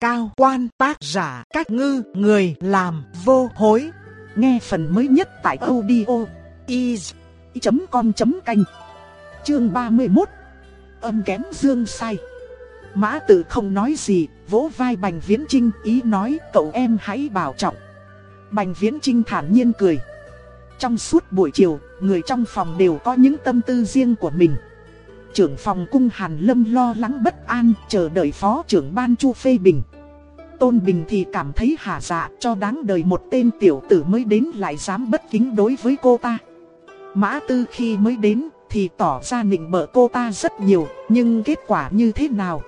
cao quan tác giả cách ngư người làm vô hối. Nghe phần mới nhất tại audio is.com.canh Chương 31 Âm kém dương sai Mã tử không nói gì, vỗ vai Bành Viễn Trinh ý nói cậu em hãy bảo trọng. Bành Viễn Trinh thản nhiên cười. Trong suốt buổi chiều, người trong phòng đều có những tâm tư riêng của mình. Trưởng phòng cung Hàn Lâm lo lắng bất an, chờ đợi phó trưởng ban Chu Phê Bình. Tôn Bình thì cảm thấy hà dạ cho đáng đời một tên tiểu tử mới đến lại dám bất kính đối với cô ta. Mã Tư khi mới đến thì tỏ ra nịnh bợ cô ta rất nhiều, nhưng kết quả như thế nào?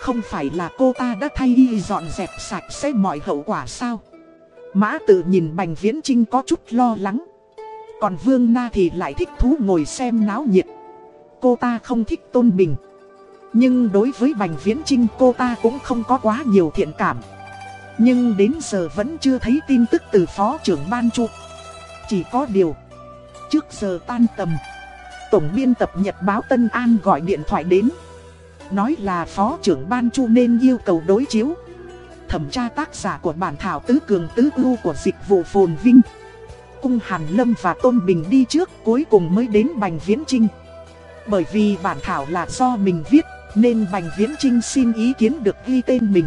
Không phải là cô ta đã thay y dọn dẹp sạch sẽ mọi hậu quả sao? Mã Tư nhìn Bành Viễn Trinh có chút lo lắng. Còn Vương Na thì lại thích thú ngồi xem náo nhiệt. Cô ta không thích Tôn Bình. Nhưng đối với Bành Viễn Trinh cô ta cũng không có quá nhiều thiện cảm. Nhưng đến giờ vẫn chưa thấy tin tức từ Phó trưởng Ban Chu. Chỉ có điều, trước giờ tan tầm, Tổng biên tập Nhật báo Tân An gọi điện thoại đến. Nói là Phó trưởng Ban Chu nên yêu cầu đối chiếu. Thẩm tra tác giả của bản thảo Tứ Cường Tứ Ưu của dịch vụ Phồn Vinh. Cung Hàn Lâm và Tôn Bình đi trước cuối cùng mới đến Bành Viễn Trinh. Bởi vì bản thảo là do mình viết nên Bành Viễn Trinh xin ý kiến được ghi tên mình.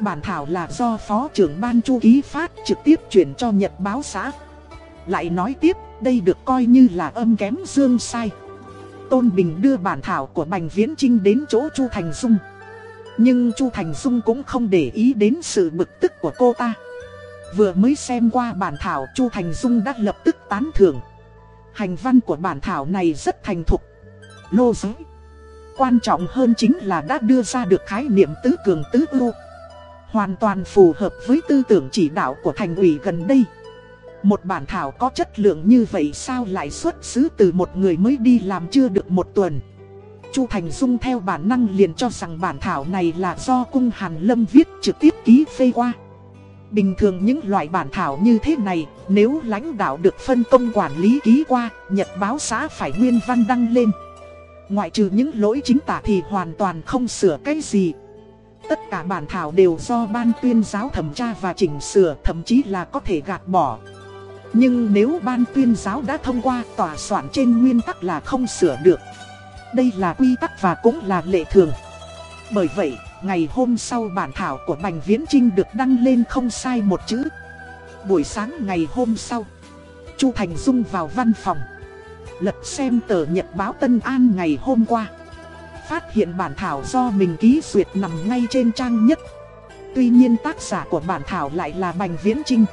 Bản thảo là do Phó trưởng Ban Chu ký phát trực tiếp chuyển cho Nhật báo xã. Lại nói tiếp, đây được coi như là âm kém dương sai. Tôn Bình đưa bản thảo của Bành Viễn Trinh đến chỗ Chu Thành Dung. Nhưng Chu Thành Dung cũng không để ý đến sự bực tức của cô ta. Vừa mới xem qua bản thảo Chu Thành Dung đã lập tức tán thưởng. Hành văn của bản thảo này rất thành thục. Lô giới. Quan trọng hơn chính là đã đưa ra được khái niệm tứ cường tứ ưu. Hoàn toàn phù hợp với tư tưởng chỉ đạo của thành ủy gần đây. Một bản thảo có chất lượng như vậy sao lại xuất xứ từ một người mới đi làm chưa được một tuần. Chu Thành Dung theo bản năng liền cho rằng bản thảo này là do cung Hàn Lâm viết trực tiếp ký phê qua. Bình thường những loại bản thảo như thế này, nếu lãnh đạo được phân công quản lý ký qua, Nhật báo xã phải nguyên văn đăng lên. Ngoại trừ những lỗi chính tả thì hoàn toàn không sửa cái gì. Tất cả bản thảo đều do ban tuyên giáo thẩm tra và chỉnh sửa, thậm chí là có thể gạt bỏ. Nhưng nếu ban tuyên giáo đã thông qua tòa soạn trên nguyên tắc là không sửa được. Đây là quy tắc và cũng là lệ thường. Bởi vậy, ngày hôm sau bản thảo của Bành Viễn Trinh được đăng lên không sai một chữ. Buổi sáng ngày hôm sau, Chu Thành Dung vào văn phòng. Lật xem tờ nhật báo Tân An ngày hôm qua. Phát hiện bản thảo do mình ký duyệt nằm ngay trên trang nhất. Tuy nhiên tác giả của bản thảo lại là Bành Viễn Trinh.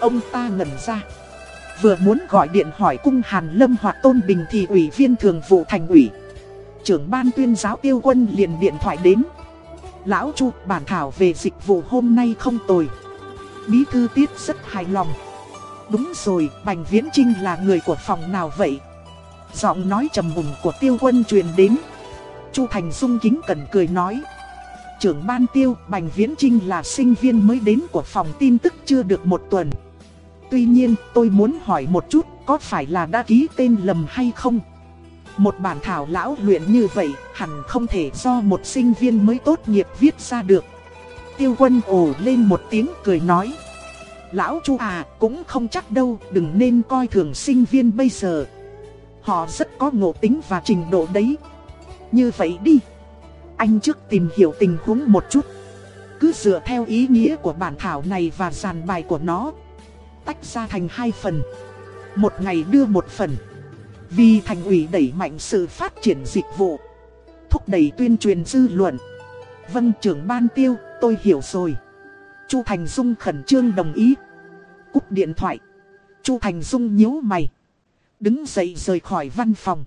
Ông ta ngẩn ra. Vừa muốn gọi điện hỏi cung Hàn Lâm hoặc Tôn Bình thì ủy viên thường vụ thành ủy. Trưởng ban tuyên giáo tiêu quân liền điện thoại đến. Lão Chu, bản thảo về dịch vụ hôm nay không tồi. Bí thư tiết rất hài lòng. Đúng rồi, Bành Viễn Trinh là người của phòng nào vậy? Giọng nói trầm mùng của tiêu quân truyền đến. Chu Thành Dung kính cẩn cười nói. Trưởng ban tiêu, Bành Viễn Trinh là sinh viên mới đến của phòng tin tức chưa được một tuần. Tuy nhiên, tôi muốn hỏi một chút, có phải là đã ký tên lầm hay không? Một bản thảo lão luyện như vậy, hẳn không thể do một sinh viên mới tốt nghiệp viết ra được. Tiêu quân ồ lên một tiếng cười nói. Lão chu à, cũng không chắc đâu, đừng nên coi thường sinh viên bây giờ. Họ rất có ngộ tính và trình độ đấy. Như vậy đi. Anh trước tìm hiểu tình huống một chút. Cứ dựa theo ý nghĩa của bản thảo này và dàn bài của nó. Tách ra thành hai phần. Một ngày đưa một phần. Vì thành ủy đẩy mạnh sự phát triển dịch vụ. Thúc đẩy tuyên truyền dư luận. Vâng trưởng ban tiêu, tôi hiểu rồi. Chu Thành Dung khẩn trương đồng ý. Cúp điện thoại. Chu Thành Dung nhíu mày. Đứng dậy rời khỏi văn phòng.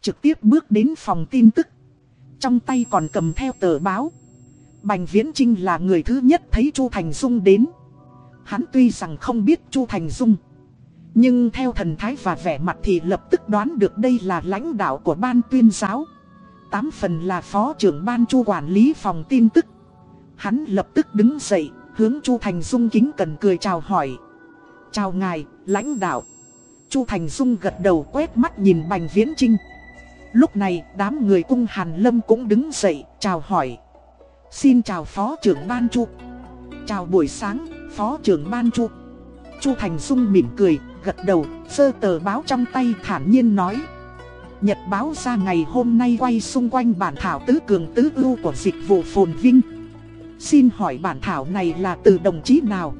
Trực tiếp bước đến phòng tin tức. Trong tay còn cầm theo tờ báo. Bành Viễn Trinh là người thứ nhất thấy Chu Thành Dung đến. Hắn tuy rằng không biết Chu Thành Dung. Nhưng theo thần thái và vẻ mặt thì lập tức đoán được đây là lãnh đạo của ban tuyên giáo. Tám phần là phó trưởng ban chu quản lý phòng tin tức. Hắn lập tức đứng dậy, hướng Chu Thành Dung kính cần cười chào hỏi. Chào ngài, lãnh đạo. Chu Thành Dung gật đầu quét mắt nhìn Bành Viễn Trinh. Lúc này đám người cung Hàn Lâm cũng đứng dậy chào hỏi. Xin chào Phó trưởng Ban Chu Chào buổi sáng, Phó trưởng Ban Chu Chu Thành Dung mỉm cười, gật đầu, sơ tờ báo trong tay thản nhiên nói Nhật báo ra ngày hôm nay quay xung quanh bản thảo tứ cường tứ ưu của dịch vụ phồn vinh Xin hỏi bản thảo này là từ đồng chí nào?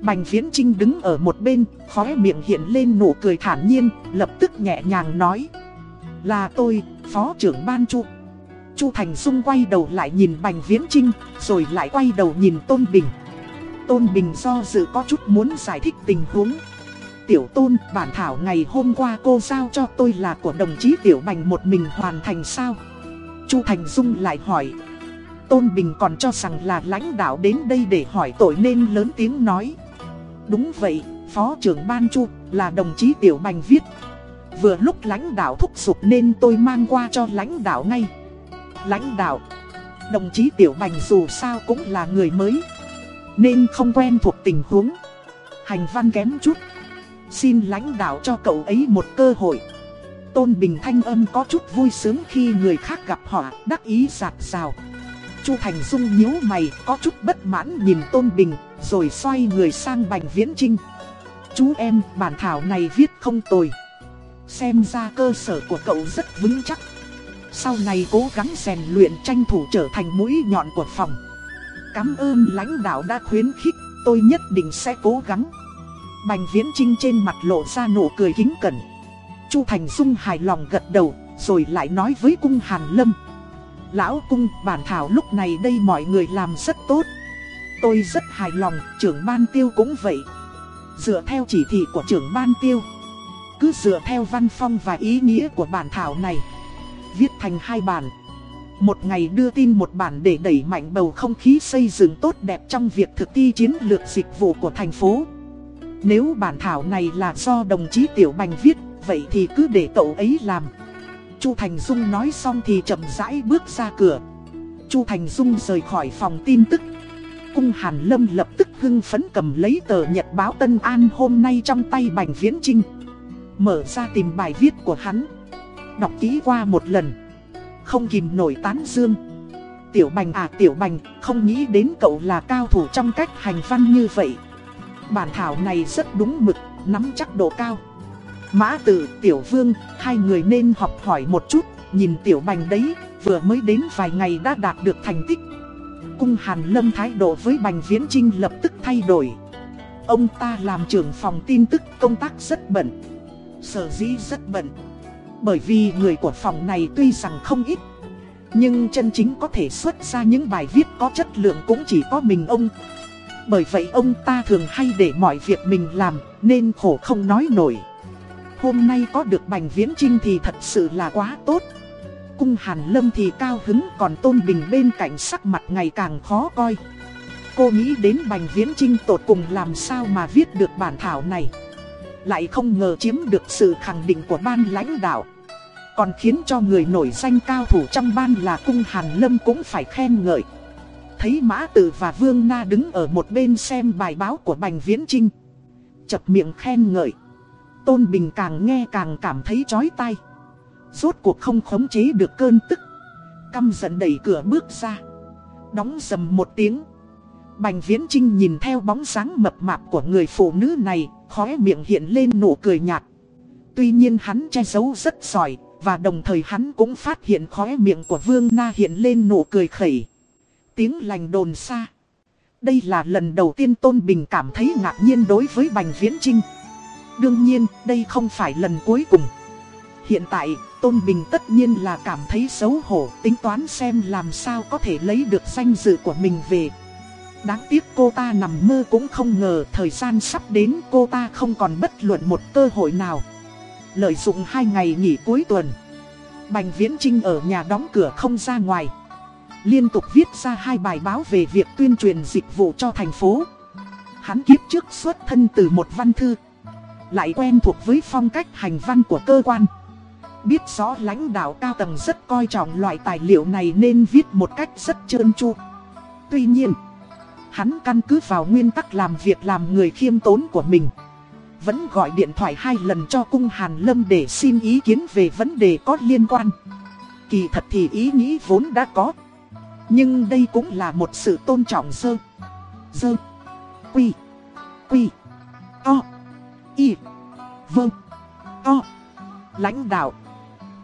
Bành Viễn Trinh đứng ở một bên, khóe miệng hiện lên nụ cười thản nhiên, lập tức nhẹ nhàng nói. Là tôi, Phó trưởng Ban Chu. Chu Thành Dung quay đầu lại nhìn Bành Viễn Trinh, rồi lại quay đầu nhìn Tôn Bình. Tôn Bình do dự có chút muốn giải thích tình huống. Tiểu Tôn, bản thảo ngày hôm qua cô giao cho tôi là của đồng chí Tiểu Bành một mình hoàn thành sao? Chu Thành Dung lại hỏi. Tôn Bình còn cho rằng là lãnh đạo đến đây để hỏi tội nên lớn tiếng nói. Đúng vậy, Phó trưởng Ban Chu là đồng chí Tiểu Bành viết. Vừa lúc lãnh đạo thúc giục nên tôi mang qua cho lãnh đạo ngay. Lãnh đạo Đồng chí Tiểu Bành dù sao cũng là người mới Nên không quen thuộc tình huống. Hành văn kém chút. Xin lãnh đạo cho cậu ấy một cơ hội. Tôn Bình thanh âm có chút vui sướng khi người khác gặp họ đắc ý giạt rào. Chu Thành Dung nhíu mày, có chút bất mãn nhìn Tôn Bình, Rồi xoay người sang Bành Viễn Trinh. Chú em, bản thảo này viết không tồi. Xem ra cơ sở của cậu rất vững chắc. Sau này cố gắng rèn luyện tranh thủ trở thành mũi nhọn của phòng. Cảm ơn lãnh đạo đã khuyến khích, Tôi nhất định sẽ cố gắng. Bành Viễn Trinh trên mặt lộ ra nụ cười kính cẩn. Chu Thành Dung hài lòng gật đầu, Rồi lại nói với cung Hàn Lâm. Lão cung bản thảo lúc này đây mọi người làm rất tốt. Tôi rất hài lòng, trưởng ban tiêu cũng vậy. Dựa theo chỉ thị của trưởng ban tiêu Cứ dựa theo văn phong và ý nghĩa của bản thảo này. Viết thành hai bản. Một ngày đưa tin một bản để đẩy mạnh bầu không khí xây dựng tốt đẹp trong việc thực thi chiến lược dịch vụ của thành phố. Nếu bản thảo này là do đồng chí Tiểu Bành viết Vậy thì cứ để cậu ấy làm. Chu Thành Dung nói xong thì chậm rãi bước ra cửa. Chu Thành Dung rời khỏi phòng tin tức. Cung Hàn Lâm lập tức hưng phấn cầm lấy tờ nhật báo Tân An hôm nay trong tay Bành Viễn Trinh. Mở ra tìm bài viết của hắn. Đọc kỹ qua một lần. Không kìm nổi tán dương. Tiểu Bành à Tiểu Bành, không nghĩ đến cậu là cao thủ trong cách hành văn như vậy. Bản thảo này rất đúng mực, nắm chắc độ cao. Mã tử, Tiểu Vương, hai người nên học hỏi một chút, nhìn Tiểu Bành đấy, vừa mới đến vài ngày đã đạt được thành tích. Cung Hàn Lâm thái độ với Bành Viễn Trinh lập tức thay đổi. Ông ta làm trưởng phòng tin tức công tác rất bận. Sở dĩ rất bận. Bởi vì người của phòng này tuy rằng không ít. Nhưng chân chính có thể xuất ra những bài viết có chất lượng cũng chỉ có mình ông. Bởi vậy ông ta thường hay để mọi việc mình làm nên khổ không nói nổi. Hôm nay có được Bành Viễn Trinh thì thật sự là quá tốt. Cung Hàn Lâm thì cao hứng, còn Tôn Bình bên cạnh sắc mặt ngày càng khó coi. Cô nghĩ đến Bành Viễn Trinh tột cùng làm sao mà viết được bản thảo này? Lại không ngờ chiếm được sự khẳng định của ban lãnh đạo. Còn khiến cho người nổi danh cao thủ trong ban là Cung Hàn Lâm cũng phải khen ngợi. Thấy Mã Tử và Vương Na đứng ở một bên xem bài báo của Bành Viễn Trinh Chập miệng khen ngợi. Tôn Bình càng nghe càng cảm thấy chói tai. Rốt cuộc không khống chế được cơn tức. Căm giận đẩy cửa bước ra. Đóng dầm một tiếng. Bành Viễn Trinh nhìn theo bóng dáng mập mạp của người phụ nữ này, khóe miệng hiện lên nụ cười nhạt. Tuy nhiên hắn che giấu rất giỏi, và đồng thời hắn cũng phát hiện khóe miệng của Vương Na hiện lên nụ cười khẩy. Tiếng lành đồn xa. Đây là lần đầu tiên Tôn Bình cảm thấy ngạc nhiên đối với Bành Viễn Trinh. Đương nhiên, đây không phải lần cuối cùng. Hiện tại, Tôn Bình tất nhiên là cảm thấy xấu hổ, tính toán xem làm sao có thể lấy được danh dự của mình về. Đáng tiếc cô ta nằm mơ cũng không ngờ thời gian sắp đến cô ta không còn bất luận một cơ hội nào. Lợi dụng hai ngày nghỉ cuối tuần, Bành Viễn Trinh ở nhà đóng cửa không ra ngoài. Liên tục viết ra hai bài báo về việc tuyên truyền dịch vụ cho thành phố. Hắn kiếp trước xuất thân từ một văn thư lại quen thuộc với phong cách hành văn của cơ quan. Biết rõ lãnh đạo cao tầng rất coi trọng loại tài liệu này nên viết một cách rất trơn tru. Tuy nhiên, hắn căn cứ vào nguyên tắc làm việc làm người khiêm tốn của mình. Vẫn gọi điện thoại hai lần cho cung Hàn Lâm để xin ý kiến về vấn đề có liên quan. Kỳ thật thì ý nghĩ vốn đã có. Nhưng đây cũng là một sự tôn trọng dơ. Dơ. Quy. Quy. To. Y. Vâng. To. Lãnh đạo.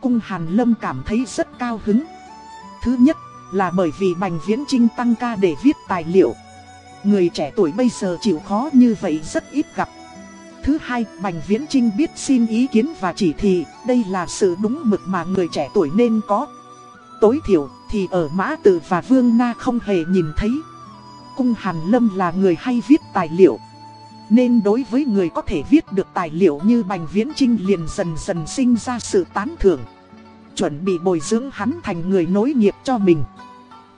Cung Hàn Lâm cảm thấy rất cao hứng. Thứ nhất là bởi vì Bành Viễn Trinh tăng ca để viết tài liệu. Người trẻ tuổi bây giờ chịu khó như vậy rất ít gặp. Thứ hai, Bành Viễn Trinh biết xin ý kiến và chỉ thị, đây là sự đúng mực mà người trẻ tuổi nên có. Tối thiểu thì ở Mã Tử và Vương Na không hề nhìn thấy. Cung Hàn Lâm là người hay viết tài liệu. Nên đối với người có thể viết được tài liệu như Bành Viễn Trinh liền dần dần sinh ra sự tán thưởng. Chuẩn bị bồi dưỡng hắn thành người nối nghiệp cho mình.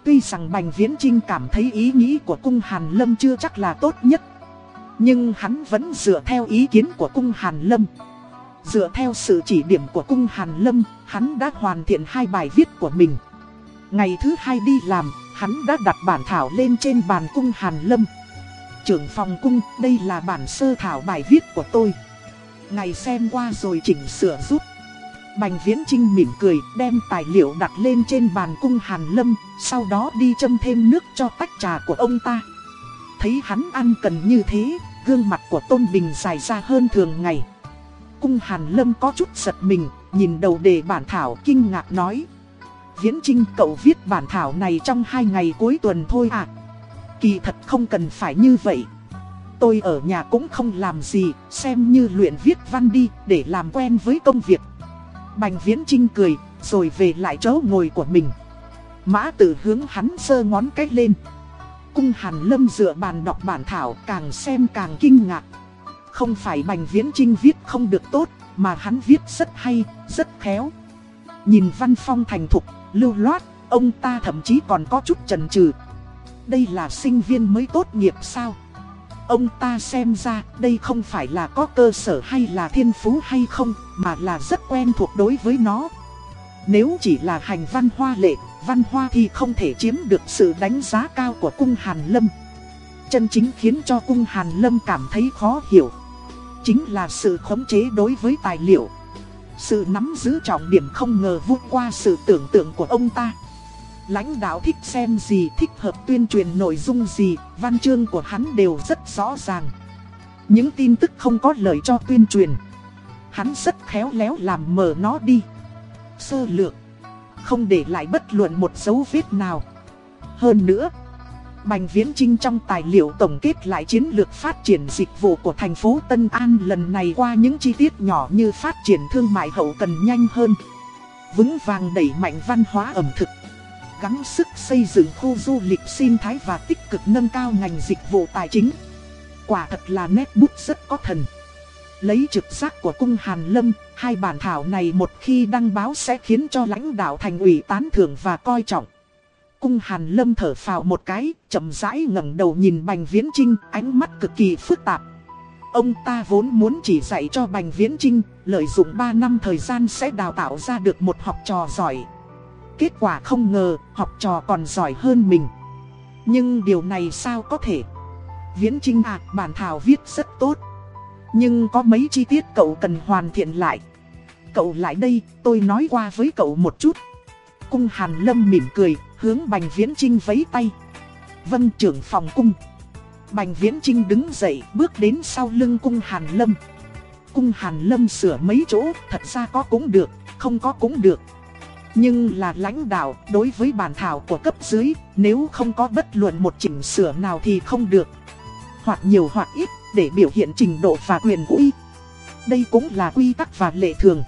Tuy rằng Bành Viễn Trinh cảm thấy ý nghĩ của cung Hàn Lâm chưa chắc là tốt nhất. Nhưng hắn vẫn dựa theo ý kiến của cung Hàn Lâm. Dựa theo sự chỉ điểm của cung Hàn Lâm, hắn đã hoàn thiện hai bài viết của mình. Ngày thứ hai đi làm, hắn đã đặt bản thảo lên trên bàn cung Hàn Lâm. Trưởng phòng cung, đây là bản sơ thảo bài viết của tôi. Ngày xem qua rồi chỉnh sửa giúp. Bành Viễn Trinh mỉm cười, đem tài liệu đặt lên trên bàn cung Hàn Lâm, sau đó đi châm thêm nước cho tách trà của ông ta. Thấy hắn ăn cần như thế, gương mặt của Tôn Bình dài ra hơn thường ngày. Cung Hàn Lâm có chút giật mình, nhìn đầu đề bản thảo kinh ngạc nói. Viễn Trinh cậu viết bản thảo này trong hai ngày cuối tuần thôi à? Kỳ thật không cần phải như vậy. Tôi ở nhà cũng không làm gì, xem như luyện viết văn đi để làm quen với công việc. Bành Viễn Trinh cười, rồi về lại chỗ ngồi của mình. Mã tử hướng hắn sơ ngón cách lên. Cung Hàn Lâm dựa bàn đọc bản thảo càng xem càng kinh ngạc. Không phải Bành Viễn Trinh viết không được tốt, mà hắn viết rất hay, rất khéo. Nhìn văn phong thành thục, lưu loát, ông ta thậm chí còn có chút chần chừ. Đây là sinh viên mới tốt nghiệp sao? Ông ta xem ra đây không phải là có cơ sở hay là thiên phú hay không, mà là rất quen thuộc đối với nó. Nếu chỉ là hành văn hoa lệ, văn hoa thì không thể chiếm được sự đánh giá cao của cung Hàn Lâm. Chân chính khiến cho cung Hàn Lâm cảm thấy khó hiểu. Chính là sự khống chế đối với tài liệu. Sự nắm giữ trọng điểm không ngờ vút qua sự tưởng tượng của ông ta. Lãnh đạo thích xem gì, thích hợp tuyên truyền nội dung gì, văn chương của hắn đều rất rõ ràng. Những tin tức không có lợi cho tuyên truyền. Hắn rất khéo léo làm mờ nó đi. Sơ lược. Không để lại bất luận một dấu vết nào. Hơn nữa. Bành Viễn Trinh trong tài liệu tổng kết lại chiến lược phát triển dịch vụ của thành phố Tân An lần này qua những chi tiết nhỏ như phát triển thương mại hậu cần nhanh hơn. Vững vàng đẩy mạnh văn hóa ẩm thực gắng sức xây dựng khu du lịch sinh thái và tích cực nâng cao ngành dịch vụ tài chính. Quả thật là nét bút rất có thần. Lấy trực giác của cung Hàn Lâm, hai bản thảo này một khi đăng báo sẽ khiến cho lãnh đạo thành ủy tán thưởng và coi trọng. Cung Hàn Lâm thở phào một cái, chậm rãi ngẩng đầu nhìn Bành Viễn Trinh, ánh mắt cực kỳ phức tạp. Ông ta vốn muốn chỉ dạy cho Bành Viễn Trinh, lợi dụng 3 năm thời gian sẽ đào tạo ra được một học trò giỏi. Kết quả không ngờ, học trò còn giỏi hơn mình. Nhưng điều này sao có thể? Viễn Trinh à, bản thảo viết rất tốt. Nhưng có mấy chi tiết cậu cần hoàn thiện lại. Cậu lại đây, tôi nói qua với cậu một chút. Cung Hàn Lâm mỉm cười, hướng Bành Viễn Trinh vấy tay. Vân trưởng phòng cung. Bành Viễn Trinh đứng dậy, bước đến sau lưng cung Hàn Lâm. Cung Hàn Lâm sửa mấy chỗ, thật ra có cũng được, không có cũng được. Nhưng là lãnh đạo, đối với bản thảo của cấp dưới, nếu không có bất luận một chỉnh sửa nào thì không được. Hoặc nhiều hoặc ít, để biểu hiện trình độ và quyền uy. Đây cũng là quy tắc và lệ thường.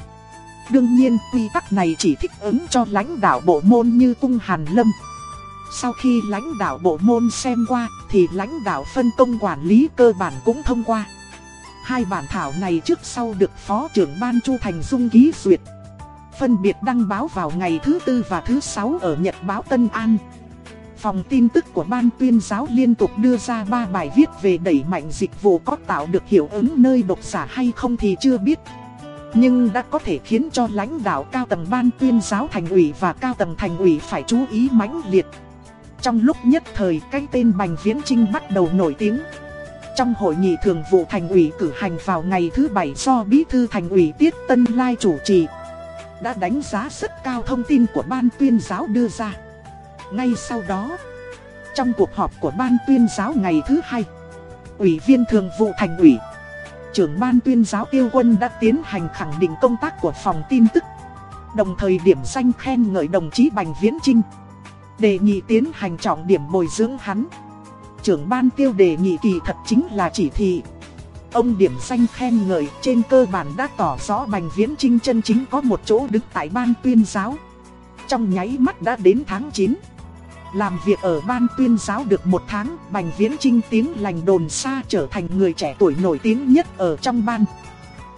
Đương nhiên, quy tắc này chỉ thích ứng cho lãnh đạo bộ môn như cung Hàn Lâm. Sau khi lãnh đạo bộ môn xem qua, thì lãnh đạo phân công quản lý cơ bản cũng thông qua. Hai bản thảo này trước sau được Phó trưởng Ban Chu Thành Dung ký duyệt phân biệt đăng báo vào ngày thứ tư và thứ sáu ở Nhật báo Tân An. Phòng tin tức của ban tuyên giáo liên tục đưa ra ba bài viết về đẩy mạnh dịch vụ có tạo được hiệu ứng nơi độc giả hay không thì chưa biết. Nhưng đã có thể khiến cho lãnh đạo cao tầng ban tuyên giáo thành ủy và cao tầng thành ủy phải chú ý mãnh liệt. Trong lúc nhất thời, cái tên Bành Viễn Trinh bắt đầu nổi tiếng. Trong hội nghị thường vụ thành ủy cử hành vào ngày thứ bảy do bí thư thành ủy Tiết Tân Lai chủ trì đã đánh giá rất cao thông tin của ban tuyên giáo đưa ra. Ngay sau đó, trong cuộc họp của ban tuyên giáo ngày thứ hai, Ủy viên thường vụ thành ủy, trưởng ban tuyên giáo tiêu quân đã tiến hành khẳng định công tác của phòng tin tức. Đồng thời điểm danh khen ngợi đồng chí Bành Viễn Trinh. Đề nghị tiến hành trọng điểm bồi dưỡng hắn. Trưởng ban tiêu đề nghị kỳ thật chính là chỉ thị. Ông điểm danh khen ngợi trên cơ bản đã tỏ rõ Bành Viễn Trinh chân chính có một chỗ đứng tại ban tuyên giáo. Trong nháy mắt đã đến tháng 9. Làm việc ở ban tuyên giáo được một tháng, Bành Viễn Trinh tiếng lành đồn xa trở thành người trẻ tuổi nổi tiếng nhất ở trong ban.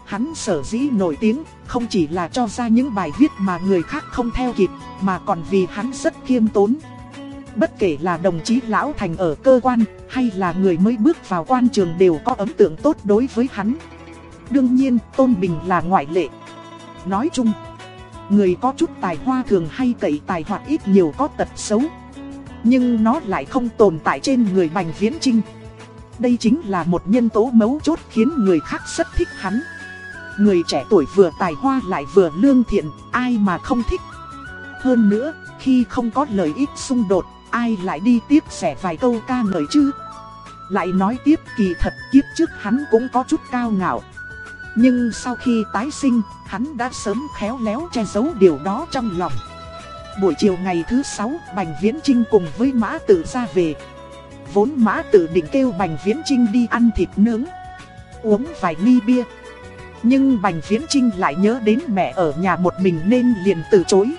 Hắn sở dĩ nổi tiếng, không chỉ là cho ra những bài viết mà người khác không theo kịp, mà còn vì hắn rất khiêm tốn. Bất kể là đồng chí Lão Thành ở cơ quan, hay là người mới bước vào quan trường đều có ấn tượng tốt đối với hắn. Đương nhiên, Tôn Bình là ngoại lệ. Nói chung, người có chút tài hoa thường hay cậy tài hoặc ít nhiều có tật xấu. Nhưng nó lại không tồn tại trên người Bành Viễn Trinh. Đây chính là một nhân tố mấu chốt khiến người khác rất thích hắn. Người trẻ tuổi vừa tài hoa lại vừa lương thiện, ai mà không thích. Hơn nữa, khi không có lợi ích xung đột, ai lại đi tiếp sẻ vài câu ca ngợi chứ? Lại nói tiếp kỳ thật kiếp trước hắn cũng có chút cao ngạo. Nhưng sau khi tái sinh, hắn đã sớm khéo léo che giấu điều đó trong lòng. Buổi chiều ngày thứ sáu, Bành Viễn Trinh cùng với Mã Tử ra về. Vốn Mã Tử định kêu Bành Viễn Trinh đi ăn thịt nướng, uống vài ly bia. Nhưng Bành Viễn Trinh lại nhớ đến mẹ ở nhà một mình nên liền từ chối.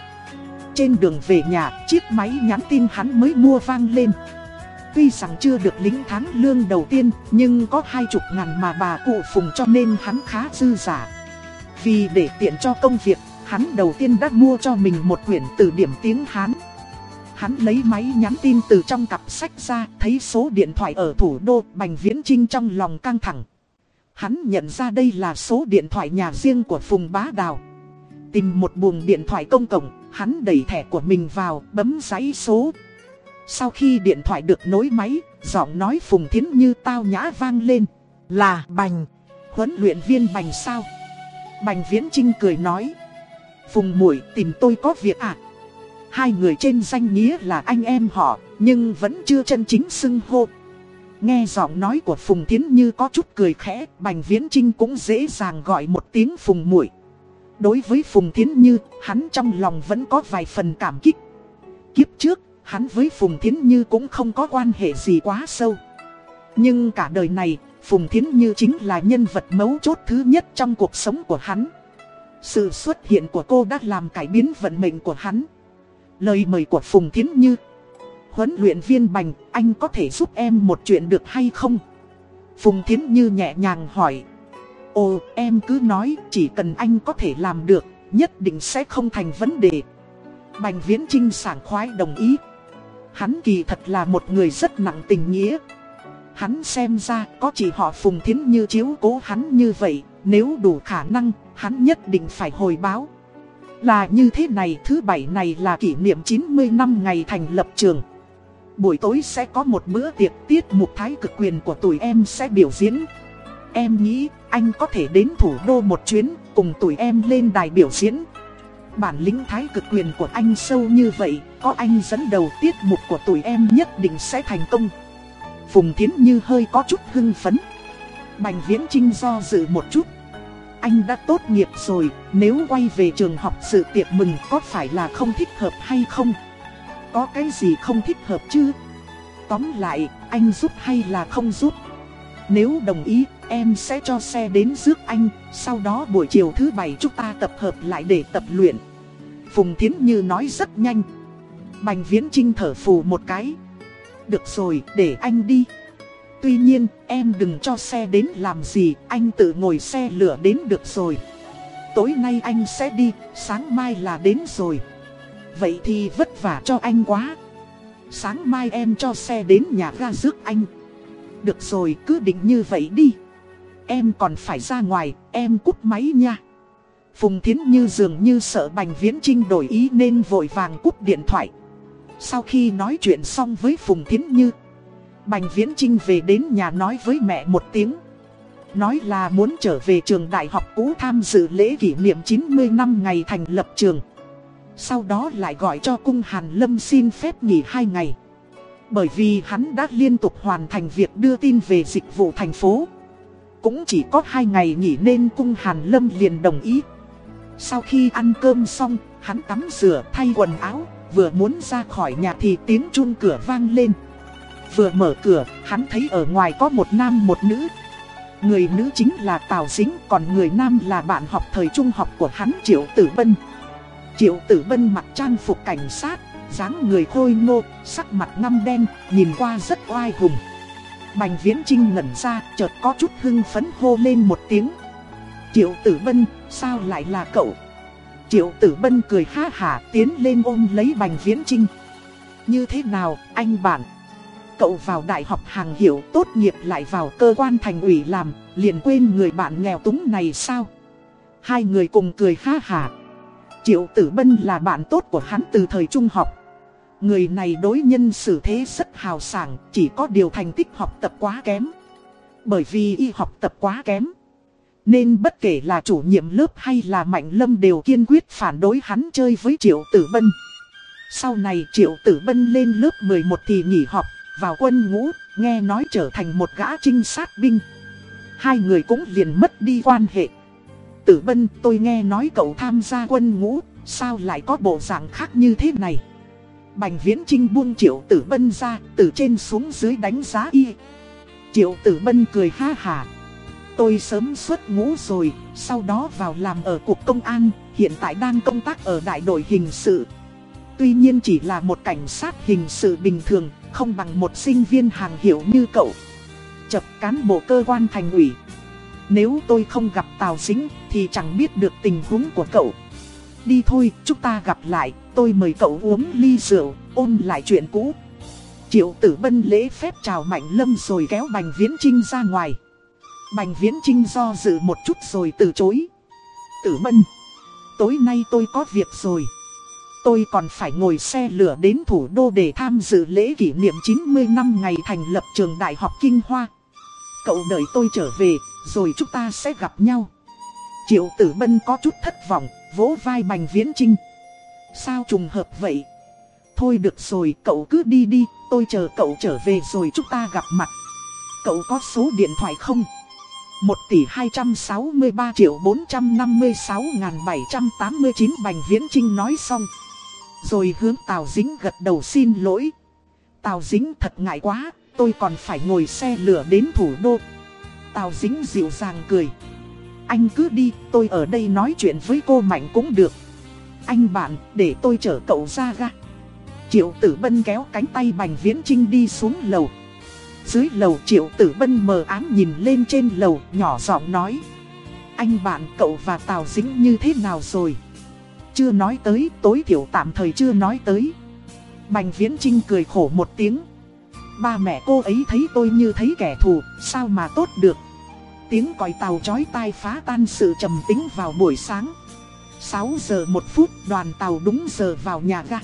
Trên đường về nhà, chiếc máy nhắn tin hắn mới mua vang lên. Tuy rằng chưa được lính tháng lương đầu tiên, nhưng có hai chục ngàn mà bà cụ phùng cho nên hắn khá dư giả. Vì để tiện cho công việc, hắn đầu tiên đã mua cho mình một quyển từ điển tiếng Hán. Hắn lấy máy nhắn tin từ trong cặp sách ra, thấy số điện thoại ở thủ đô Bành Viễn Trinh trong lòng căng thẳng. Hắn nhận ra đây là số điện thoại nhà riêng của Phùng Bá Đào. Tìm một buồng điện thoại công cộng, hắn đẩy thẻ của mình vào, bấm giấy số. Sau khi điện thoại được nối máy, giọng nói Phùng Thiến Như tao nhã vang lên. Là Bành, huấn luyện viên Bành sao? Bành Viễn Trinh cười nói. Phùng mũi tìm tôi có việc à? Hai người trên danh nghĩa là anh em họ, nhưng vẫn chưa chân chính xưng hô. Nghe giọng nói của Phùng Thiến Như có chút cười khẽ, Bành Viễn Trinh cũng dễ dàng gọi một tiếng Phùng mũi Đối với Phùng Thiến Như, hắn trong lòng vẫn có vài phần cảm kích. Kiếp trước, hắn với Phùng Thiến Như cũng không có quan hệ gì quá sâu. Nhưng cả đời này, Phùng Thiến Như chính là nhân vật mấu chốt thứ nhất trong cuộc sống của hắn. Sự xuất hiện của cô đã làm cải biến vận mệnh của hắn. Lời mời của Phùng Thiến Như Huấn luyện viên Bành, anh có thể giúp em một chuyện được hay không? Phùng Thiến Như nhẹ nhàng hỏi Ồ, em cứ nói, chỉ cần anh có thể làm được, nhất định sẽ không thành vấn đề. Bành Viễn Trinh sảng khoái đồng ý. Hắn kỳ thật là một người rất nặng tình nghĩa. Hắn xem ra có chỉ họ Phùng Thiến Như chiếu cố hắn như vậy, nếu đủ khả năng, hắn nhất định phải hồi báo. Là như thế này, thứ bảy này là kỷ niệm 90 năm ngày thành lập trường. Buổi tối sẽ có một bữa tiệc tiết mục thái cực quyền của tụi em sẽ biểu diễn. Em nghĩ anh có thể đến thủ đô một chuyến cùng tụi em lên đài biểu diễn. Bản lĩnh thái cực quyền của anh sâu như vậy, có anh dẫn đầu tiết mục của tụi em nhất định sẽ thành công. Phùng Thiến Như hơi có chút hưng phấn. Bành Viễn Trinh do dự một chút. Anh đã tốt nghiệp rồi, nếu quay về trường học sự tiệc mừng có phải là không thích hợp hay không? Có cái gì không thích hợp chứ? Tóm lại, anh giúp hay là không giúp? Nếu đồng ý, em sẽ cho xe đến rước anh, sau đó buổi chiều thứ bảy chúng ta tập hợp lại để tập luyện. Phùng Thiến Như nói rất nhanh. Bành Viễn Trinh thở phù một cái. Được rồi, để anh đi. Tuy nhiên, em đừng cho xe đến làm gì, anh tự ngồi xe lửa đến được rồi. Tối nay anh sẽ đi, sáng mai là đến rồi. Vậy thì vất vả cho anh quá. Sáng mai em cho xe đến nhà ga rước anh. Được rồi, cứ định như vậy đi. Em còn phải ra ngoài, em cúp máy nha. Phùng Thiến Như dường như sợ Bành Viễn Trinh đổi ý nên vội vàng cúp điện thoại. Sau khi nói chuyện xong với Phùng Thiến Như, Bành Viễn Trinh về đến nhà nói với mẹ một tiếng. Nói là muốn trở về trường đại học cũ tham dự lễ kỷ niệm 90 năm ngày thành lập trường. Sau đó lại gọi cho cung Hàn Lâm xin phép nghỉ hai ngày. Bởi vì hắn đã liên tục hoàn thành việc đưa tin về dịch vụ thành phố. Cũng chỉ có hai ngày nghỉ nên cung Hàn Lâm liền đồng ý. Sau khi ăn cơm xong, hắn tắm rửa thay quần áo, vừa muốn ra khỏi nhà thì tiếng chuông cửa vang lên. Vừa mở cửa, hắn thấy ở ngoài có một nam một nữ. Người nữ chính là Tào Dính, còn người nam là bạn học thời trung học của hắn Triệu Tử Bân. Triệu Tử Bân mặc trang phục cảnh sát, dáng người khôi ngô, sắc mặt ngăm đen, nhìn qua rất oai hùng. Bành Viễn Trinh ngẩn ra, chợt có chút hưng phấn hô lên một tiếng. Triệu Tử Bân, sao lại là cậu? Triệu Tử Bân cười ha hả tiến lên ôm lấy Bành Viễn Trinh. Như thế nào, anh bạn? Cậu vào đại học hàng hiệu tốt nghiệp lại vào cơ quan thành ủy làm, liền quên người bạn nghèo túng này sao? Hai người cùng cười ha hả. Triệu Tử Bân là bạn tốt của hắn từ thời trung học. Người này đối nhân xử thế rất hào sảng, chỉ có điều thành tích học tập quá kém. Bởi vì y học tập quá kém. Nên bất kể là chủ nhiệm lớp hay là Mạnh Lâm đều kiên quyết phản đối hắn chơi với Triệu Tử Bân. Sau này Triệu Tử Bân lên lớp 11 thì nghỉ học, vào quân ngũ, nghe nói trở thành một gã trinh sát binh. Hai người cũng liền mất đi quan hệ. Tử Bân tôi nghe nói cậu tham gia quân ngũ, sao lại có bộ dạng khác như thế này? Bành Viễn Trinh buông Triệu Tử Bân ra, từ trên xuống dưới đánh giá y. Triệu Tử Bân cười ha hà. Tôi sớm xuất ngũ rồi, sau đó vào làm ở Cục Công an, hiện tại đang công tác ở đại đội hình sự. Tuy nhiên chỉ là một cảnh sát hình sự bình thường, không bằng một sinh viên hàng hiệu như cậu. Chập cán bộ cơ quan thành ủy. Nếu tôi không gặp Tào Dính thì chẳng biết được tình huống của cậu. Đi thôi, chúng ta gặp lại, tôi mời cậu uống ly rượu, ôn lại chuyện cũ. Triệu tử bân lễ phép chào Mạnh Lâm rồi kéo Bành Viễn Trinh ra ngoài. Bành Viễn Trinh do dự một chút rồi từ chối. Tử bân, tối nay tôi có việc rồi. Tôi còn phải ngồi xe lửa đến thủ đô để tham dự lễ kỷ niệm 90 năm ngày thành lập trường Đại học Kinh Hoa. Cậu đợi tôi trở về, rồi chúng ta sẽ gặp nhau. Triệu tử bân có chút thất vọng, vỗ vai Bành Viễn Trinh. Sao trùng hợp vậy? Thôi được rồi, cậu cứ đi đi, tôi chờ cậu trở về rồi chúng ta gặp mặt. Cậu có số điện thoại không? 1 tỷ 263 triệu 456 789 Bành Viễn Trinh nói xong. Rồi hướng Tào Dính gật đầu xin lỗi. Tào Dính thật ngại quá, tôi còn phải ngồi xe lửa đến thủ đô. Tào Dính dịu dàng cười. Anh cứ đi, tôi ở đây nói chuyện với cô Mạnh cũng được. Anh bạn, để tôi chở cậu ra ra Triệu Tử Bân kéo cánh tay Bành Viễn Trinh đi xuống lầu. Dưới lầu Triệu Tử Bân mờ ám nhìn lên trên lầu, nhỏ giọng nói. Anh bạn cậu và Tào Dính như thế nào rồi? Chưa nói tới, tối thiểu tạm thời chưa nói tới. Bành Viễn Trinh cười khổ một tiếng. Ba mẹ cô ấy thấy tôi như thấy kẻ thù, sao mà tốt được. Tiếng còi tàu chói tai phá tan sự trầm tính vào buổi sáng. 6 giờ 1 phút đoàn tàu đúng giờ vào nhà ga.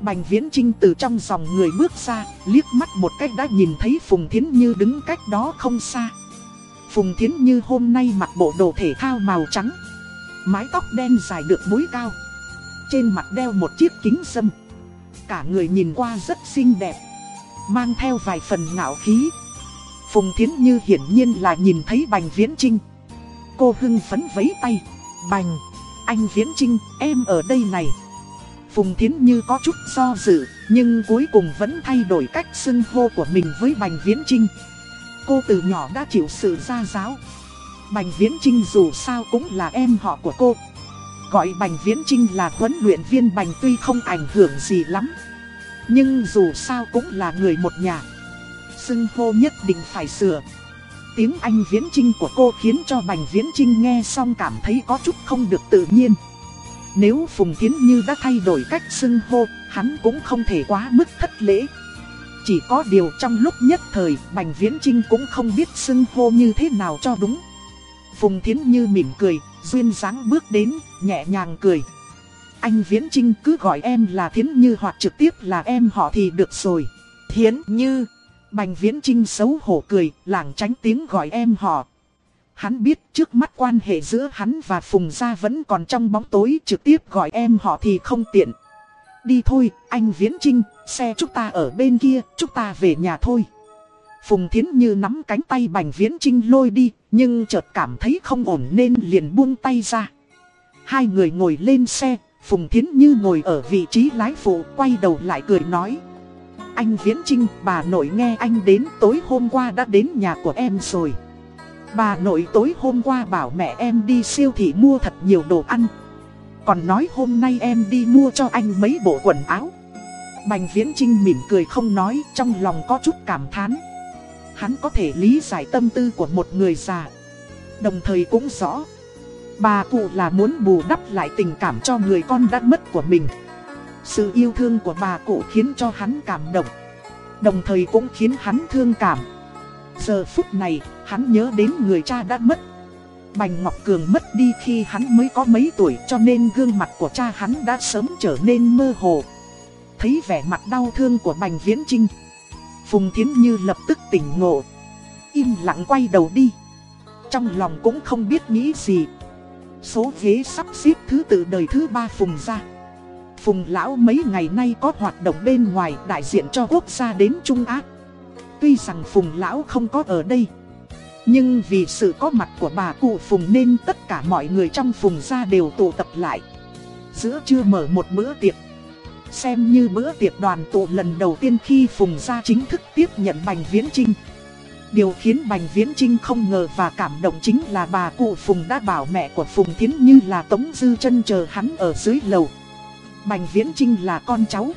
Bành Viễn Trinh từ trong dòng người bước ra, liếc mắt một cách đã nhìn thấy Phùng Thiến Như đứng cách đó không xa. Phùng Thiến Như hôm nay mặc bộ đồ thể thao màu trắng. Mái tóc đen dài được búi cao. Trên mặt đeo một chiếc kính sâm. Cả người nhìn qua rất xinh đẹp. Mang theo vài phần ngạo khí. Phùng Thiến Như hiển nhiên là nhìn thấy Bành Viễn Trinh. Cô hưng phấn vấy tay. Bành, anh Viễn Trinh, em ở đây này. Phùng Thiến Như có chút do dự, nhưng cuối cùng vẫn thay đổi cách xưng hô của mình với Bành Viễn Trinh. Cô từ nhỏ đã chịu sự gia giáo. Bành Viễn Trinh dù sao cũng là em họ của cô. Gọi Bành Viễn Trinh là huấn luyện viên Bành tuy không ảnh hưởng gì lắm. Nhưng dù sao cũng là người một nhà. Xưng hô nhất định phải sửa. Tiếng Anh Viễn Trinh của cô khiến cho Bành Viễn Trinh nghe xong cảm thấy có chút không được tự nhiên. Nếu Phùng Thiến Như đã thay đổi cách xưng hô, hắn cũng không thể quá mức thất lễ. Chỉ có điều trong lúc nhất thời, Bành Viễn Trinh cũng không biết xưng hô như thế nào cho đúng. Phùng Thiến Như mỉm cười, duyên dáng bước đến, nhẹ nhàng cười. Anh Viễn Trinh cứ gọi em là Thiến Như hoặc trực tiếp là em họ thì được rồi. Thiến Như. Bành Viễn Trinh xấu hổ cười, lảng tránh tiếng gọi em họ. hắn biết trước mắt quan hệ giữa hắn và Phùng Gia vẫn còn trong bóng tối trực tiếp gọi em họ thì không tiện. Đi thôi, anh Viễn Trinh, xe chúng ta ở bên kia, chúng ta về nhà thôi. Phùng Thiến Như nắm cánh tay Bành Viễn Trinh lôi đi, nhưng chợt cảm thấy không ổn nên liền buông tay ra. Hai người ngồi lên xe, Phùng Thiến Như ngồi ở vị trí lái phụ quay đầu lại cười nói. Anh Viễn Trinh, bà nội nghe anh đến tối hôm qua đã đến nhà của em rồi. Bà nội tối hôm qua bảo mẹ em đi siêu thị mua thật nhiều đồ ăn. Còn nói hôm nay em đi mua cho anh mấy bộ quần áo. Bành Viễn Trinh mỉm cười không nói, trong lòng có chút cảm thán. Hắn có thể lý giải tâm tư của một người già. Đồng thời cũng rõ, bà cụ là muốn bù đắp lại tình cảm cho người con đã mất của mình. Sự yêu thương của bà cụ khiến cho hắn cảm động. Đồng thời cũng khiến hắn thương cảm. Giờ phút này, hắn nhớ đến người cha đã mất. Bành Ngọc Cường mất đi khi hắn mới có mấy tuổi cho nên gương mặt của cha hắn đã sớm trở nên mơ hồ. Thấy vẻ mặt đau thương của Bành Viễn Trinh Phùng Thiến Như lập tức tỉnh ngộ. Im lặng quay đầu đi. Trong lòng cũng không biết nghĩ gì. Số ghế sắp xếp thứ tự đời thứ ba Phùng ra. Phùng Lão mấy ngày nay có hoạt động bên ngoài đại diện cho quốc gia đến Trung Á. Tuy rằng Phùng Lão không có ở đây. Nhưng vì sự có mặt của bà cụ Phùng nên tất cả mọi người trong Phùng gia đều tụ tập lại. Giữa trưa mở một bữa tiệc. Xem như bữa tiệc đoàn tụ lần đầu tiên khi Phùng gia chính thức tiếp nhận Bành Viễn Trinh. Điều khiến Bành Viễn Trinh không ngờ và cảm động chính là bà cụ Phùng đã bảo mẹ của Phùng Thiến Như là Tống Dư chân chờ hắn ở dưới lầu. Bành Viễn Trinh là con cháu.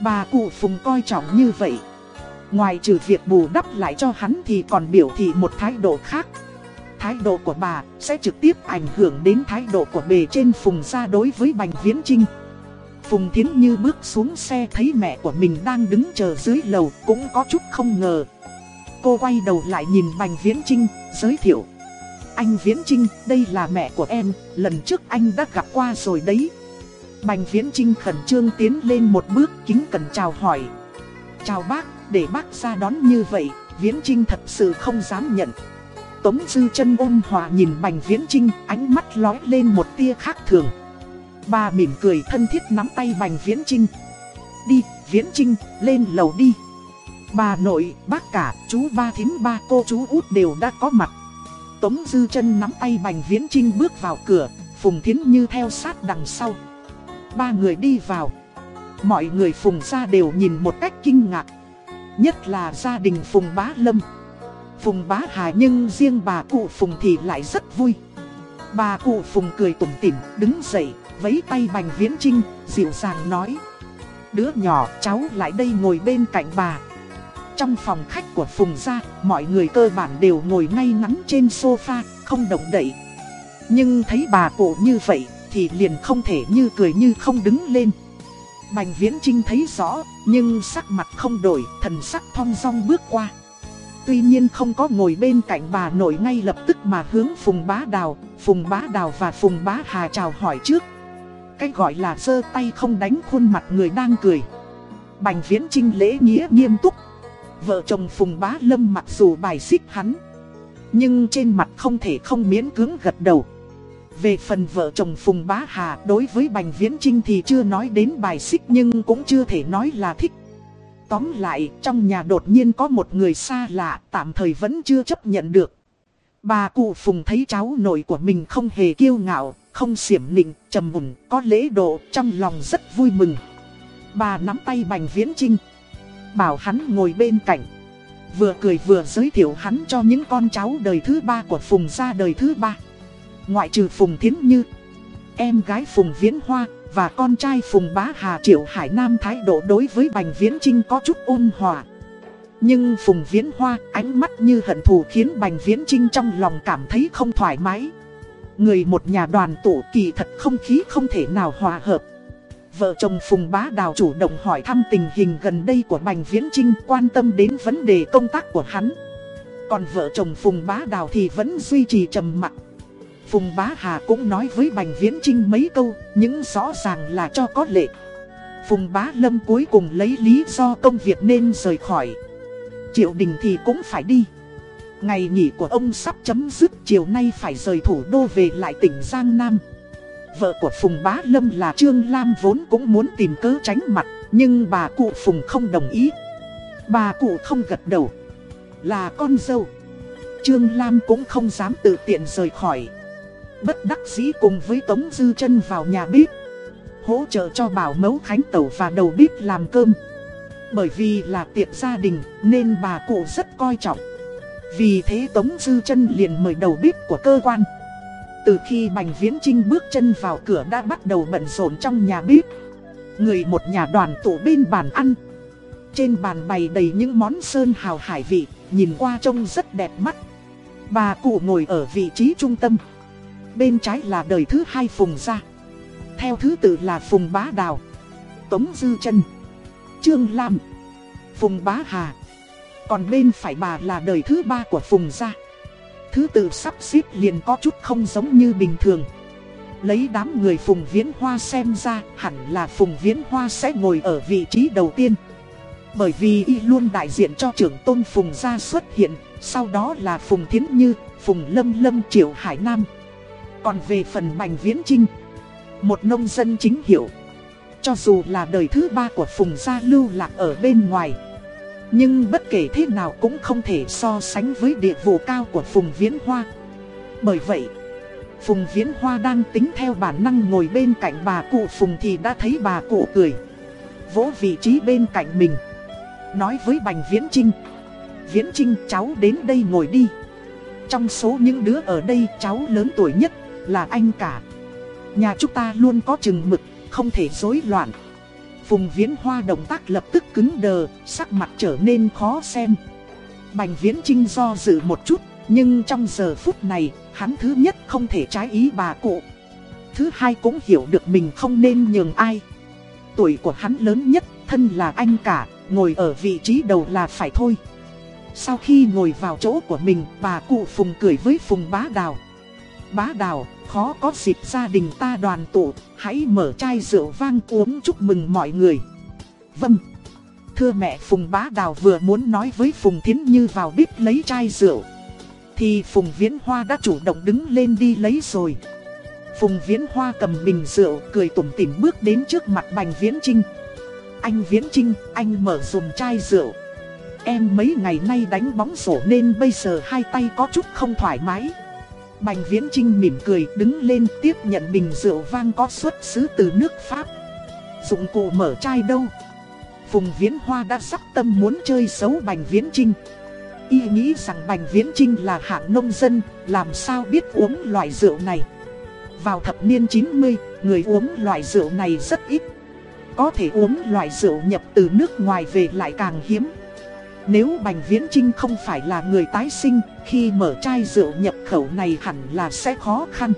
Bà cụ Phùng coi trọng như vậy. Ngoài trừ việc bù đắp lại cho hắn thì còn biểu thị một thái độ khác. Thái độ của bà sẽ trực tiếp ảnh hưởng đến thái độ của bề trên Phùng gia đối với Bành Viễn Trinh. Phùng Thiến Như bước xuống xe thấy mẹ của mình đang đứng chờ dưới lầu cũng có chút không ngờ. Cô quay đầu lại nhìn Bành Viễn Trinh, giới thiệu. Anh Viễn Trinh, đây là mẹ của em, lần trước anh đã gặp qua rồi đấy. Bành Viễn Trinh khẩn trương tiến lên một bước kính cẩn chào hỏi. Chào bác, để bác ra đón như vậy, Viễn Trinh thật sự không dám nhận. Tống Dư chân ôn hòa nhìn Bành Viễn Trinh, ánh mắt lói lên một tia khác thường. Bà mỉm cười thân thiết nắm tay Bành Viễn Trinh. Đi, Viễn Trinh, lên lầu đi. Bà nội, bác cả, chú ba thím ba cô chú út đều đã có mặt. Tống Dư chân nắm tay Bành Viễn Trinh bước vào cửa, Phùng Thiến Như theo sát đằng sau. Ba người đi vào. Mọi người Phùng ra đều nhìn một cách kinh ngạc. Nhất là gia đình Phùng Bá Lâm. Phùng Bá Hà nhưng riêng bà cụ Phùng thì lại rất vui. Bà cụ Phùng cười tủm tỉm, đứng dậy, vấy tay Bành Viễn Trinh, dịu dàng nói. Đứa nhỏ cháu lại đây ngồi bên cạnh bà. Trong phòng khách của Phùng gia, mọi người cơ bản đều ngồi ngay ngắn trên sofa, không động đậy. Nhưng thấy bà cụ như vậy, thì liền không thể như cười như không đứng lên. Bành Viễn Trinh thấy rõ, nhưng sắc mặt không đổi, thần sắc thong dong bước qua. Tuy nhiên không có ngồi bên cạnh bà nội ngay lập tức mà hướng Phùng Bá Đào, Phùng Bá Đào và Phùng Bá Hà chào hỏi trước. Cách gọi là giơ tay không đánh khuôn mặt người đang cười. Bành Viễn Trinh lễ nghĩa nghiêm túc. Vợ chồng Phùng Bá Lâm mặc dù bài xích hắn. Nhưng trên mặt không thể không miễn cưỡng gật đầu. Về phần vợ chồng Phùng Bá Hà đối với Bành Viễn Trinh thì chưa nói đến bài xích nhưng cũng chưa thể nói là thích. Tóm lại, trong nhà đột nhiên có một người xa lạ, tạm thời vẫn chưa chấp nhận được. Bà cụ Phùng thấy cháu nội của mình không hề kiêu ngạo, không xiểm nịnh, trầm mùn, có lễ độ, trong lòng rất vui mừng. Bà nắm tay Bành Viễn Trinh, bảo hắn ngồi bên cạnh. Vừa cười vừa giới thiệu hắn cho những con cháu đời thứ ba của Phùng gia đời thứ ba. Ngoại trừ Phùng Thiến Như, Em gái Phùng Viễn Hoa Và con trai Phùng Bá Hà Triệu Hải Nam thái độ đối với Bành Viễn Trinh có chút ôn hòa. Nhưng Phùng Viễn Hoa ánh mắt như hận thù khiến Bành Viễn Trinh trong lòng cảm thấy không thoải mái. Người một nhà đoàn tụ kỳ thật không khí không thể nào hòa hợp. Vợ chồng Phùng Bá Đào chủ động hỏi thăm tình hình gần đây của Bành Viễn Trinh quan tâm đến vấn đề công tác của hắn. Còn vợ chồng Phùng Bá Đào thì vẫn duy trì trầm mặc. Phùng Bá Hà cũng nói với Bành Viễn Trinh mấy câu, những rõ ràng là cho có lệ. Phùng Bá Lâm cuối cùng lấy lý do công việc nên rời khỏi. Triệu Đình thì cũng phải đi. Ngày nghỉ của ông sắp chấm dứt chiều nay phải rời thủ đô về lại tỉnh Giang Nam Vợ của Phùng Bá Lâm là Trương Lam vốn cũng muốn tìm cớ tránh mặt Nhưng bà cụ Phùng không đồng ý Bà cụ không gật đầu Là con dâu Trương Lam cũng không dám tự tiện rời khỏi Bất đắc dĩ cùng với Tống Dư chân vào nhà bếp, Hỗ trợ cho bảo mẫu Khánh Tẩu và đầu bếp làm cơm. Bởi vì là tiệc gia đình, nên bà cụ rất coi trọng. Vì thế Tống Dư chân liền mời đầu bếp của cơ quan. Từ khi Bành Viễn Trinh bước chân vào cửa đã bắt đầu bận rộn trong nhà bếp. Người một nhà đoàn tụ bên bàn ăn. Trên bàn bày đầy những món sơn hào hải vị, Nhìn qua trông rất đẹp mắt. Bà cụ ngồi ở vị trí trung tâm. Bên trái là đời thứ hai Phùng Gia. Theo thứ tự là Phùng Bá Đào. Tống Dư chân. Trương Lam. Phùng Bá Hà. Còn bên phải bà là đời thứ ba của Phùng Gia. Thứ tự sắp xếp liền có chút không giống như bình thường. Lấy đám người Phùng Viễn Hoa xem ra hẳn là Phùng Viễn Hoa sẽ ngồi ở vị trí đầu tiên. Bởi vì y luôn đại diện cho trưởng tôn Phùng Gia xuất hiện Sau đó là Phùng Thiến Như, Phùng Lâm Lâm Triệu Hải Nam còn về phần Bành Viễn Trinh Một nông dân chính hiểu, Cho dù là đời thứ ba của Phùng Gia lưu lạc ở bên ngoài Nhưng bất kể thế nào cũng không thể so sánh với địa vụ cao của Phùng Viễn Hoa. Bởi vậy Phùng Viễn Hoa đang tính theo bản năng ngồi bên cạnh bà cụ Phùng thì đã thấy bà cụ cười Vỗ vị trí bên cạnh mình Nói với Bành Viễn Trinh Viễn Trinh cháu đến đây ngồi đi. Trong số những đứa ở đây cháu lớn tuổi nhất là anh cả. Nhà chúng ta luôn có chừng mực, không thể rối loạn. Phùng Viễn Hoa động tác lập tức cứng đờ, sắc mặt trở nên khó xem. Bành Viễn Trinh do dự một chút, nhưng trong giờ phút này, hắn thứ nhất không thể trái ý bà cụ. Thứ hai cũng hiểu được mình không nên nhường ai. Tuổi của hắn lớn nhất, thân là anh cả, ngồi ở vị trí đầu là phải thôi. Sau khi ngồi vào chỗ của mình, bà cụ Phùng cười với Phùng Bá Đào. Bá Đào, khó có dịp gia đình ta đoàn tụ, hãy mở chai rượu vang uống chúc mừng mọi người. Vâng. Thưa mẹ Phùng Bá Đào vừa muốn nói với Phùng Thiến Như vào bếp lấy chai rượu. Thì Phùng Viễn Hoa đã chủ động đứng lên đi lấy rồi. Phùng Viễn Hoa cầm bình rượu cười tủm tỉm bước đến trước mặt Bành Viễn Trinh. Anh Viễn Trinh, anh mở dùm chai rượu. Em mấy ngày nay đánh bóng rổ nên bây giờ hai tay có chút không thoải mái. Bành Viễn Trinh mỉm cười đứng lên tiếp nhận bình rượu vang có xuất xứ từ nước Pháp. Dụng cụ mở chai đâu? Phùng Viễn Hoa đã sắc tâm muốn chơi xấu Bành Viễn Trinh. Y nghĩ rằng Bành Viễn Trinh là hạng nông dân, làm sao biết uống loại rượu này. Vào thập niên 90, người uống loại rượu này rất ít. Có thể uống loại rượu nhập từ nước ngoài về lại càng hiếm. Nếu Bành Viễn Trinh không phải là người tái sinh, khi mở chai rượu nhập khẩu này hẳn là sẽ khó khăn.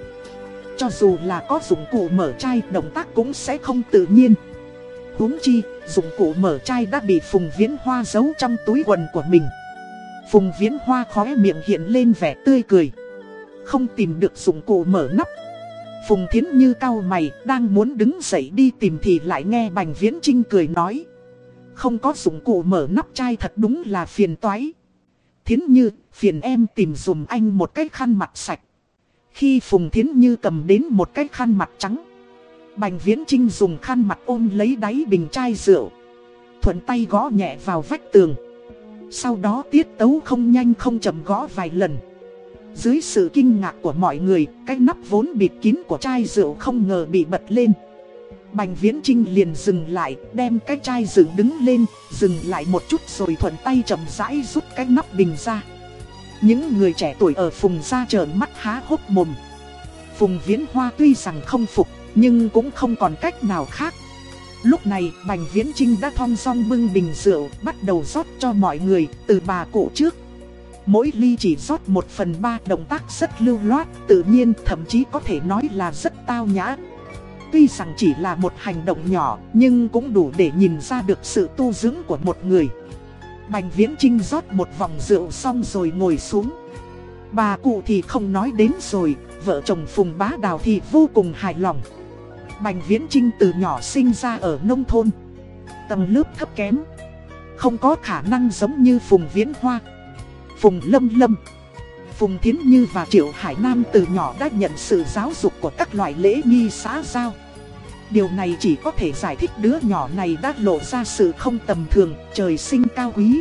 Cho dù là có dụng cụ mở chai, động tác cũng sẽ không tự nhiên. huống chi, dụng cụ mở chai đã bị Phùng Viễn Hoa giấu trong túi quần của mình. Phùng Viễn Hoa khóe miệng hiện lên vẻ tươi cười. Không tìm được dụng cụ mở nắp. Phùng Thiến Như cao mày, đang muốn đứng dậy đi tìm thì lại nghe Bành Viễn Trinh cười nói. Không có dụng cụ mở nắp chai thật đúng là phiền toái. Thiến Như, phiền em tìm dùm anh một cái khăn mặt sạch. Khi Phùng Thiến Như cầm đến một cái khăn mặt trắng. Bành Viễn Trinh dùng khăn mặt ôm lấy đáy bình chai rượu. Thuận tay gõ nhẹ vào vách tường. Sau đó tiết tấu không nhanh không chậm gõ vài lần. Dưới sự kinh ngạc của mọi người, cái nắp vốn bịt kín của chai rượu không ngờ bị bật lên. Bành Viễn Trinh liền dừng lại, đem cái chai dựng đứng lên, dừng lại một chút rồi thuận tay chậm rãi rút cái nắp bình ra. Những người trẻ tuổi ở Phùng ra trợn mắt há hốc mồm. Phùng Viễn Hoa tuy rằng không phục, nhưng cũng không còn cách nào khác. Lúc này, Bành Viễn Trinh đã thong song bưng bình rượu, bắt đầu rót cho mọi người, từ bà cụ trước. Mỗi ly chỉ rót một phần ba động tác rất lưu loát, tự nhiên thậm chí có thể nói là rất tao nhã. Tuy rằng chỉ là một hành động nhỏ nhưng cũng đủ để nhìn ra được sự tu dưỡng của một người. Bành Viễn Trinh rót một vòng rượu xong rồi ngồi xuống. Bà cụ thì không nói đến rồi, vợ chồng Phùng Bá Đào thì vô cùng hài lòng. Bành Viễn Trinh từ nhỏ sinh ra ở nông thôn. Tầng lớp thấp kém. Không có khả năng giống như Phùng Viễn Hoa. Phùng Lâm Lâm. Phùng Thiến Như và Triệu Hải Nam từ nhỏ đã nhận sự giáo dục của các loại lễ nghi xã giao. Điều này chỉ có thể giải thích đứa nhỏ này đã lộ ra sự không tầm thường, trời sinh cao quý.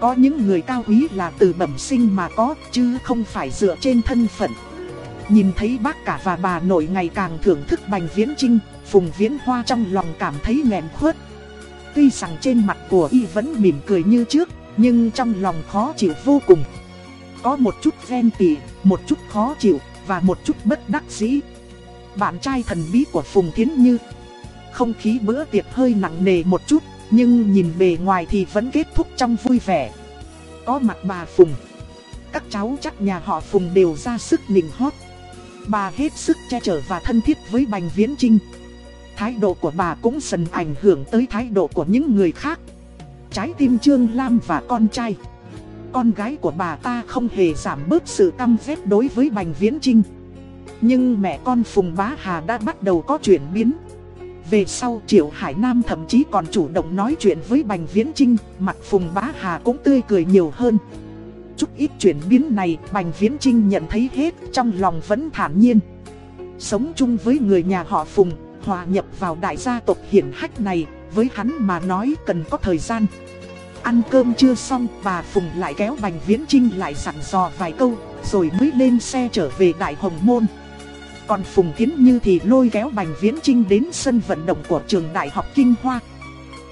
Có những người cao quý là từ bẩm sinh mà có, chứ không phải dựa trên thân phận. Nhìn thấy bác cả và bà nội ngày càng thưởng thức Bành Viễn Trinh, Phùng Viễn Hoa trong lòng cảm thấy nghẹn khuất. Tuy rằng trên mặt của y vẫn mỉm cười như trước, nhưng trong lòng khó chịu vô cùng có một chút ghen tị, một chút khó chịu và một chút bất đắc dĩ. Bạn trai thần bí của Phùng Thiến Như. Không khí bữa tiệc hơi nặng nề một chút, nhưng nhìn bề ngoài thì vẫn kết thúc trong vui vẻ. Có mặt bà Phùng. Các cháu chắc nhà họ Phùng đều ra sức nịnh hót. Bà hết sức che chở và thân thiết với Bành Viễn Trinh Thái độ của bà cũng dần ảnh hưởng tới thái độ của những người khác. Trái tim Trương Lam và con trai con gái của bà ta không hề giảm bớt sự căm ghét đối với Bành Viễn Trinh. Nhưng mẹ con Phùng Bá Hà đã bắt đầu có chuyển biến. Về sau Triệu Hải Nam thậm chí còn chủ động nói chuyện với Bành Viễn Trinh, mặt Phùng Bá Hà cũng tươi cười nhiều hơn. Chút ít chuyển biến này Bành Viễn Trinh nhận thấy hết trong lòng vẫn thản nhiên. Sống chung với người nhà họ Phùng, hòa nhập vào đại gia tộc hiển hách này, với hắn mà nói cần có thời gian. Ăn cơm chưa xong, bà Phùng lại kéo Bành Viễn Trinh lại sẵn dò vài câu, rồi mới lên xe trở về Đại Hồng Môn. Còn Phùng Thiến Như thì lôi kéo Bành Viễn Trinh đến sân vận động của trường Đại học Kinh Hoa.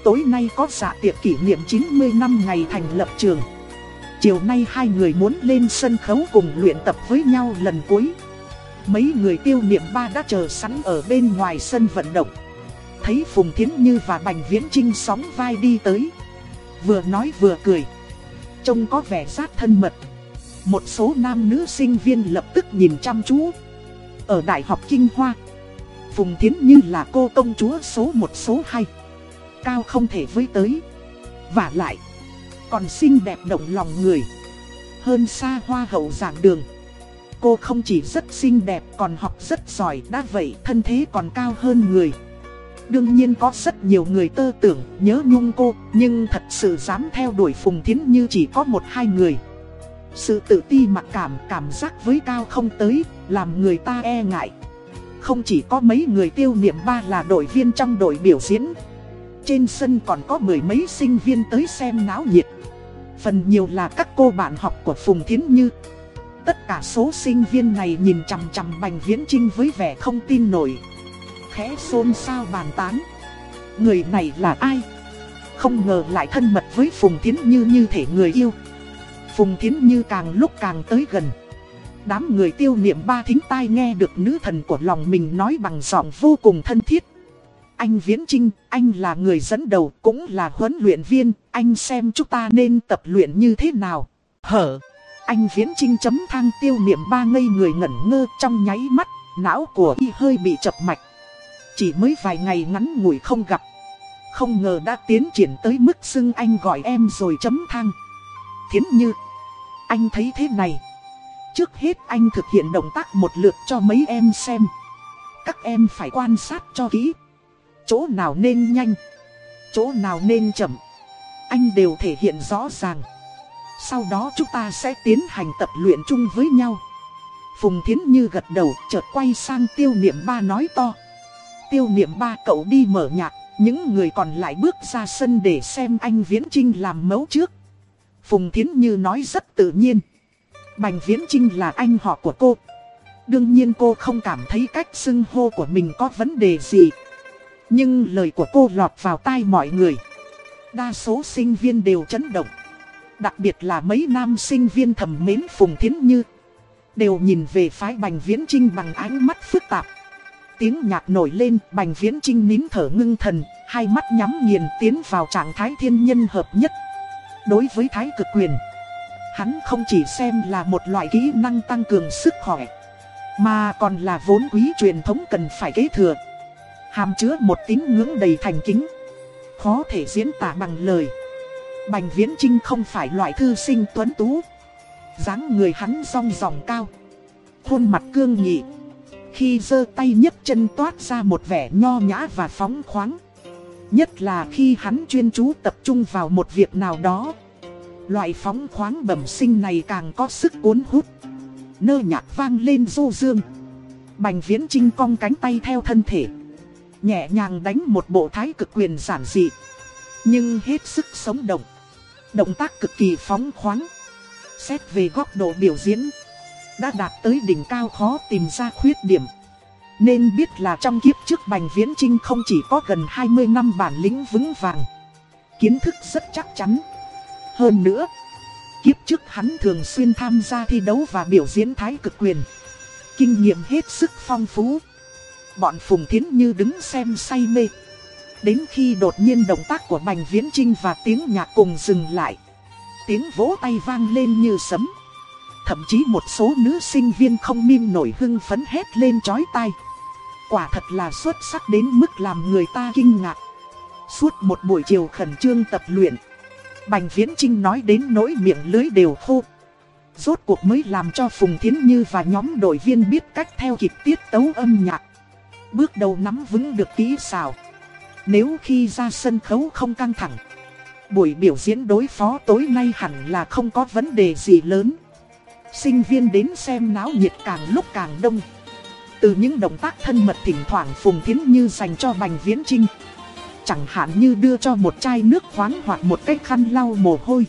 Tối nay có dạ tiệc kỷ niệm 90 năm ngày thành lập trường. Chiều nay hai người muốn lên sân khấu cùng luyện tập với nhau lần cuối. Mấy người tiêu niệm ba đã chờ sẵn ở bên ngoài sân vận động. Thấy Phùng Thiến Như và Bành Viễn Trinh sóng vai đi tới. Vừa nói vừa cười. Trông có vẻ sát thân mật. Một số nam nữ sinh viên lập tức nhìn chăm chú. Ở Đại học Kinh Hoa, Phùng Thiến Như là cô công chúa số một số hai. Cao không thể với tới. Và lại, Còn xinh đẹp động lòng người. Hơn xa hoa hậu giảng đường. Cô không chỉ rất xinh đẹp, còn học rất giỏi, Đã vậy thân thế còn cao hơn người. Đương nhiên có rất nhiều người tơ tưởng, nhớ nhung cô, Nhưng thật sự dám theo đuổi Phùng Thiến Như chỉ có một hai người. Sự tự ti mặc cảm cảm giác với cao không tới, Làm người ta e ngại. Không chỉ có mấy người tiêu niệm ba là đội viên trong đội biểu diễn. Trên sân còn có mười mấy sinh viên tới xem náo nhiệt. Phần nhiều là các cô bạn học của Phùng Thiến Như. Tất cả số sinh viên này nhìn chằm chằm Bành Viễn Trinh với vẻ không tin nổi khẽ xôn xao bàn tán. Người này là ai? Không ngờ lại thân mật với Phùng Thiến Như như thể người yêu. Phùng Thiến Như càng lúc càng tới gần. Đám người tiêu niệm ba thính tai nghe được nữ thần của lòng mình nói bằng giọng vô cùng thân thiết. Anh Viễn Trinh, anh là người dẫn đầu, cũng là huấn luyện viên, anh xem chúng ta nên tập luyện như thế nào. Hở, anh Viễn Trinh chấm thang tiêu niệm ba ngây người ngẩn ngơ trong nháy mắt, não của y hơi bị chập mạch. Chỉ mới vài ngày ngắn ngủi không gặp. Không ngờ đã tiến triển tới mức xưng anh gọi em rồi chấm thang. Thiến như, Anh thấy thế này. Trước hết anh thực hiện động tác một lượt cho mấy em xem. Các em phải quan sát cho kỹ. Chỗ nào nên nhanh, Chỗ nào nên chậm. Anh đều thể hiện rõ ràng. Sau đó chúng ta sẽ tiến hành tập luyện chung với nhau. Phùng Thiến Như gật đầu, chợt quay sang tiêu niệm ba nói to tiêu niệm ba cậu đi mở nhạc, những người còn lại bước ra sân để xem anh Viễn Trinh làm mẫu trước. Phùng Thiến Như nói rất tự nhiên. Bành Viễn Trinh là anh họ của cô. Đương nhiên cô không cảm thấy cách xưng hô của mình có vấn đề gì. Nhưng lời của cô lọt vào tai mọi người. Đa số sinh viên đều chấn động. Đặc biệt là mấy nam sinh viên thầm mến Phùng Thiến Như. Đều nhìn về phái Bành Viễn Trinh bằng ánh mắt phức tạp tiếng nhạc nổi lên, Bành Viễn Trinh nín thở ngưng thần, hai mắt nhắm nghiền tiến vào trạng thái thiên nhân hợp nhất. Đối với thái cực quyền, hắn không chỉ xem là một loại kỹ năng tăng cường sức khỏe, mà còn là vốn quý truyền thống cần phải kế thừa. Hàm chứa một tín ngưỡng đầy thành kính, khó thể diễn tả bằng lời. Bành Viễn Trinh không phải loại thư sinh tuấn tú, dáng người hắn song dòng cao, khuôn mặt cương nghị khi giơ tay nhấc chân toát ra một vẻ nho nhã và phóng khoáng. Nhất là khi hắn chuyên chú tập trung vào một việc nào đó. Loại phóng khoáng bẩm sinh này càng có sức cuốn hút. Nơ nhạc vang lên du dương. Bành viễn trinh cong cánh tay theo thân thể. Nhẹ nhàng đánh một bộ thái cực quyền giản dị. Nhưng hết sức sống động. Động tác cực kỳ phóng khoáng. Xét về góc độ biểu diễn đã đạt tới đỉnh cao khó tìm ra khuyết điểm. Nên biết là trong kiếp trước Bành Viễn Trinh không chỉ có gần 20 năm bản lĩnh vững vàng, Kiến thức rất chắc chắn. Hơn nữa, Kiếp trước hắn thường xuyên tham gia thi đấu và biểu diễn thái cực quyền, Kinh nghiệm hết sức phong phú. Bọn Phùng Thiến Như đứng xem say mê. Đến khi đột nhiên động tác của Bành Viễn Trinh và tiếng nhạc cùng dừng lại, Tiếng vỗ tay vang lên như sấm. Thậm chí một số nữ sinh viên không mim nổi hưng phấn hét lên chói tai. Quả thật là xuất sắc đến mức làm người ta kinh ngạc. Suốt một buổi chiều khẩn trương tập luyện, Bành Viễn Trinh nói đến nỗi miệng lưới đều khô. Rốt cuộc mới làm cho Phùng Thiến Như và nhóm đội viên biết cách theo kịp tiết tấu âm nhạc. Bước đầu nắm vững được kỹ xào Nếu khi ra sân khấu không căng thẳng, Buổi biểu diễn đối phó tối nay hẳn là không có vấn đề gì lớn. Sinh viên đến xem náo nhiệt càng lúc càng đông. Từ những động tác thân mật thỉnh thoảng Phùng Thiến Như dành cho Bành Viễn Trinh Chẳng hạn như đưa cho một chai nước khoáng hoặc một cái khăn lau mồ hôi.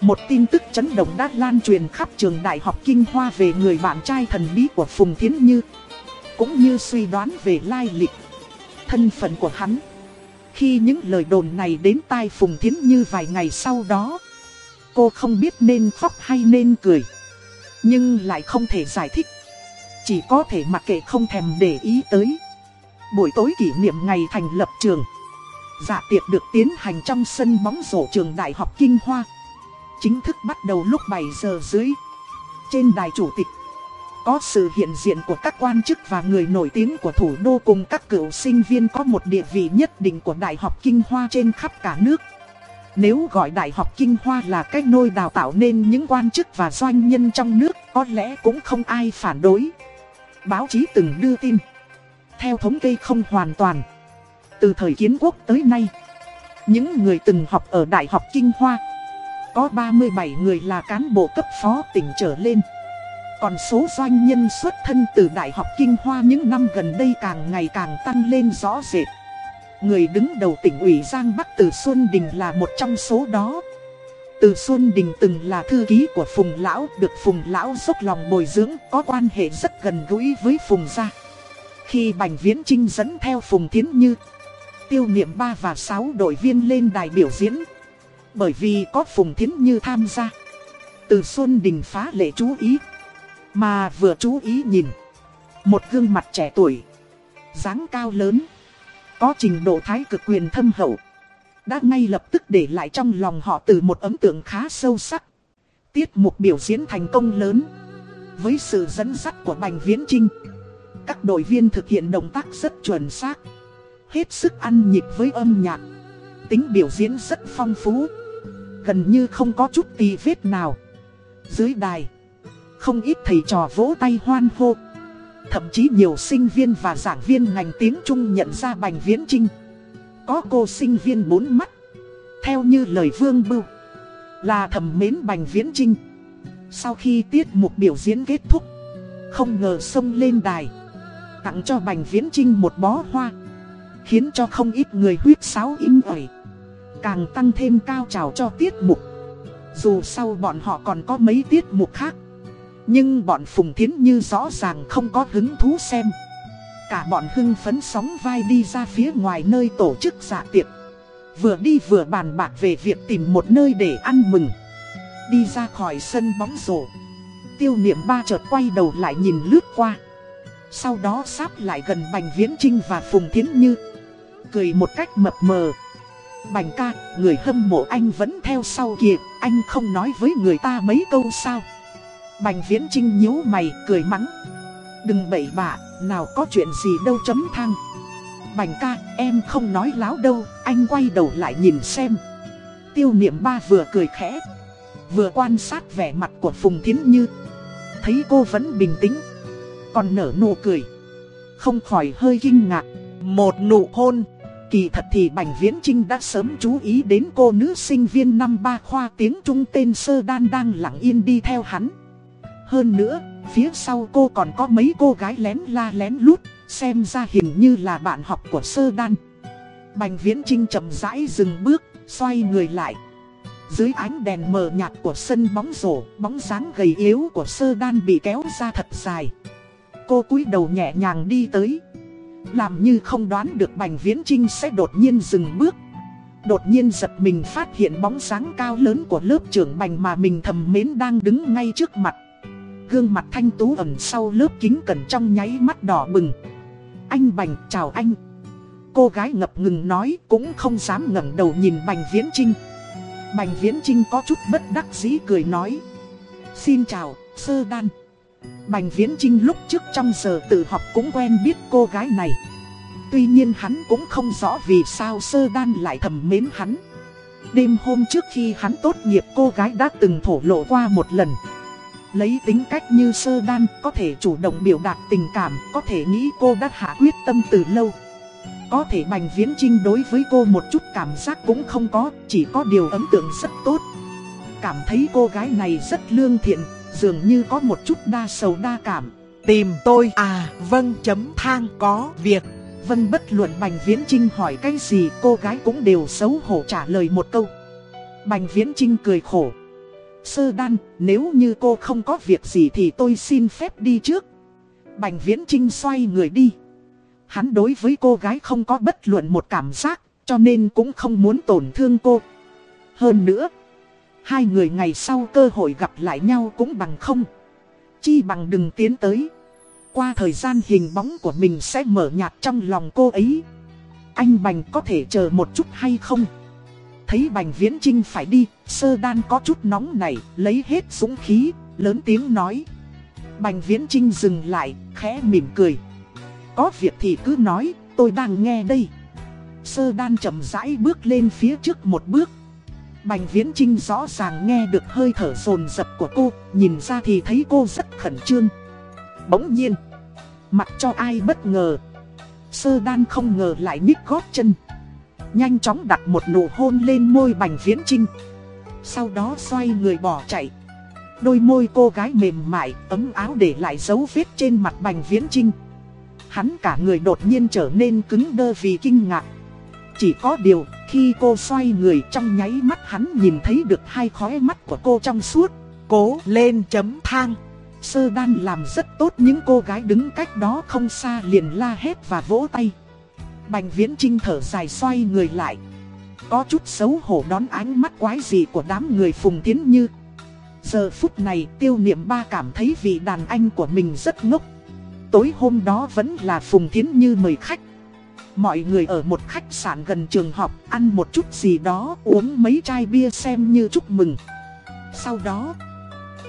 Một tin tức chấn động đã lan truyền khắp trường đại học Kinh Hoa về người bạn trai thần bí của Phùng Thiến Như. Cũng như suy đoán về lai lịch, Thân phận của hắn. Khi những lời đồn này đến tai Phùng Thiến Như vài ngày sau đó, Cô không biết nên khóc hay nên cười. Nhưng lại không thể giải thích. Chỉ có thể mặc kệ không thèm để ý tới. Buổi tối kỷ niệm ngày thành lập trường. Dạ tiệc được tiến hành trong sân bóng rổ trường Đại học Kinh Hoa. Chính thức bắt đầu lúc 7 giờ dưới Trên đài chủ tịch, Có sự hiện diện của các quan chức và người nổi tiếng của thủ đô cùng các cựu sinh viên có một địa vị nhất định của Đại học Kinh Hoa trên khắp cả nước. Nếu gọi Đại học Kinh Hoa là cách nôi đào tạo nên những quan chức và doanh nhân trong nước có lẽ cũng không ai phản đối Báo chí từng đưa tin Theo thống kê không hoàn toàn từ thời kiến quốc tới nay, những người từng học ở Đại học Kinh Hoa, có 37 người là cán bộ cấp phó tỉnh trở lên. Còn số doanh nhân xuất thân từ Đại học Kinh Hoa những năm gần đây càng ngày càng tăng lên rõ rệt. Người đứng đầu tỉnh ủy Giang Bắc Từ Xuân Đình là một trong số đó. Từ Xuân Đình từng là thư ký của Phùng Lão, được Phùng Lão dốc lòng bồi dưỡng, có quan hệ rất gần gũi với Phùng Gia. Khi Bành Viễn Trinh dẫn theo Phùng Thiến Như, tiêu niệm 3 và 6 đội viên lên đài biểu diễn. Bởi vì có Phùng Thiến Như tham gia. Từ Xuân Đình phá lệ chú ý. Mà vừa chú ý nhìn. Một gương mặt trẻ tuổi. dáng cao lớn. Có trình độ thái cực quyền thâm hậu. Đã ngay lập tức để lại trong lòng họ từ một ấn tượng khá sâu sắc. Tiết mục biểu diễn thành công lớn. Với sự dẫn dắt của Bành Viễn Trinh. Các đội viên thực hiện động tác rất chuẩn xác hết sức ăn nhịp với âm nhạc. Tính biểu diễn rất phong phú, gần như không có chút tì vết nào. Dưới đài, không ít thầy trò vỗ tay hoan hô. Thậm chí nhiều sinh viên và giảng viên ngành tiếng Trung nhận ra Bành Viễn Trinh. Có cô sinh viên bốn mắt, theo như lời Vương Bưu, là thầm mến Bành Viễn Trinh. Sau khi tiết mục biểu diễn kết thúc, không ngờ xông lên đài, tặng cho Bành Viễn Trinh một bó hoa. Khiến cho không ít người huyết sáo im ỏi Càng tăng thêm cao trào cho tiết mục Dù sau bọn họ còn có mấy tiết mục khác nhưng bọn Phùng Thiến Như rõ ràng không có hứng thú xem. Cả bọn hưng phấn sóng vai đi ra phía ngoài nơi tổ chức dạ tiệc. Vừa đi vừa bàn bạc về việc tìm một nơi để ăn mừng. Đi ra khỏi sân bóng rổ. Tiêu niệm ba chợt quay đầu lại nhìn lướt qua. Sau đó sáp lại gần Bành Viễn Trinh và Phùng Thiến Như. Cười một cách mập mờ. Bành ca, người hâm mộ anh vẫn theo sau kìa, anh không nói với người ta mấy câu sao. Bành viễn trinh nhíu mày, cười mắng. Đừng bậy bạ, nào có chuyện gì đâu chấm thang. Bành ca, em không nói láo đâu, anh quay đầu lại nhìn xem. Tiêu niệm ba vừa cười khẽ, vừa quan sát vẻ mặt của Phùng Thiến Như. Thấy cô vẫn bình tĩnh, còn nở nụ cười. Không khỏi hơi kinh ngạc. Một nụ hôn Kỳ thật thì Bành Viễn Trinh đã sớm chú ý đến cô nữ sinh viên năm ba khoa tiếng Trung tên Sơ Đan đang lặng yên đi theo hắn. Hơn nữa, phía sau cô còn có mấy cô gái lén la lén lút, xem ra hình như là bạn học của Sơ Đan. Bành Viễn Trinh chậm rãi dừng bước, xoay người lại. Dưới ánh đèn mờ nhạt của sân bóng rổ, bóng dáng gầy yếu của Sơ Đan bị kéo ra thật dài. Cô cúi đầu nhẹ nhàng đi tới. Làm như không đoán được Bành Viễn Trinh sẽ đột nhiên dừng bước. Đột nhiên giật mình phát hiện bóng dáng cao lớn của lớp trưởng Bành mà mình thầm mến đang đứng ngay trước mặt. Gương mặt thanh tú ẩn sau lớp kính cẩn trong nháy mắt đỏ bừng. Anh Bành chào anh. Cô gái ngập ngừng nói cũng không dám ngẩng đầu nhìn Bành Viễn Trinh. Bành Viễn Trinh có chút bất đắc dĩ cười nói. Xin chào, Sơ Đan. Bành Viễn Trinh lúc trước trong giờ tự học cũng quen biết cô gái này. Tuy nhiên hắn cũng không rõ vì sao Sơ Đan lại thầm mến hắn. Đêm hôm trước khi hắn tốt nghiệp cô gái đã từng thổ lộ qua một lần. Lấy tính cách như Sơ Đan có thể chủ động biểu đạt tình cảm, có thể nghĩ cô đã hạ quyết tâm từ lâu. Có thể Bành Viễn Trinh đối với cô một chút cảm giác cũng không có, chỉ có điều ấn tượng rất tốt. Cảm thấy cô gái này rất lương thiện, dường như có một chút đa sầu đa cảm. Tìm tôi à, vâng chấm thang có việc. Vân bất luận Bành Viễn Trinh hỏi cái gì cô gái cũng đều xấu hổ trả lời một câu. Bành Viễn Trinh cười khổ. Sơ đan, nếu như cô không có việc gì thì tôi xin phép đi trước. Bành Viễn Trinh xoay người đi. Hắn đối với cô gái không có bất luận một cảm giác, cho nên cũng không muốn tổn thương cô. Hơn nữa, hai người ngày sau cơ hội gặp lại nhau cũng bằng không. Chi bằng đừng tiến tới. Qua thời gian hình bóng của mình sẽ mở nhạt trong lòng cô ấy. Anh Bành có thể chờ một chút hay không? Thấy Bành Viễn Trinh phải đi, sơ đan có chút nóng này, lấy hết dũng khí, lớn tiếng nói. Bành Viễn Trinh dừng lại, khẽ mỉm cười. Có việc thì cứ nói, tôi đang nghe đây. Sơ đan chậm rãi bước lên phía trước một bước. Bành Viễn Trinh rõ ràng nghe được hơi thở dồn dập của cô, nhìn ra thì thấy cô rất khẩn trương. Bỗng nhiên, mặc cho ai bất ngờ. Sơ đan không ngờ lại nhích gót chân. Nhanh chóng đặt một nụ hôn lên môi Bành Viễn Trinh. Sau đó xoay người bỏ chạy. Đôi môi cô gái mềm mại, ấm áo để lại dấu vết trên mặt Bành Viễn Trinh. Hắn cả người đột nhiên trở nên cứng đơ vì kinh ngạc. Chỉ có điều, khi cô xoay người trong nháy mắt hắn nhìn thấy được hai khóe mắt của cô trong suốt. Cố lên chấm thang. Sơ đan làm rất tốt những cô gái đứng cách đó không xa liền la hét và vỗ tay. Bành viễn trinh thở dài xoay người lại. Có chút xấu hổ đón ánh mắt quái dị của đám người phùng tiến như. Giờ phút này tiêu niệm ba cảm thấy vị đàn anh của mình rất ngốc. Tối hôm đó vẫn là phùng thiến như mời khách. Mọi người ở một khách sạn gần trường học ăn một chút gì đó uống mấy chai bia xem như chúc mừng. Sau đó,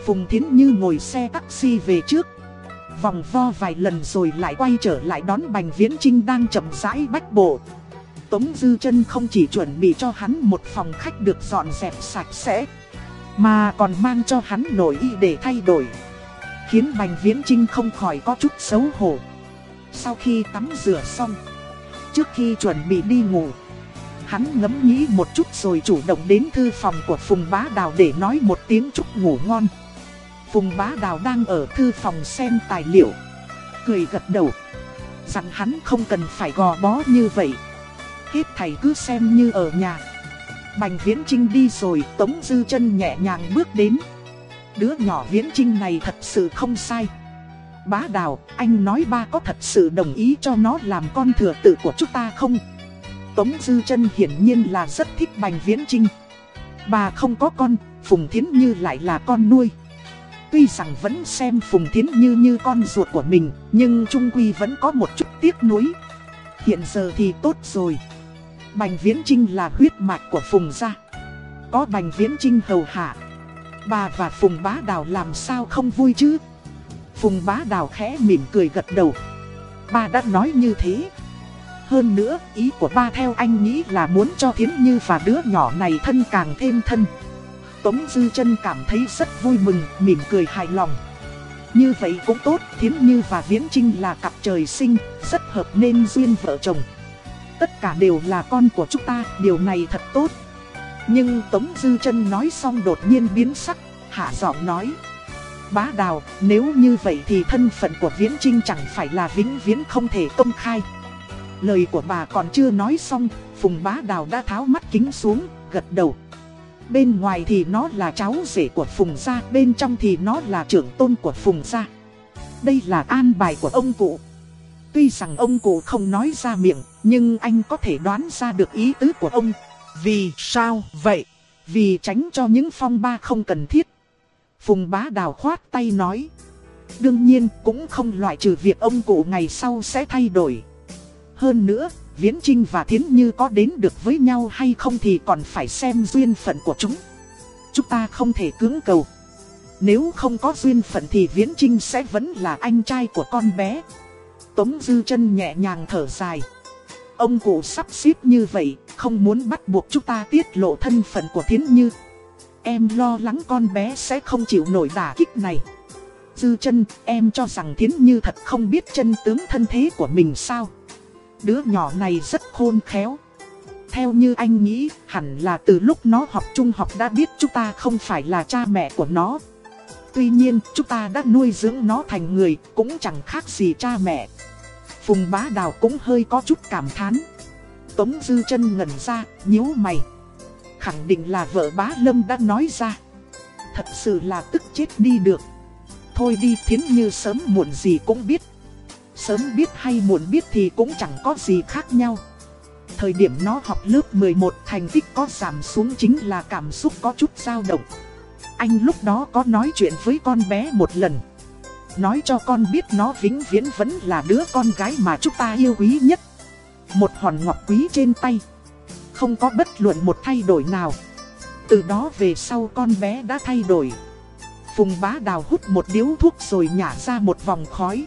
Phùng Thiến Như ngồi xe taxi về trước. Vòng vo vài lần rồi lại quay trở lại đón Bành Viễn Trinh đang chậm rãi bách bộ. Tống Dư chân không chỉ chuẩn bị cho hắn một phòng khách được dọn dẹp sạch sẽ, mà còn mang cho hắn nổi y để thay đổi. Khiến Bành Viễn Trinh không khỏi có chút xấu hổ. Sau khi tắm rửa xong, trước khi chuẩn bị đi ngủ, hắn ngẫm nghĩ một chút rồi chủ động đến thư phòng của Phùng Bá Đào để nói một tiếng chúc ngủ ngon. Phùng Bá Đào đang ở thư phòng xem tài liệu, cười gật đầu, rằng hắn không cần phải gò bó như vậy. Hết thầy cứ xem như ở nhà. Bành Viễn Trinh đi rồi, Tống Dư chân nhẹ nhàng bước đến. Đứa nhỏ Viễn Trinh này thật sự không sai. Bá Đào, anh nói ba có thật sự đồng ý cho nó làm con thừa tự của chúng ta không? Tống Dư chân hiển nhiên là rất thích Bành Viễn Trinh. Bà không có con, Phùng Thiến Như lại là con nuôi. Tuy rằng vẫn xem Phùng Thiến Như như con ruột của mình, nhưng Trung Quy vẫn có một chút tiếc nuối. Hiện giờ thì tốt rồi. Bành Viễn Trinh là huyết mạch của Phùng gia. Có Bành Viễn Trinh hầu hạ. Bà và Phùng Bá Đào làm sao không vui chứ? Phùng Bá Đào khẽ mỉm cười gật đầu. Bà đã nói như thế. Hơn nữa, ý của ba theo anh nghĩ là muốn cho Thiến Như và đứa nhỏ này thân càng thêm thân. Tống Dư chân cảm thấy rất vui mừng, mỉm cười hài lòng. Như vậy cũng tốt, Thiến Như và Viễn Trinh là cặp trời sinh, rất hợp nên duyên vợ chồng. Tất cả đều là con của chúng ta, điều này thật tốt. Nhưng Tống Dư chân nói xong đột nhiên biến sắc, hạ giọng nói. Bá đào, nếu như vậy thì thân phận của Viễn Trinh chẳng phải là vĩnh viễn không thể công khai. Lời của bà còn chưa nói xong, Phùng bá đào đã tháo mắt kính xuống, gật đầu. Bên ngoài thì nó là cháu rể của Phùng gia, bên trong thì nó là trưởng tôn của Phùng gia. Đây là an bài của ông cụ. Tuy rằng ông cụ không nói ra miệng, nhưng anh có thể đoán ra được ý tứ của ông. Vì sao vậy? Vì tránh cho những phong ba không cần thiết. Phùng bá đào khoát tay nói. Đương nhiên cũng không loại trừ việc ông cụ ngày sau sẽ thay đổi. Hơn nữa, Viễn Trinh và Thiến Như có đến được với nhau hay không thì còn phải xem duyên phận của chúng. Chúng ta không thể cưỡng cầu. Nếu không có duyên phận thì Viễn Trinh sẽ vẫn là anh trai của con bé. Tống Dư chân nhẹ nhàng thở dài. Ông cụ sắp xếp như vậy, không muốn bắt buộc chúng ta tiết lộ thân phận của Thiến Như. Em lo lắng con bé sẽ không chịu nổi đả kích này. Dư chân, em cho rằng Thiến Như thật không biết chân tướng thân thế của mình sao. Đứa nhỏ này rất khôn khéo. Theo như anh nghĩ, hẳn là từ lúc nó học trung học đã biết chúng ta không phải là cha mẹ của nó. Tuy nhiên, chúng ta đã nuôi dưỡng nó thành người, cũng chẳng khác gì cha mẹ. Phùng bá đào cũng hơi có chút cảm thán. Tống dư chân ngẩn ra, nhíu mày. Khẳng định là vợ bá lâm đã nói ra. Thật sự là tức chết đi được. Thôi đi thiến như sớm muộn gì cũng biết. Sớm biết hay muộn biết thì cũng chẳng có gì khác nhau. Thời điểm nó học lớp 11 thành tích có giảm xuống chính là cảm xúc có chút dao động. Anh lúc đó có nói chuyện với con bé một lần. Nói cho con biết nó vĩnh viễn vẫn là đứa con gái mà chúng ta yêu quý nhất. Một hòn ngọc quý trên tay. Không có bất luận một thay đổi nào. Từ đó về sau con bé đã thay đổi. Phùng bá đào hút một điếu thuốc rồi nhả ra một vòng khói.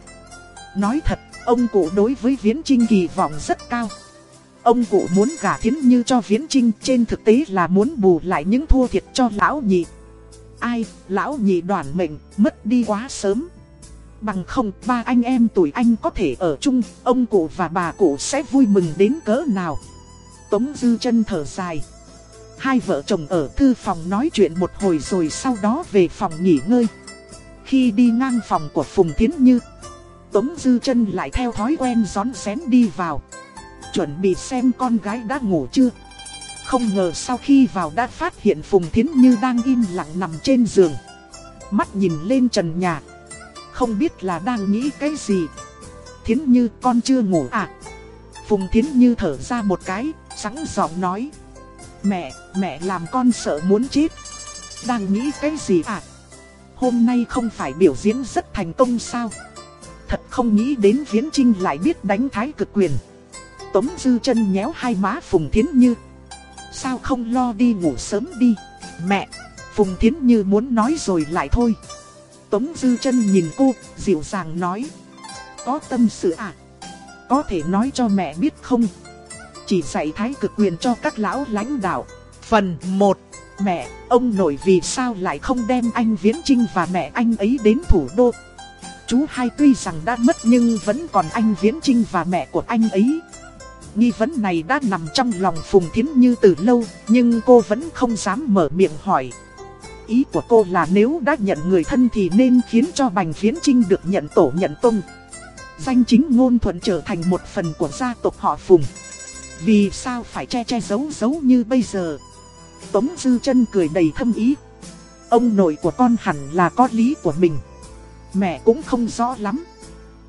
Nói thật, ông cụ đối với Viễn Trinh kỳ vọng rất cao. Ông cụ muốn gả thiến như cho Viễn Trinh trên thực tế là muốn bù lại những thua thiệt cho lão nhị. Ai, lão nhị đoàn mệnh, mất đi quá sớm. Bằng không, ba anh em tuổi anh có thể ở chung, ông cụ và bà cụ sẽ vui mừng đến cỡ nào. Tống Dư chân thở dài. Hai vợ chồng ở thư phòng nói chuyện một hồi rồi sau đó về phòng nghỉ ngơi. Khi đi ngang phòng của Phùng Thiến Như, Tống Dư chân lại theo thói quen gión xén đi vào. Chuẩn bị xem con gái đã ngủ chưa. Không ngờ sau khi vào đã phát hiện Phùng Thiến Như đang im lặng nằm trên giường. Mắt nhìn lên trần nhà. Không biết là đang nghĩ cái gì. Thiến Như con chưa ngủ à? Phùng Thiến Như thở ra một cái, sẵn giọng nói. Mẹ, mẹ làm con sợ muốn chết. Đang nghĩ cái gì à? Hôm nay không phải biểu diễn rất thành công sao? Thật không nghĩ đến Viễn Trinh lại biết đánh thái cực quyền. Tống Dư chân nhéo hai má Phùng Thiến Như. Sao không lo đi ngủ sớm đi? Mẹ! Phùng Thiến Như muốn nói rồi lại thôi. Tống Dư chân nhìn cô, dịu dàng nói. Có tâm sự à? Có thể nói cho mẹ biết không? Chỉ dạy thái cực quyền cho các lão lãnh đạo. Phần 1 Mẹ, ông nội vì sao lại không đem anh Viễn Trinh và mẹ anh ấy đến thủ đô? Chú hai tuy rằng đã mất nhưng vẫn còn anh Viễn Trinh và mẹ của anh ấy. Nghi vấn này đã nằm trong lòng Phùng Thiến Như từ lâu, nhưng cô vẫn không dám mở miệng hỏi. Ý của cô là nếu đã nhận người thân thì nên khiến cho Bành Viễn Trinh được nhận tổ nhận tung. Danh chính ngôn thuận trở thành một phần của gia tộc họ Phùng. Vì sao phải che che giấu giấu như bây giờ? Tống Dư chân cười đầy thâm ý. Ông nội của con hẳn là có lý của mình. Mẹ cũng không rõ lắm.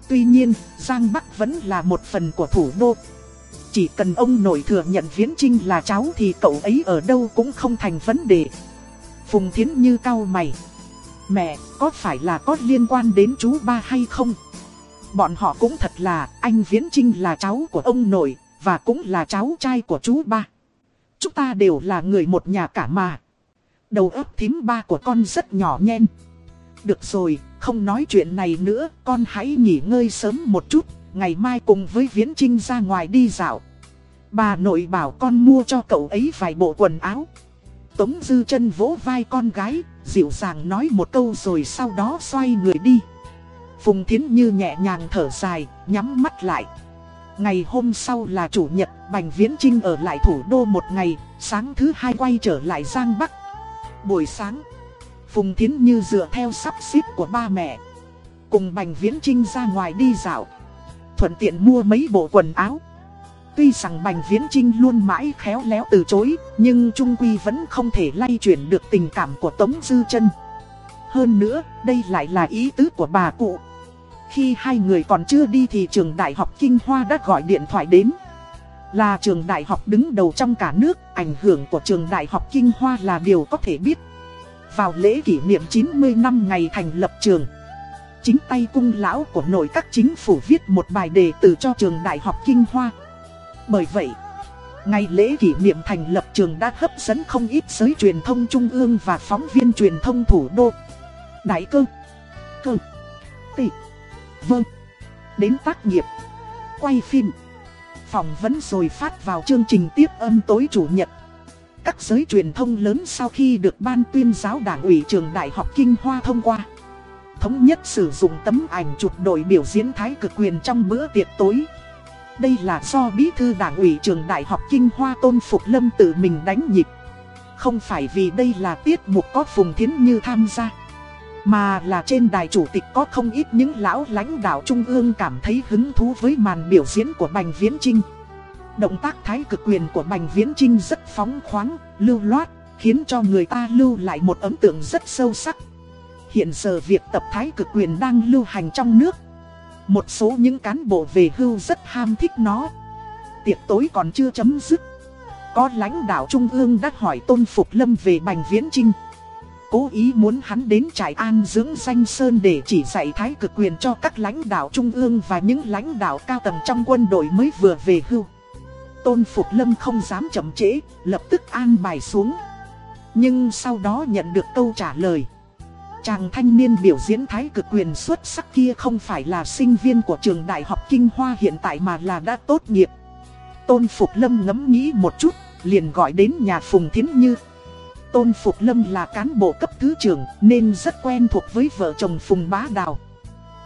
Tuy nhiên, Giang Bắc vẫn là một phần của thủ đô. Chỉ cần ông nội thừa nhận Viễn Trinh là cháu thì cậu ấy ở đâu cũng không thành vấn đề. Phùng Thiến Như cao mày. Mẹ, có phải là có liên quan đến chú ba hay không? Bọn họ cũng thật là, anh Viễn Trinh là cháu của ông nội, và cũng là cháu trai của chú ba. Chúng ta đều là người một nhà cả mà. Đầu óc thím ba của con rất nhỏ nhen. Được rồi, không nói chuyện này nữa, con hãy nghỉ ngơi sớm một chút, ngày mai cùng với Viễn Trinh ra ngoài đi dạo. Bà nội bảo con mua cho cậu ấy vài bộ quần áo. Tống Dư chân vỗ vai con gái, dịu dàng nói một câu rồi sau đó xoay người đi. Phùng Thiến Như nhẹ nhàng thở dài, nhắm mắt lại. Ngày hôm sau là chủ nhật, Bành Viễn Trinh ở lại thủ đô một ngày, sáng thứ hai quay trở lại Giang Bắc. Buổi sáng, Phùng Thiến Như dựa theo sắp xếp của ba mẹ. Cùng Bành Viễn Trinh ra ngoài đi dạo. Thuận tiện mua mấy bộ quần áo. Tuy rằng Bành Viễn Trinh luôn mãi khéo léo từ chối, nhưng Trung Quy vẫn không thể lay chuyển được tình cảm của Tống Dư chân Hơn nữa, đây lại là ý tứ của bà cụ. Khi hai người còn chưa đi thì trường đại học Kinh Hoa đã gọi điện thoại đến. Là trường đại học đứng đầu trong cả nước, ảnh hưởng của trường đại học Kinh Hoa là điều có thể biết. Vào lễ kỷ niệm 90 năm ngày thành lập trường, chính tay cung lão của nội các chính phủ viết một bài đề từ cho trường đại học Kinh Hoa. Bởi vậy, ngày lễ kỷ niệm thành lập trường đã hấp dẫn không ít giới truyền thông trung ương và phóng viên truyền thông thủ đô. Đại cơ, cơ, tị, vâng, đến tác nghiệp, quay phim, phỏng vấn rồi phát vào chương trình tiếp âm tối chủ nhật. Các giới truyền thông lớn sau khi được ban tuyên giáo đảng ủy trường Đại học Kinh Hoa thông qua. Thống nhất sử dụng tấm ảnh chụp đội biểu diễn thái cực quyền trong bữa tiệc tối. Đây là do bí thư đảng ủy trường Đại học Kinh Hoa Tôn Phục Lâm tự mình đánh nhịp. Không phải vì đây là tiết mục có Phùng Thiến Như tham gia, Mà là trên đài chủ tịch có không ít những lão lãnh đạo trung ương cảm thấy hứng thú với màn biểu diễn của Bành Viễn Trinh Động tác thái cực quyền của Bành Viễn Trinh rất phóng khoáng, lưu loát, khiến cho người ta lưu lại một ấn tượng rất sâu sắc. Hiện giờ việc tập thái cực quyền đang lưu hành trong nước. Một số những cán bộ về hưu rất ham thích nó. Tiệc tối còn chưa chấm dứt. Có lãnh đạo Trung ương đã hỏi Tôn Phục Lâm về Bành Viễn Trinh. Cố ý muốn hắn đến trại an dưỡng danh Sơn để chỉ dạy thái cực quyền cho các lãnh đạo Trung ương và những lãnh đạo cao tầng trong quân đội mới vừa về hưu. Tôn Phục Lâm không dám chậm trễ, lập tức an bài xuống. Nhưng sau đó nhận được câu trả lời. Chàng thanh niên biểu diễn thái cực quyền xuất sắc kia không phải là sinh viên của trường đại học Kinh Hoa hiện tại mà là đã tốt nghiệp. Tôn Phục Lâm ngẫm nghĩ một chút, liền gọi đến nhà Phùng Thiến Như. Tôn Phục Lâm là cán bộ cấp thứ trưởng nên rất quen thuộc với vợ chồng Phùng Bá Đào.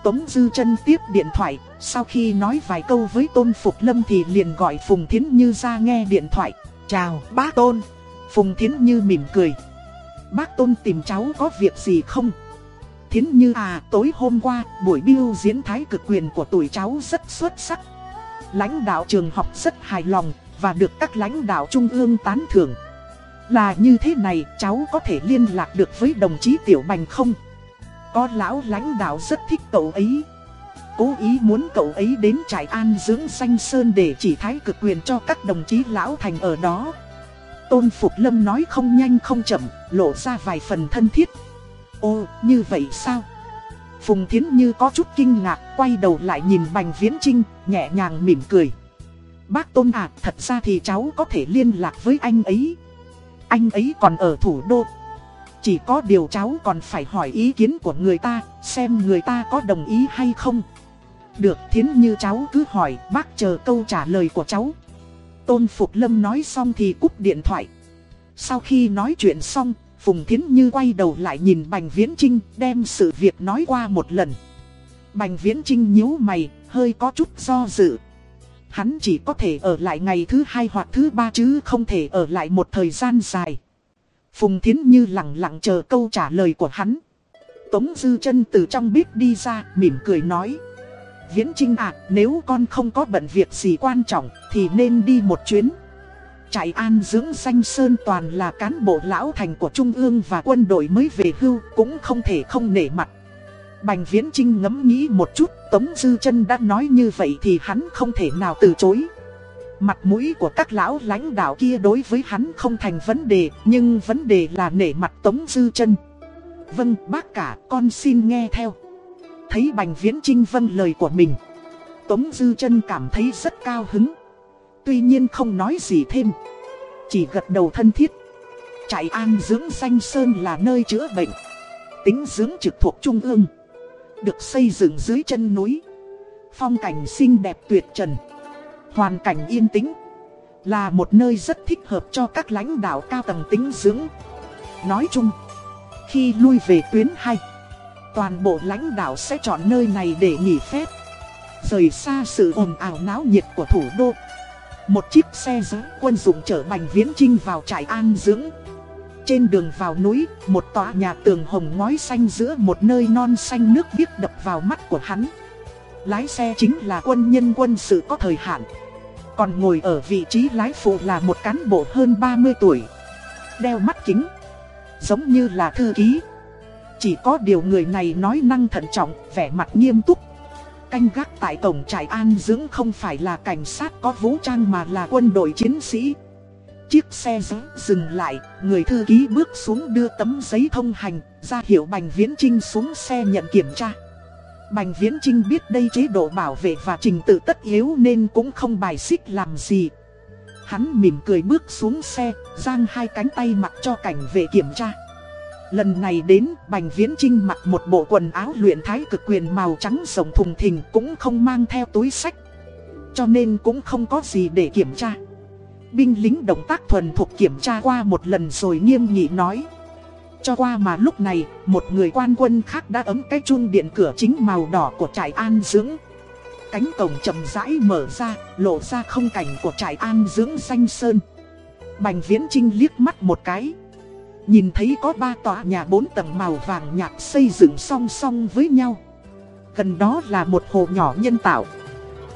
Tống Dư chân tiếp điện thoại, sau khi nói vài câu với Tôn Phục Lâm thì liền gọi Phùng Thiến Như ra nghe điện thoại. Chào bác Tôn. Phùng Thiến Như mỉm cười. Bác Tôn tìm cháu có việc gì không? Thiến Như à, tối hôm qua, buổi biểu diễn thái cực quyền của tuổi cháu rất xuất sắc. Lãnh đạo trường học rất hài lòng, và được các lãnh đạo trung ương tán thưởng. Là như thế này, cháu có thể liên lạc được với đồng chí Tiểu Bành không? Có lão lãnh đạo rất thích cậu ấy. Cố ý muốn cậu ấy đến trại an dưỡng xanh sơn để chỉ thái cực quyền cho các đồng chí lão thành ở đó. Tôn Phục Lâm nói không nhanh không chậm, lộ ra vài phần thân thiết. ô, như vậy sao? Phùng Thiến Như có chút kinh ngạc, quay đầu lại nhìn Bành Viễn Trinh, nhẹ nhàng mỉm cười. Bác Tôn à, thật ra thì cháu có thể liên lạc với anh ấy. Anh ấy còn ở thủ đô. Chỉ có điều cháu còn phải hỏi ý kiến của người ta, xem người ta có đồng ý hay không. Được thiến như cháu cứ hỏi, bác chờ câu trả lời của cháu. Tôn Phục Lâm nói xong thì cúp điện thoại. Sau khi nói chuyện xong, Phùng Thiến Như quay đầu lại nhìn Bành Viễn Trinh đem sự việc nói qua một lần. Bành Viễn Trinh nhíu mày, hơi có chút do dự. Hắn chỉ có thể ở lại ngày thứ hai hoặc thứ ba chứ không thể ở lại một thời gian dài. Phùng Thiến Như lặng lặng chờ câu trả lời của hắn. Tống Dư chân từ trong bếp đi ra, mỉm cười nói. Viễn Trinh à, nếu con không có bận việc gì quan trọng, thì nên đi một chuyến. Trại an dưỡng danh Sơn toàn là cán bộ lão thành của Trung ương và quân đội mới về hưu, cũng không thể không nể mặt. Bành Viễn Trinh ngẫm nghĩ một chút, Tống Dư chân đã nói như vậy thì hắn không thể nào từ chối. Mặt mũi của các lão lãnh đạo kia đối với hắn không thành vấn đề, nhưng vấn đề là nể mặt Tống Dư chân. Vâng, bác cả, con xin nghe theo. Thấy Bành Viễn Trinh vâng lời của mình. Tống Dư chân cảm thấy rất cao hứng. Tuy nhiên không nói gì thêm. Chỉ gật đầu thân thiết. Trại an dưỡng danh Sơn là nơi chữa bệnh. Tính dưỡng trực thuộc Trung ương. Được xây dựng dưới chân núi. Phong cảnh xinh đẹp tuyệt trần. Hoàn cảnh yên tĩnh Là một nơi rất thích hợp cho các lãnh đạo cao tầng tính dưỡng. Nói chung Khi lui về tuyến 2 Toàn bộ lãnh đạo sẽ chọn nơi này để nghỉ phép. Rời xa sự ồn ào náo nhiệt của thủ đô Một chiếc xe dưỡng quân dụng chở Bành Viễn Trinh vào trại an dưỡng. Trên đường vào núi, một tòa nhà tường hồng ngói xanh giữa một nơi non xanh nước biếc đập vào mắt của hắn. Lái xe chính là quân nhân quân sự có thời hạn. Còn ngồi ở vị trí lái phụ là một cán bộ hơn 30 tuổi. Đeo mắt kính. Giống như là thư ký. Chỉ có điều người này nói năng thận trọng, vẻ mặt nghiêm túc. Canh gác tại cổng trại an dưỡng không phải là cảnh sát có vũ trang mà là quân đội chiến sĩ. Chiếc xe dừng lại, người thư ký bước xuống đưa tấm giấy thông hành, ra hiệu Bành Viễn Trinh xuống xe nhận kiểm tra. Bành Viễn Trinh biết đây chế độ bảo vệ và trình tự tất yếu nên cũng không bài xích làm gì. Hắn mỉm cười bước xuống xe, giang hai cánh tay mặc cho cảnh vệ kiểm tra. Lần này đến, Bành Viễn Trinh mặc một bộ quần áo luyện thái cực quyền màu trắng rồng thùng thình cũng không mang theo túi sách. Cho nên cũng không có gì để kiểm tra. Binh lính động tác thuần thuộc kiểm tra qua một lần rồi nghiêm nghị nói. Cho qua mà lúc này, một người quan quân khác đã ấm cái chun điện cửa chính màu đỏ của trại an dưỡng. Cánh cổng chậm rãi mở ra, lộ ra không cảnh của trại an dưỡng xanh sơn. Bành Viễn Trinh liếc mắt một cái. Nhìn thấy có ba tòa nhà bốn tầng màu vàng nhạt xây dựng song song với nhau. Gần đó là một hồ nhỏ nhân tạo.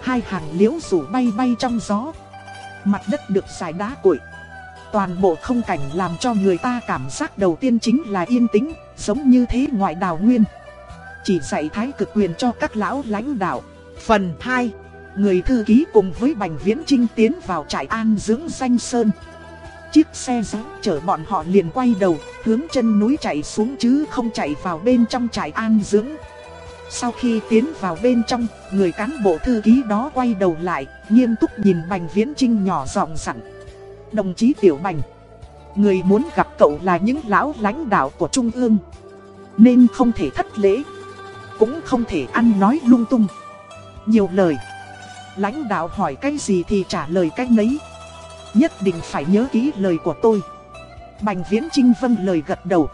Hai hàng liễu rủ bay bay trong gió. Mặt đất được xài đá cuội. Toàn bộ không cảnh làm cho người ta cảm giác đầu tiên chính là yên tĩnh, giống như thế ngoại đào nguyên. Chỉ dạy thái cực quyền cho các lão lãnh đạo. Phần 2 Người thư ký cùng với Bành Viễn Trinh tiến vào trại an dưỡng danh sơn. Chiếc xe rẽ chở bọn họ liền quay đầu, hướng chân núi chạy xuống chứ không chạy vào bên trong trại an dưỡng. Sau khi tiến vào bên trong, người cán bộ thư ký đó quay đầu lại, nghiêm túc nhìn Bành Viễn Trinh nhỏ giọng sẵn Đồng chí Tiểu Bành, người muốn gặp cậu là những lão lãnh đạo của Trung ương. Nên không thể thất lễ, cũng không thể ăn nói lung tung. Nhiều lời, lãnh đạo hỏi cái gì thì trả lời cái nấy. Nhất định phải nhớ kỹ lời của tôi. Bành Viễn Trinh vâng lời gật đầu.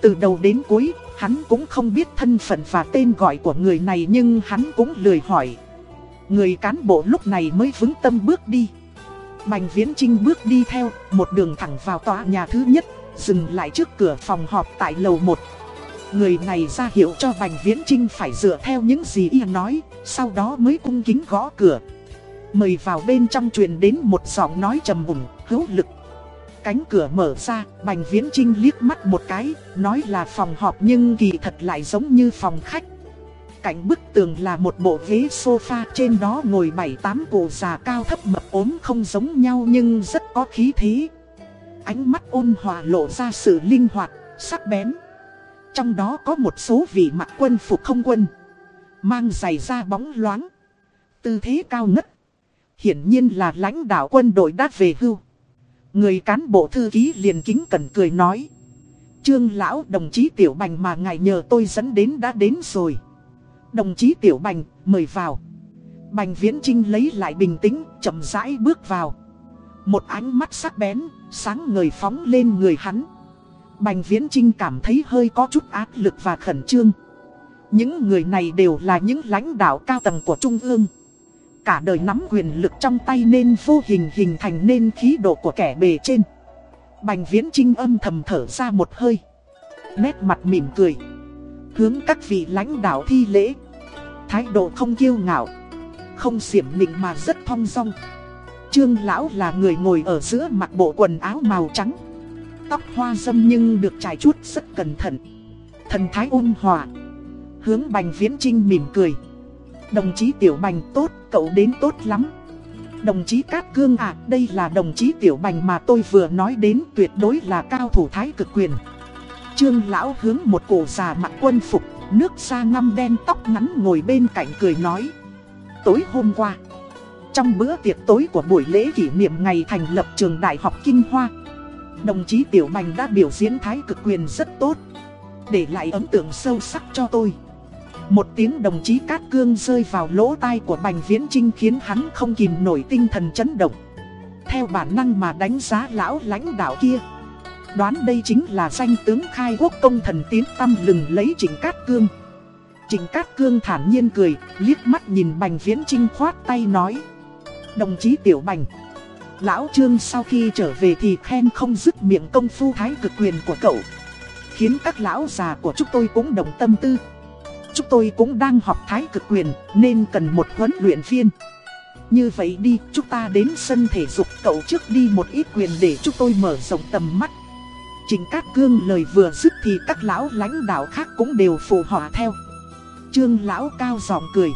Từ đầu đến cuối, hắn cũng không biết thân phận và tên gọi của người này nhưng hắn cũng lười hỏi. Người cán bộ lúc này mới vững tâm bước đi. Bành Viễn Trinh bước đi theo, một đường thẳng vào tòa nhà thứ nhất, dừng lại trước cửa phòng họp tại lầu 1. Người này ra hiệu cho Bành Viễn Trinh phải dựa theo những gì y nói, sau đó mới cung kính gõ cửa. Mời vào bên trong truyền đến một giọng nói trầm mùng, hữu lực. Cánh cửa mở ra, Bành Viễn Trinh liếc mắt một cái, nói là phòng họp nhưng kỳ thật lại giống như phòng khách. Cạnh bức tường là một bộ ghế sofa trên đó ngồi 7-8 cụ già cao thấp mập ốm không giống nhau nhưng rất có khí thế. Ánh mắt ôn hòa lộ ra sự linh hoạt, sắc bén. Trong đó có một số vị mặc quân phục không quân. Mang giày da bóng loáng. Tư thế cao ngất. Hiển nhiên là lãnh đạo quân đội đã về hưu. Người cán bộ thư ký liền kính cẩn cười nói. Trương lão đồng chí Tiểu Bành mà ngài nhờ tôi dẫn đến đã đến rồi. Đồng chí Tiểu Bành, mời vào. Bành Viễn Trinh lấy lại bình tĩnh, chậm rãi bước vào. Một ánh mắt sắc bén, sáng ngời phóng lên người hắn. Bành Viễn Trinh cảm thấy hơi có chút áp lực và khẩn trương. Những người này đều là những lãnh đạo cao tầng của Trung ương. Cả đời nắm quyền lực trong tay nên vô hình hình thành nên khí độ của kẻ bề trên. Bành Viễn Trinh âm thầm thở ra một hơi. Nét mặt mỉm cười. Hướng các vị lãnh đạo thi lễ. Thái độ không kiêu ngạo. Không xiểm nịnh mà rất thong dong. Trương Lão là người ngồi ở giữa mặc bộ quần áo màu trắng. Tóc hoa dâm nhưng được trải chuốt rất cẩn thận. Thần thái ôn hòa. Hướng Bành Viễn Trinh mỉm cười. Đồng chí Tiểu Bành tốt, cậu đến tốt lắm. Đồng chí Cát Cương à, đây là đồng chí Tiểu Bành mà tôi vừa nói đến tuyệt đối là cao thủ thái cực quyền. Trương Lão hướng một cổ già mặc quân phục, nước da ngăm đen tóc ngắn ngồi bên cạnh cười nói. Tối hôm qua, trong bữa tiệc tối của buổi lễ kỷ niệm ngày thành lập trường Đại học Kinh Hoa, đồng chí Tiểu Bành đã biểu diễn thái cực quyền rất tốt, để lại ấn tượng sâu sắc cho tôi. Một tiếng đồng chí Cát Cương rơi vào lỗ tai của Bành Viễn Trinh khiến hắn không kìm nổi tinh thần chấn động. Theo bản năng mà đánh giá lão lãnh đạo kia. Đoán đây chính là danh tướng khai quốc công thần tiến tâm lừng lấy Trịnh Cát Cương. Trịnh Cát Cương thản nhiên cười, liếc mắt nhìn Bành Viễn Trinh khoát tay nói. Đồng chí Tiểu Bành, Lão Trương sau khi trở về thì khen không dứt miệng công phu thái cực quyền của cậu. Khiến các lão già của chúng tôi cũng đồng tâm tư. Chúng tôi cũng đang học thái cực quyền nên cần một huấn luyện viên. Như vậy đi, chúng ta đến sân thể dục cậu trước đi một ít quyền để chúng tôi mở rộng tầm mắt. Trình các Cương lời vừa dứt thì các lão lãnh đạo khác cũng đều phụ họa theo. Trương lão cao giọng cười.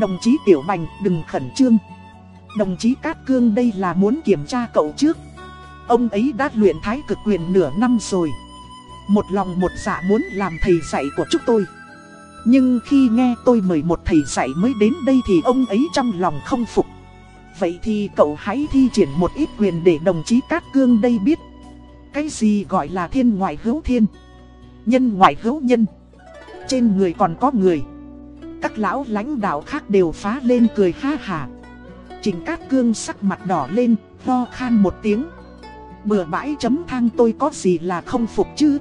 Đồng chí Tiểu Bành, đừng khẩn trương. Đồng chí Cát Cương đây là muốn kiểm tra cậu trước. Ông ấy đã luyện thái cực quyền nửa năm rồi. Một lòng một dạ muốn làm thầy dạy của chúng tôi. Nhưng khi nghe tôi mời một thầy dạy mới đến đây thì ông ấy trong lòng không phục. Vậy thì cậu hãy thi triển một ít quyền để đồng chí Cát Cương đây biết. Cái gì gọi là thiên ngoại hữu thiên, nhân ngoại hữu nhân. Trên người còn có người. Các lão lãnh đạo khác đều phá lên cười ha hà. Trình Cát Cương sắc mặt đỏ lên, ho khan một tiếng. Bừa bãi chấm thang tôi có gì là không phục chứ?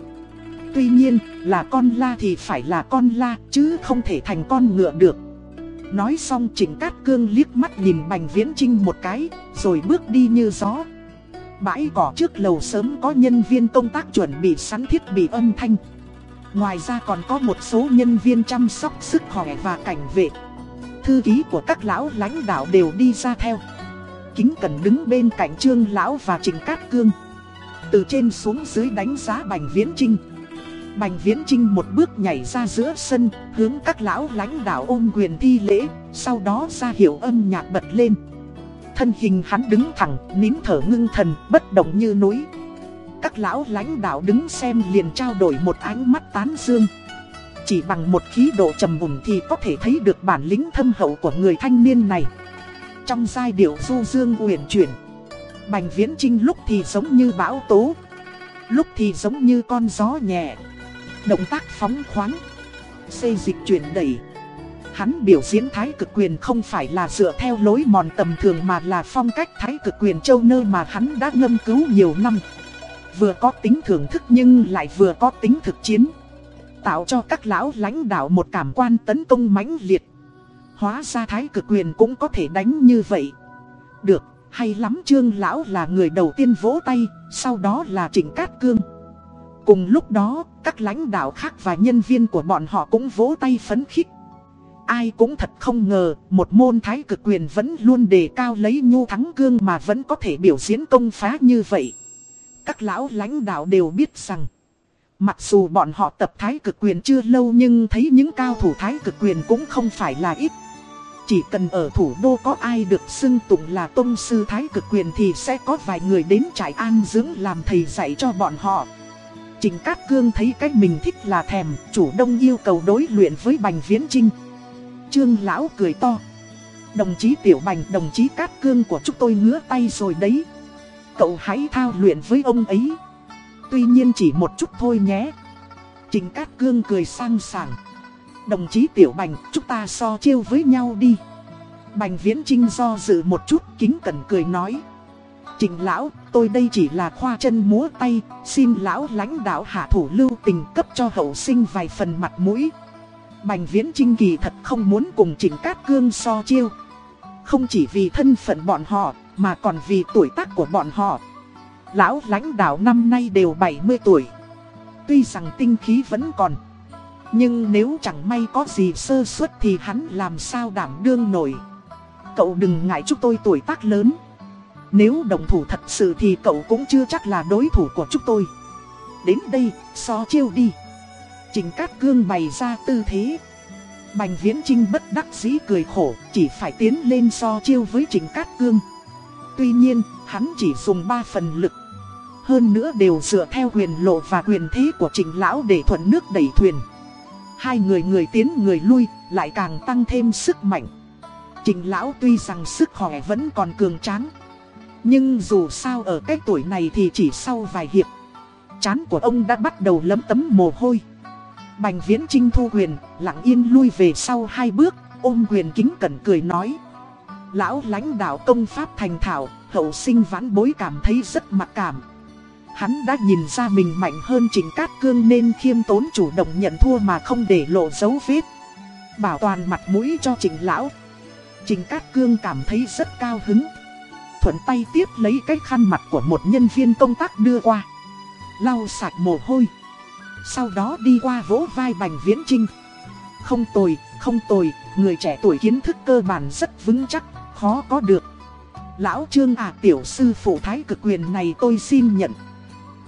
Tuy nhiên, là con la thì phải là con la, chứ không thể thành con ngựa được. Nói xong Trình Cát Cương liếc mắt nhìn Bành Viễn Trinh một cái, rồi bước đi như gió. Bãi cỏ trước lầu sớm có nhân viên công tác chuẩn bị sẵn thiết bị âm thanh. Ngoài ra còn có một số nhân viên chăm sóc sức khỏe và cảnh vệ thư ký của các lão lãnh đạo đều đi ra theo. Kính cần đứng bên cạnh trương lão và trình cát cương. Từ trên xuống dưới đánh giá Bành Viễn Trinh. Bành Viễn Trinh một bước nhảy ra giữa sân, hướng các lão lãnh đạo ôm quyền thi lễ, sau đó ra hiệu âm nhạc bật lên. Thân hình hắn đứng thẳng, nín thở ngưng thần, bất động như núi. Các lão lãnh đạo đứng xem liền trao đổi một ánh mắt tán dương. Chỉ bằng một khí độ trầm mùn thì có thể thấy được bản lĩnh thâm hậu của người thanh niên này Trong giai điệu du dương uyển chuyển Bành viễn trinh lúc thì giống như bão tố Lúc thì giống như con gió nhẹ Động tác phóng khoáng Xây dịch chuyển đẩy Hắn biểu diễn thái cực quyền không phải là dựa theo lối mòn tầm thường mà là phong cách thái cực quyền châu nơ mà hắn đã ngâm cứu nhiều năm Vừa có tính thưởng thức nhưng lại vừa có tính thực chiến tạo cho các lão lãnh đạo một cảm quan tấn công mãnh liệt. Hóa ra thái cực quyền cũng có thể đánh như vậy. Được, hay lắm trương lão là người đầu tiên vỗ tay, sau đó là trịnh cát cương. Cùng lúc đó, các lãnh đạo khác và nhân viên của bọn họ cũng vỗ tay phấn khích. Ai cũng thật không ngờ, một môn thái cực quyền vẫn luôn đề cao lấy nhu thắng cương mà vẫn có thể biểu diễn công phá như vậy. Các lão lãnh đạo đều biết rằng, Mặc dù bọn họ tập thái cực quyền chưa lâu nhưng thấy những cao thủ thái cực quyền cũng không phải là ít. Chỉ cần ở thủ đô có ai được xưng tụng là tôn sư thái cực quyền thì sẽ có vài người đến trại an dưỡng làm thầy dạy cho bọn họ. Trình Cát Cương thấy cách mình thích là thèm, chủ đông yêu cầu đối luyện với Bành Viễn Trinh. Trương Lão cười to. Đồng chí Tiểu Bành, đồng chí Cát Cương của chúng tôi ngứa tay rồi đấy. Cậu hãy thao luyện với ông ấy. Tuy nhiên chỉ một chút thôi nhé. Trình Cát Cương cười sang sảng. Đồng chí Tiểu Bành, chúng ta so chiêu với nhau đi. Bành Viễn Trinh do dự một chút, kính cẩn cười nói. Trình Lão, tôi đây chỉ là khoa chân múa tay, xin Lão lãnh đạo hạ thủ lưu tình cấp cho hậu sinh vài phần mặt mũi. Bành Viễn Trinh kỳ thật không muốn cùng Trình Cát Cương so chiêu. Không chỉ vì thân phận bọn họ, mà còn vì tuổi tác của bọn họ. Lão lãnh đạo năm nay đều 70 tuổi. Tuy rằng tinh khí vẫn còn. Nhưng nếu chẳng may có gì sơ suất thì hắn làm sao đảm đương nổi. Cậu đừng ngại chúng tôi tuổi tác lớn. Nếu đồng thủ thật sự thì cậu cũng chưa chắc là đối thủ của chúng tôi. Đến đây, so chiêu đi. Trình Cát Cương bày ra tư thế. Bành Viễn Trinh bất đắc dĩ cười khổ, chỉ phải tiến lên so chiêu với Trình Cát Cương. Tuy nhiên, hắn chỉ dùng 3 phần lực hơn nữa đều dựa theo quyền lộ và quyền thế của trình lão để thuận nước đẩy thuyền. Hai người người tiến người lui, lại càng tăng thêm sức mạnh. Trình lão tuy rằng sức khỏe vẫn còn cường tráng. Nhưng dù sao ở cái tuổi này thì chỉ sau vài hiệp. Chán của ông đã bắt đầu lấm tấm mồ hôi. Bành viễn trinh thu quyền, lặng yên lui về sau hai bước, ôm quyền kính cẩn cười nói. Lão lãnh đạo công pháp thành thảo hậu sinh vãn bối cảm thấy rất mặc cảm. Hắn đã nhìn ra mình mạnh hơn Trình Cát Cương nên khiêm tốn chủ động nhận thua mà không để lộ dấu vết. Bảo toàn mặt mũi cho Trình Lão. Trình Cát Cương cảm thấy rất cao hứng. Thuận tay tiếp lấy cái khăn mặt của một nhân viên công tác đưa qua. Lau sạch mồ hôi. Sau đó đi qua vỗ vai Bành Viễn Trinh. Không tồi, không tồi, người trẻ tuổi kiến thức cơ bản rất vững chắc, khó có được. Lão Trương à tiểu sư phụ thái cực quyền này tôi xin nhận.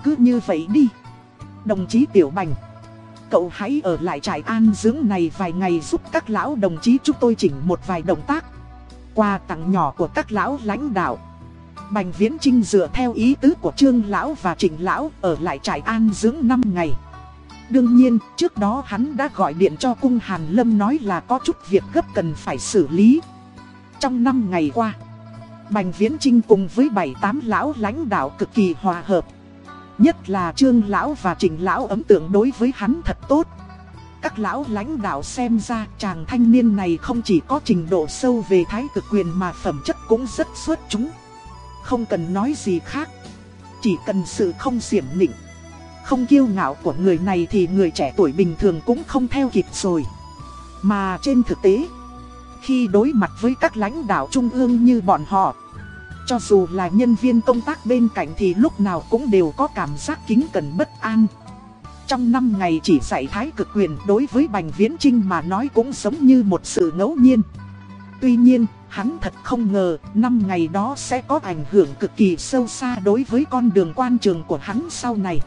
Cứ như vậy đi. Đồng chí Tiểu Bành. Cậu hãy ở lại trại an dưỡng này vài ngày giúp các lão đồng chí chúng tôi chỉnh một vài động tác. Quà tặng nhỏ của các lão lãnh đạo. Bành Viễn Trinh dựa theo ý tứ của Trương Lão và Trịnh Lão ở lại trại an dưỡng 5 ngày. Đương nhiên, trước đó hắn đã gọi điện cho cung Hàn Lâm nói là có chút việc gấp cần phải xử lý. Trong năm ngày qua, Bành Viễn Trinh cùng với 7-8 lão lãnh đạo cực kỳ hòa hợp. Nhất là Trương Lão và Trình Lão ấn tượng đối với hắn thật tốt. Các lão lãnh đạo xem ra chàng thanh niên này không chỉ có trình độ sâu về thái cực quyền mà phẩm chất cũng rất xuất chúng. Không cần nói gì khác. Chỉ cần sự không xiểm nịnh. Không kiêu ngạo của người này thì người trẻ tuổi bình thường cũng không theo kịp rồi. Mà trên thực tế, khi đối mặt với các lãnh đạo trung ương như bọn họ, cho dù là nhân viên công tác bên cạnh thì lúc nào cũng đều có cảm giác kính cẩn bất an. Trong năm ngày chỉ dạy thái cực quyền đối với Bành Viễn Trinh mà nói cũng giống như một sự ngẫu nhiên. Tuy nhiên, hắn thật không ngờ năm ngày đó sẽ có ảnh hưởng cực kỳ sâu xa đối với con đường quan trường của hắn sau này.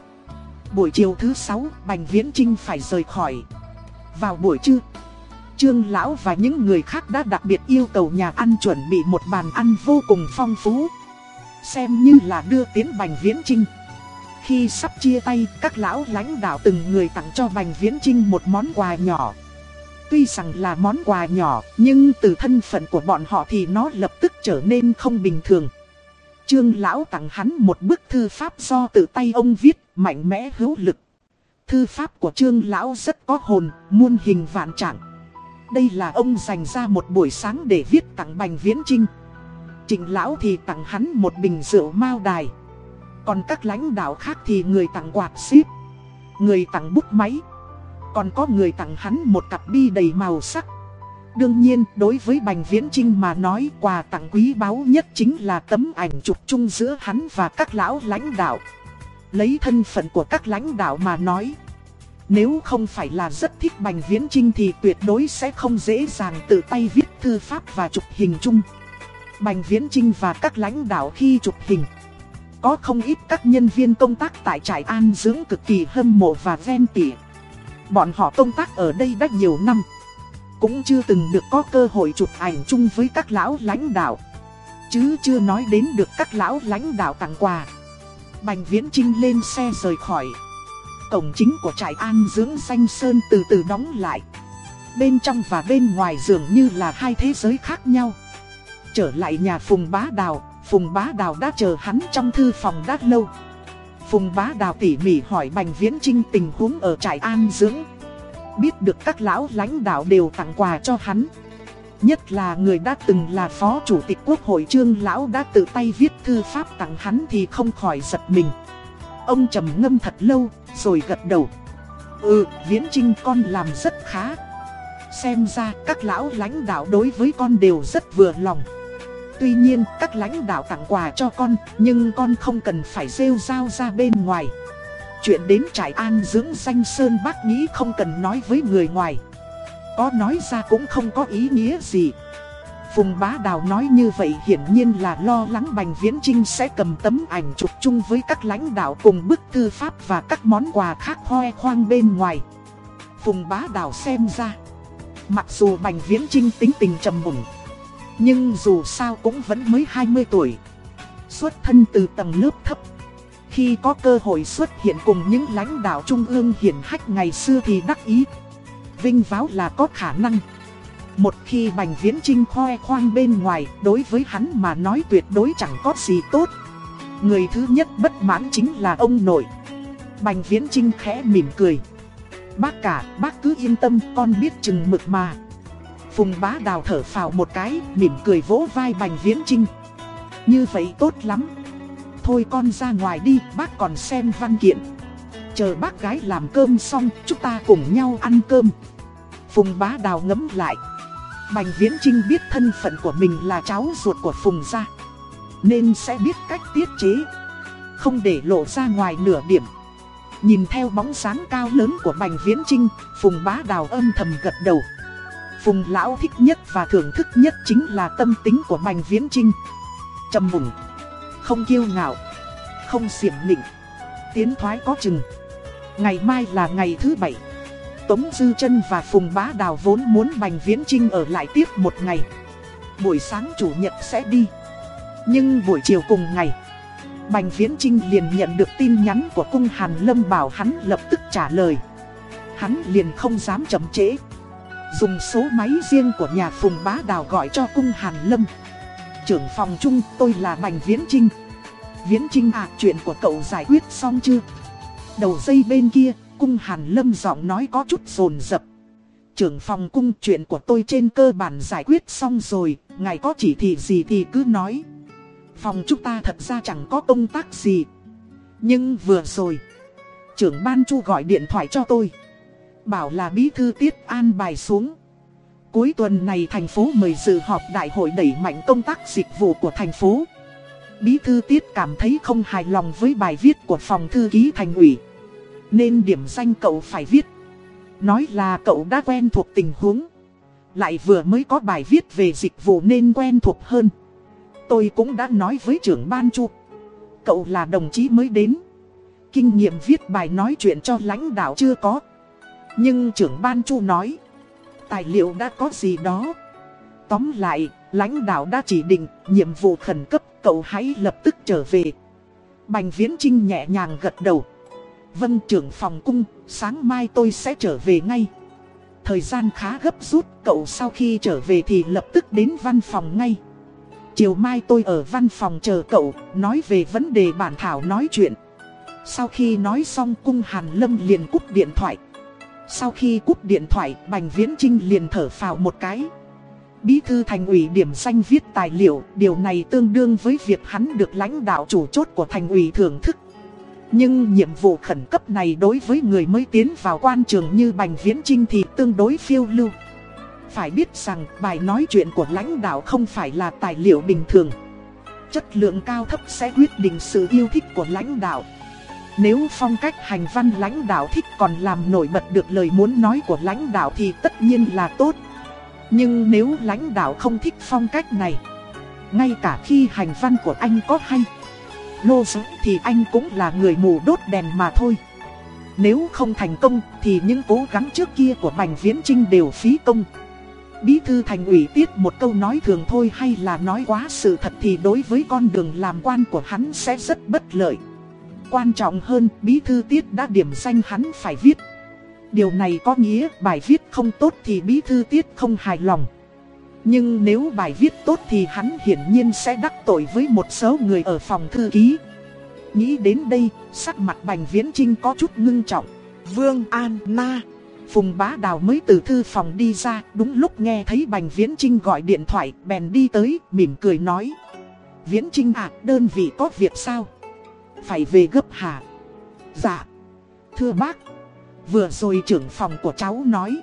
Buổi chiều thứ 6, Bành Viễn Trinh phải rời khỏi. Vào buổi trưa, Trương Lão và những người khác đã đặc biệt yêu cầu nhà ăn chuẩn bị một bàn ăn vô cùng phong phú. Xem như là đưa tiến Bành Viễn Trinh. Khi sắp chia tay, các lão lãnh đạo từng người tặng cho Bành Viễn Trinh một món quà nhỏ. Tuy rằng là món quà nhỏ, nhưng từ thân phận của bọn họ thì nó lập tức trở nên không bình thường. Trương Lão tặng hắn một bức thư pháp do tự tay ông viết, mạnh mẽ hữu lực. Thư pháp của Trương Lão rất có hồn, muôn hình vạn trạng. Đây là ông dành ra một buổi sáng để viết tặng Bành Viễn Trinh. Trịnh Lão thì tặng hắn một bình rượu mao đài. Còn các lãnh đạo khác thì người tặng quạt xíp, người tặng bút máy. Còn có người tặng hắn một cặp bi đầy màu sắc. Đương nhiên, đối với Bành Viễn Trinh mà nói quà tặng quý báu nhất chính là tấm ảnh chụp chung giữa hắn và các lão lãnh đạo. Lấy thân phận của các lãnh đạo mà nói. Nếu không phải là rất thích Bành Viễn Trinh thì tuyệt đối sẽ không dễ dàng tự tay viết thư pháp và chụp hình chung. Bành Viễn Trinh và các lãnh đạo khi chụp hình. Có không ít các nhân viên công tác tại trại an dưỡng cực kỳ hâm mộ và ven tỉa. Bọn họ công tác ở đây đã nhiều năm. Cũng chưa từng được có cơ hội chụp ảnh chung với các lão lãnh đạo. Chứ chưa nói đến được các lão lãnh đạo tặng quà. Bành Viễn Trinh lên xe rời khỏi. Cổng chính của trại an dưỡng xanh sơn từ từ đóng lại. Bên trong và bên ngoài dường như là hai thế giới khác nhau. Trở lại nhà Phùng Bá Đào, Phùng Bá Đào đã chờ hắn trong thư phòng đã lâu. Phùng Bá Đào tỉ mỉ hỏi Bành Viễn Trinh tình huống ở trại an dưỡng. Biết được các lão lãnh đạo đều tặng quà cho hắn. Nhất là người đã từng là phó chủ tịch quốc hội trương lão đã tự tay viết thư pháp tặng hắn thì không khỏi giật mình. Ông trầm ngâm thật lâu, rồi gật đầu. Ừ, Viễn Trinh con làm rất khá. Xem ra các lão lãnh đạo đối với con đều rất vừa lòng. Tuy nhiên, các lãnh đạo tặng quà cho con, nhưng con không cần phải rêu rao ra bên ngoài. Chuyện đến trại an dưỡng danh Sơn bác nghĩ không cần nói với người ngoài. Có nói ra cũng không có ý nghĩa gì. Phùng Bá Đào nói như vậy hiển nhiên là lo lắng Bành Viễn Trinh sẽ cầm tấm ảnh chụp chung với các lãnh đạo cùng bức thư pháp và các món quà khác hoe khoang bên ngoài. Phùng Bá Đào xem ra, mặc dù Bành Viễn Trinh tính tình trầm mùng, nhưng dù sao cũng vẫn mới 20 tuổi. Xuất thân từ tầng lớp thấp. Khi có cơ hội xuất hiện cùng những lãnh đạo trung ương hiển hách ngày xưa thì đắc ý. Vinh váo là có khả năng. Một khi Bành Viễn Trinh khoe khoang bên ngoài, đối với hắn mà nói tuyệt đối chẳng có gì tốt. Người thứ nhất bất mãn chính là ông nội. Bành Viễn Trinh khẽ mỉm cười. Bác cả, bác cứ yên tâm, con biết chừng mực mà. Phùng bá đào thở phào một cái, mỉm cười vỗ vai Bành Viễn Trinh. Như vậy tốt lắm. Thôi con ra ngoài đi, bác còn xem văn kiện. Chờ bác gái làm cơm xong, chúng ta cùng nhau ăn cơm. Phùng bá đào ngấm lại. Bành Viễn Trinh biết thân phận của mình là cháu ruột của Phùng gia. Nên sẽ biết cách tiết chế. Không để lộ ra ngoài nửa điểm. Nhìn theo bóng sáng cao lớn của Bành Viễn Trinh, Phùng bá đào âm thầm gật đầu. Phùng lão thích nhất và thưởng thức nhất chính là tâm tính của Bành Viễn Trinh. Trầm mùng, không kiêu ngạo, không xiểm nịnh, tiến thoái có chừng. Ngày mai là ngày thứ bảy. Tống Dư chân và Phùng Bá Đào vốn muốn Bành Viễn Trinh ở lại tiếp một ngày. Buổi sáng chủ nhật sẽ đi. Nhưng buổi chiều cùng ngày, Bành Viễn Trinh liền nhận được tin nhắn của cung Hàn Lâm bảo hắn lập tức trả lời. Hắn liền không dám chậm trễ. Dùng số máy riêng của nhà Phùng Bá Đào gọi cho cung Hàn Lâm. Trưởng phòng chung tôi là Bành Viễn Trinh. Viễn Trinh à chuyện của cậu giải quyết xong chưa? Đầu dây bên kia, cung Hàn Lâm giọng nói có chút rồn rập. Trưởng phòng cung chuyện của tôi trên cơ bản giải quyết xong rồi, ngài có chỉ thị gì thì cứ nói. Phòng chúng ta thật ra chẳng có công tác gì. Nhưng vừa rồi, trưởng ban chu gọi điện thoại cho tôi. Bảo là bí thư tiết an bài xuống. Cuối tuần này thành phố mời dự họp đại hội đẩy mạnh công tác dịch vụ của thành phố. Bí thư tiết cảm thấy không hài lòng với bài viết của phòng thư ký thành ủy. Nên điểm danh cậu phải viết. Nói là cậu đã quen thuộc tình huống. Lại vừa mới có bài viết về dịch vụ nên quen thuộc hơn. Tôi cũng đã nói với trưởng ban chu. Cậu là đồng chí mới đến. Kinh nghiệm viết bài nói chuyện cho lãnh đạo chưa có. Nhưng trưởng ban chu nói. Tài liệu đã có gì đó. Tóm lại, lãnh đạo đã chỉ định nhiệm vụ khẩn cấp cậu hãy lập tức trở về. Bành Viễn Trinh nhẹ nhàng gật đầu. Vân trưởng phòng cung, sáng mai tôi sẽ trở về ngay. Thời gian khá gấp rút, cậu sau khi trở về thì lập tức đến văn phòng ngay. Chiều mai tôi ở văn phòng chờ cậu, nói về vấn đề bản thảo nói chuyện. Sau khi nói xong cung Hàn Lâm liền cúp điện thoại. Sau khi cúp điện thoại, Bành Viễn Trinh liền thở phào một cái. Bí thư thành ủy điểm danh viết tài liệu, điều này tương đương với việc hắn được lãnh đạo chủ chốt của thành ủy thưởng thức. Nhưng nhiệm vụ khẩn cấp này đối với người mới tiến vào quan trường như Bành Viễn Trinh thì tương đối phiêu lưu. Phải biết rằng bài nói chuyện của lãnh đạo không phải là tài liệu bình thường. Chất lượng cao thấp sẽ quyết định sự yêu thích của lãnh đạo. Nếu phong cách hành văn lãnh đạo thích còn làm nổi bật được lời muốn nói của lãnh đạo thì tất nhiên là tốt. Nhưng nếu lãnh đạo không thích phong cách này, ngay cả khi hành văn của anh có hay, lô dũng thì anh cũng là người mù đốt đèn mà thôi. Nếu không thành công thì những cố gắng trước kia của Bành Viễn Trinh đều phí công. Bí thư thành ủy tiết một câu nói thường thôi hay là nói quá sự thật thì đối với con đường làm quan của hắn sẽ rất bất lợi. Quan trọng hơn, bí thư tiết đã điểm danh hắn phải viết. Điều này có nghĩa bài viết không tốt thì bí thư tiết không hài lòng. Nhưng nếu bài viết tốt thì hắn hiển nhiên sẽ đắc tội với một số người ở phòng thư ký. Nghĩ đến đây, sắc mặt Bành Viễn Trinh có chút ngưng trọng. Vương An Na, Phùng Bá Đào mới từ thư phòng đi ra, đúng lúc nghe thấy Bành Viễn Trinh gọi điện thoại, bèn đi tới, mỉm cười nói. Viễn Trinh à, đơn vị có việc sao? Phải về gấp hả? Dạ. Thưa bác, vừa rồi trưởng phòng của cháu nói.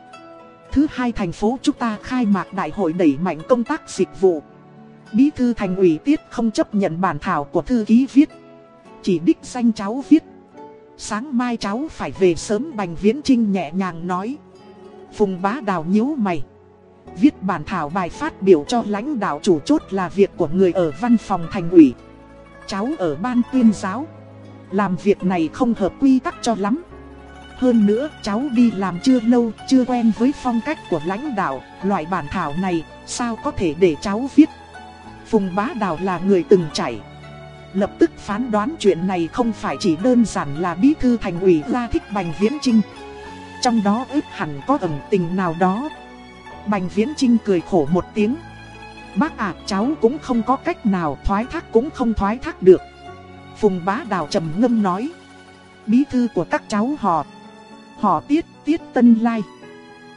Thứ hai thành phố chúng ta khai mạc đại hội đẩy mạnh công tác dịch vụ. Bí thư thành ủy tiết không chấp nhận bản thảo của thư ký viết. Chỉ đích danh cháu viết. Sáng mai cháu phải về sớm Bành Viễn Trinh nhẹ nhàng nói. Phùng bá đào nhíu mày. Viết bản thảo bài phát biểu cho lãnh đạo chủ chốt là việc của người ở văn phòng thành ủy. Cháu ở ban tuyên giáo. Làm việc này không hợp quy tắc cho lắm. Hơn nữa cháu đi làm chưa lâu, chưa quen với phong cách của lãnh đạo, loại bản thảo này, sao có thể để cháu viết. Phùng Bá Đào là người từng chảy. Lập tức phán đoán chuyện này không phải chỉ đơn giản là bí thư thành ủy ra thích Bành Viễn Trinh. Trong đó ước hẳn có ẩn tình nào đó. Bành Viễn Trinh cười khổ một tiếng. Bác ạ cháu cũng không có cách nào thoái thác cũng không thoái thác được. Phùng Bá Đào trầm ngâm nói. Bí thư của các cháu họ Họ tiết, tiết tân lai.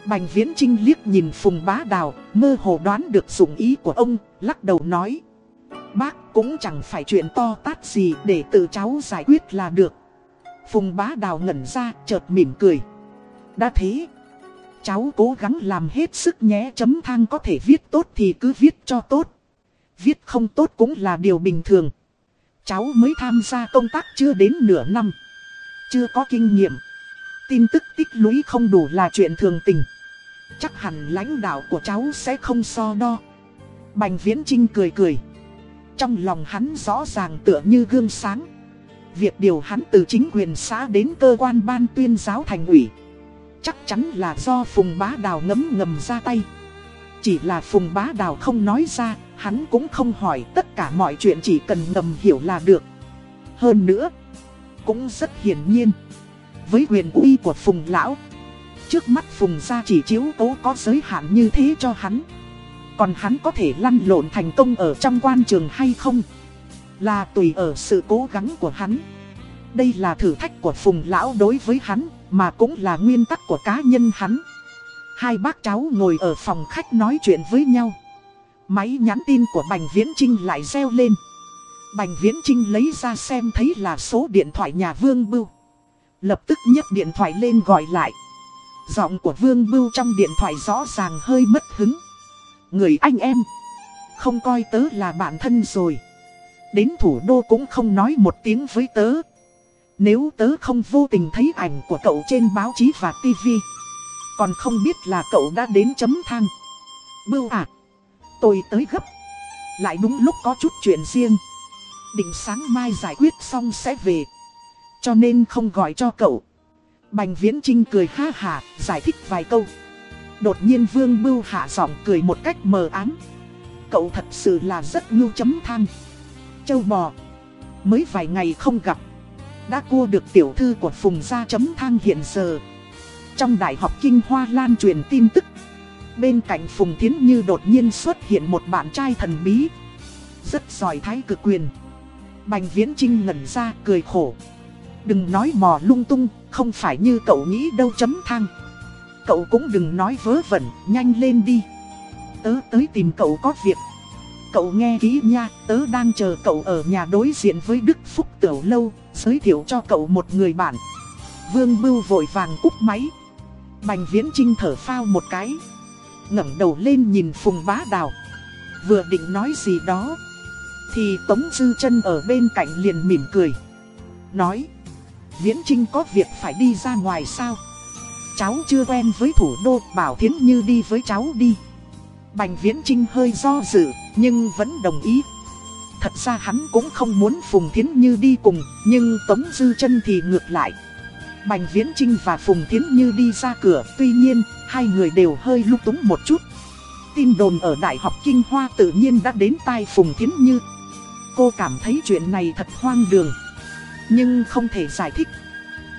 Bành viễn trinh liếc nhìn Phùng Bá Đào, mơ hồ đoán được dụng ý của ông, lắc đầu nói. Bác cũng chẳng phải chuyện to tát gì để tự cháu giải quyết là được. Phùng Bá Đào ngẩn ra, chợt mỉm cười. Đã thế, Cháu cố gắng làm hết sức nhé chấm thang có thể viết tốt thì cứ viết cho tốt. Viết không tốt cũng là điều bình thường. Cháu mới tham gia công tác chưa đến nửa năm. Chưa có kinh nghiệm. Tin tức tích lũy không đủ là chuyện thường tình. Chắc hẳn lãnh đạo của cháu sẽ không so đo. Bành Viễn Trinh cười cười. Trong lòng hắn rõ ràng tựa như gương sáng. Việc điều hắn từ chính quyền xã đến cơ quan ban tuyên giáo thành ủy Chắc chắn là do Phùng Bá Đào ngấm ngầm ra tay Chỉ là Phùng Bá Đào không nói ra, Hắn cũng không hỏi tất cả mọi chuyện chỉ cần ngầm hiểu là được Hơn nữa, Cũng rất hiển nhiên với quyền uy của Phùng Lão. Trước mắt Phùng gia chỉ chiếu cố có giới hạn như thế cho hắn. Còn hắn có thể lăn lộn thành công ở trong quan trường hay không? Là tùy ở sự cố gắng của hắn. Đây là thử thách của Phùng Lão đối với hắn, Mà cũng là nguyên tắc của cá nhân hắn. Hai bác cháu ngồi ở phòng khách nói chuyện với nhau. Máy nhắn tin của Bành Viễn Trinh lại reo lên. Bành Viễn Trinh lấy ra xem thấy là số điện thoại nhà Vương Bưu. Lập tức nhấc điện thoại lên gọi lại. Giọng của Vương Bưu trong điện thoại rõ ràng hơi mất hứng. Người anh em, Không coi tớ là bạn thân rồi. Đến thủ đô cũng không nói một tiếng với tớ. Nếu tớ không vô tình thấy ảnh của cậu trên báo chí và tivi Còn không biết là cậu đã đến chấm thang. Bưu à Tôi tới gấp. Lại đúng lúc có chút chuyện riêng. Định sáng mai giải quyết xong sẽ về. Cho nên không gọi cho cậu Bành Viễn Trinh cười ha hà, giải thích vài câu. Đột nhiên Vương Bưu hạ giọng cười một cách mờ ám. Cậu thật sự là rất ngưu chấm thang. Châu bò. Mới vài ngày không gặp. Đã cua được tiểu thư của Phùng gia chấm thang hiện giờ. Trong Đại học Kinh Hoa lan truyền tin tức. Bên cạnh Phùng Thiến Như đột nhiên xuất hiện một bạn trai thần bí. Rất giỏi thái cực quyền. Bành Viễn Trinh ngẩn ra cười khổ. Đừng nói mò lung tung, không phải như cậu nghĩ đâu chấm thang. Cậu cũng đừng nói vớ vẩn, nhanh lên đi. Tớ tới tìm cậu có việc. Cậu nghe kỹ nha, tớ đang chờ cậu ở nhà đối diện với Đức Phúc Tiểu Lâu, giới thiệu cho cậu một người bạn. Vương Bưu vội vàng cúp máy. Bành Viễn Trinh thở phao một cái. ngẩng đầu lên nhìn Phùng Bá Đào. Vừa định nói gì đó. Thì Tống Dư chân ở bên cạnh liền mỉm cười. Nói. Viễn Trinh có việc phải đi ra ngoài sao? Cháu chưa quen với thủ đô, bảo Thiến Như đi với cháu đi. Bành Viễn Trinh hơi do dự, nhưng vẫn đồng ý. Thật ra hắn cũng không muốn Phùng Thiến Như đi cùng, nhưng Tống Dư chân thì ngược lại. Bành Viễn Trinh và Phùng Thiến Như đi ra cửa, tuy nhiên, hai người đều hơi lúc túng một chút. Tin đồn ở Đại học Kinh Hoa tự nhiên đã đến tai Phùng Thiến Như. Cô cảm thấy chuyện này thật hoang đường nhưng không thể giải thích.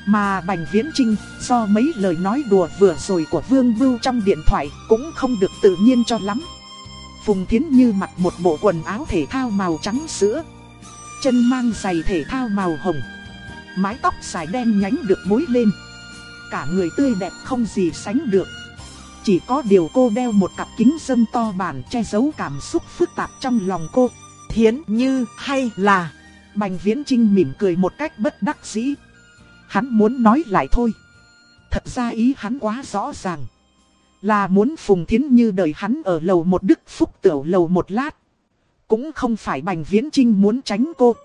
Mà Bành Viễn Trinh, do mấy lời nói đùa vừa rồi của Vương vưu trong điện thoại cũng không được tự nhiên cho lắm. Phùng Thiến Như mặc một bộ quần áo thể thao màu trắng sữa. Chân mang giày thể thao màu hồng. Mái tóc dài đen nhánh được búi lên. Cả người tươi đẹp không gì sánh được. Chỉ có điều cô đeo một cặp kính dâm to bản che giấu cảm xúc phức tạp trong lòng cô. Thiến Như hay là... Bành Viễn Trinh mỉm cười một cách bất đắc dĩ. Hắn muốn nói lại thôi. Thật ra ý hắn quá rõ ràng. Là muốn Phùng Thiến Như đợi hắn ở lầu một đức phúc tiểu lầu một lát. Cũng không phải Bành Viễn Trinh muốn tránh cô.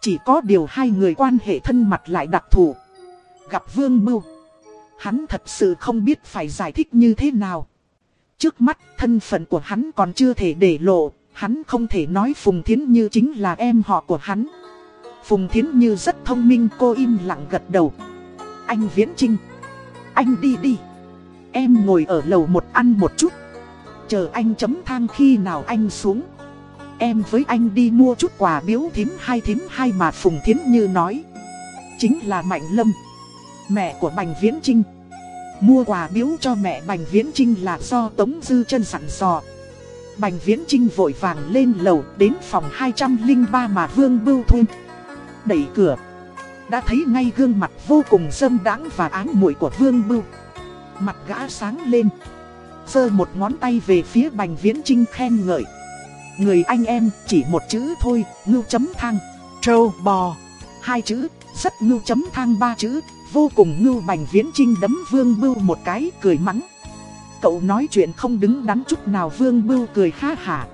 Chỉ có điều hai người quan hệ thân mặt lại đặc thù. Gặp Vương Bưu. Hắn thật sự không biết phải giải thích như thế nào. Trước mắt thân phận của hắn còn chưa thể để lộ Hắn không thể nói Phùng Thiến Như chính là em họ của hắn. Phùng Thiến Như rất thông minh, cô im lặng gật đầu. Anh Viễn Trinh Anh đi đi. Em ngồi ở lầu một ăn một chút. Chờ anh chấm thang khi nào anh xuống. Em với anh đi mua chút quà biếu thím hai thím hai mà Phùng Thiến Như nói. Chính là Mạnh Lâm, Mẹ của Bành Viễn Trinh Mua quà biếu cho mẹ Bành Viễn Trinh là do Tống Dư chân sẵn dò. Bành Viễn Trinh vội vàng lên lầu đến phòng 203 mà Vương Bưu Thun. Đẩy cửa. Đã thấy ngay gương mặt vô cùng dâm đãng và áng muội của Vương Bưu. Mặt gã sáng lên. giơ một ngón tay về phía Bành Viễn Trinh khen ngợi. Người anh em chỉ một chữ thôi, ngưu chấm thang. Trâu bò. Hai chữ, rất ngưu chấm thang ba chữ. Vô cùng ngưu Bành Viễn Trinh đấm Vương Bưu một cái cười mắng cậu nói chuyện không đứng đắn chút nào, Vương Bưu cười ha hả.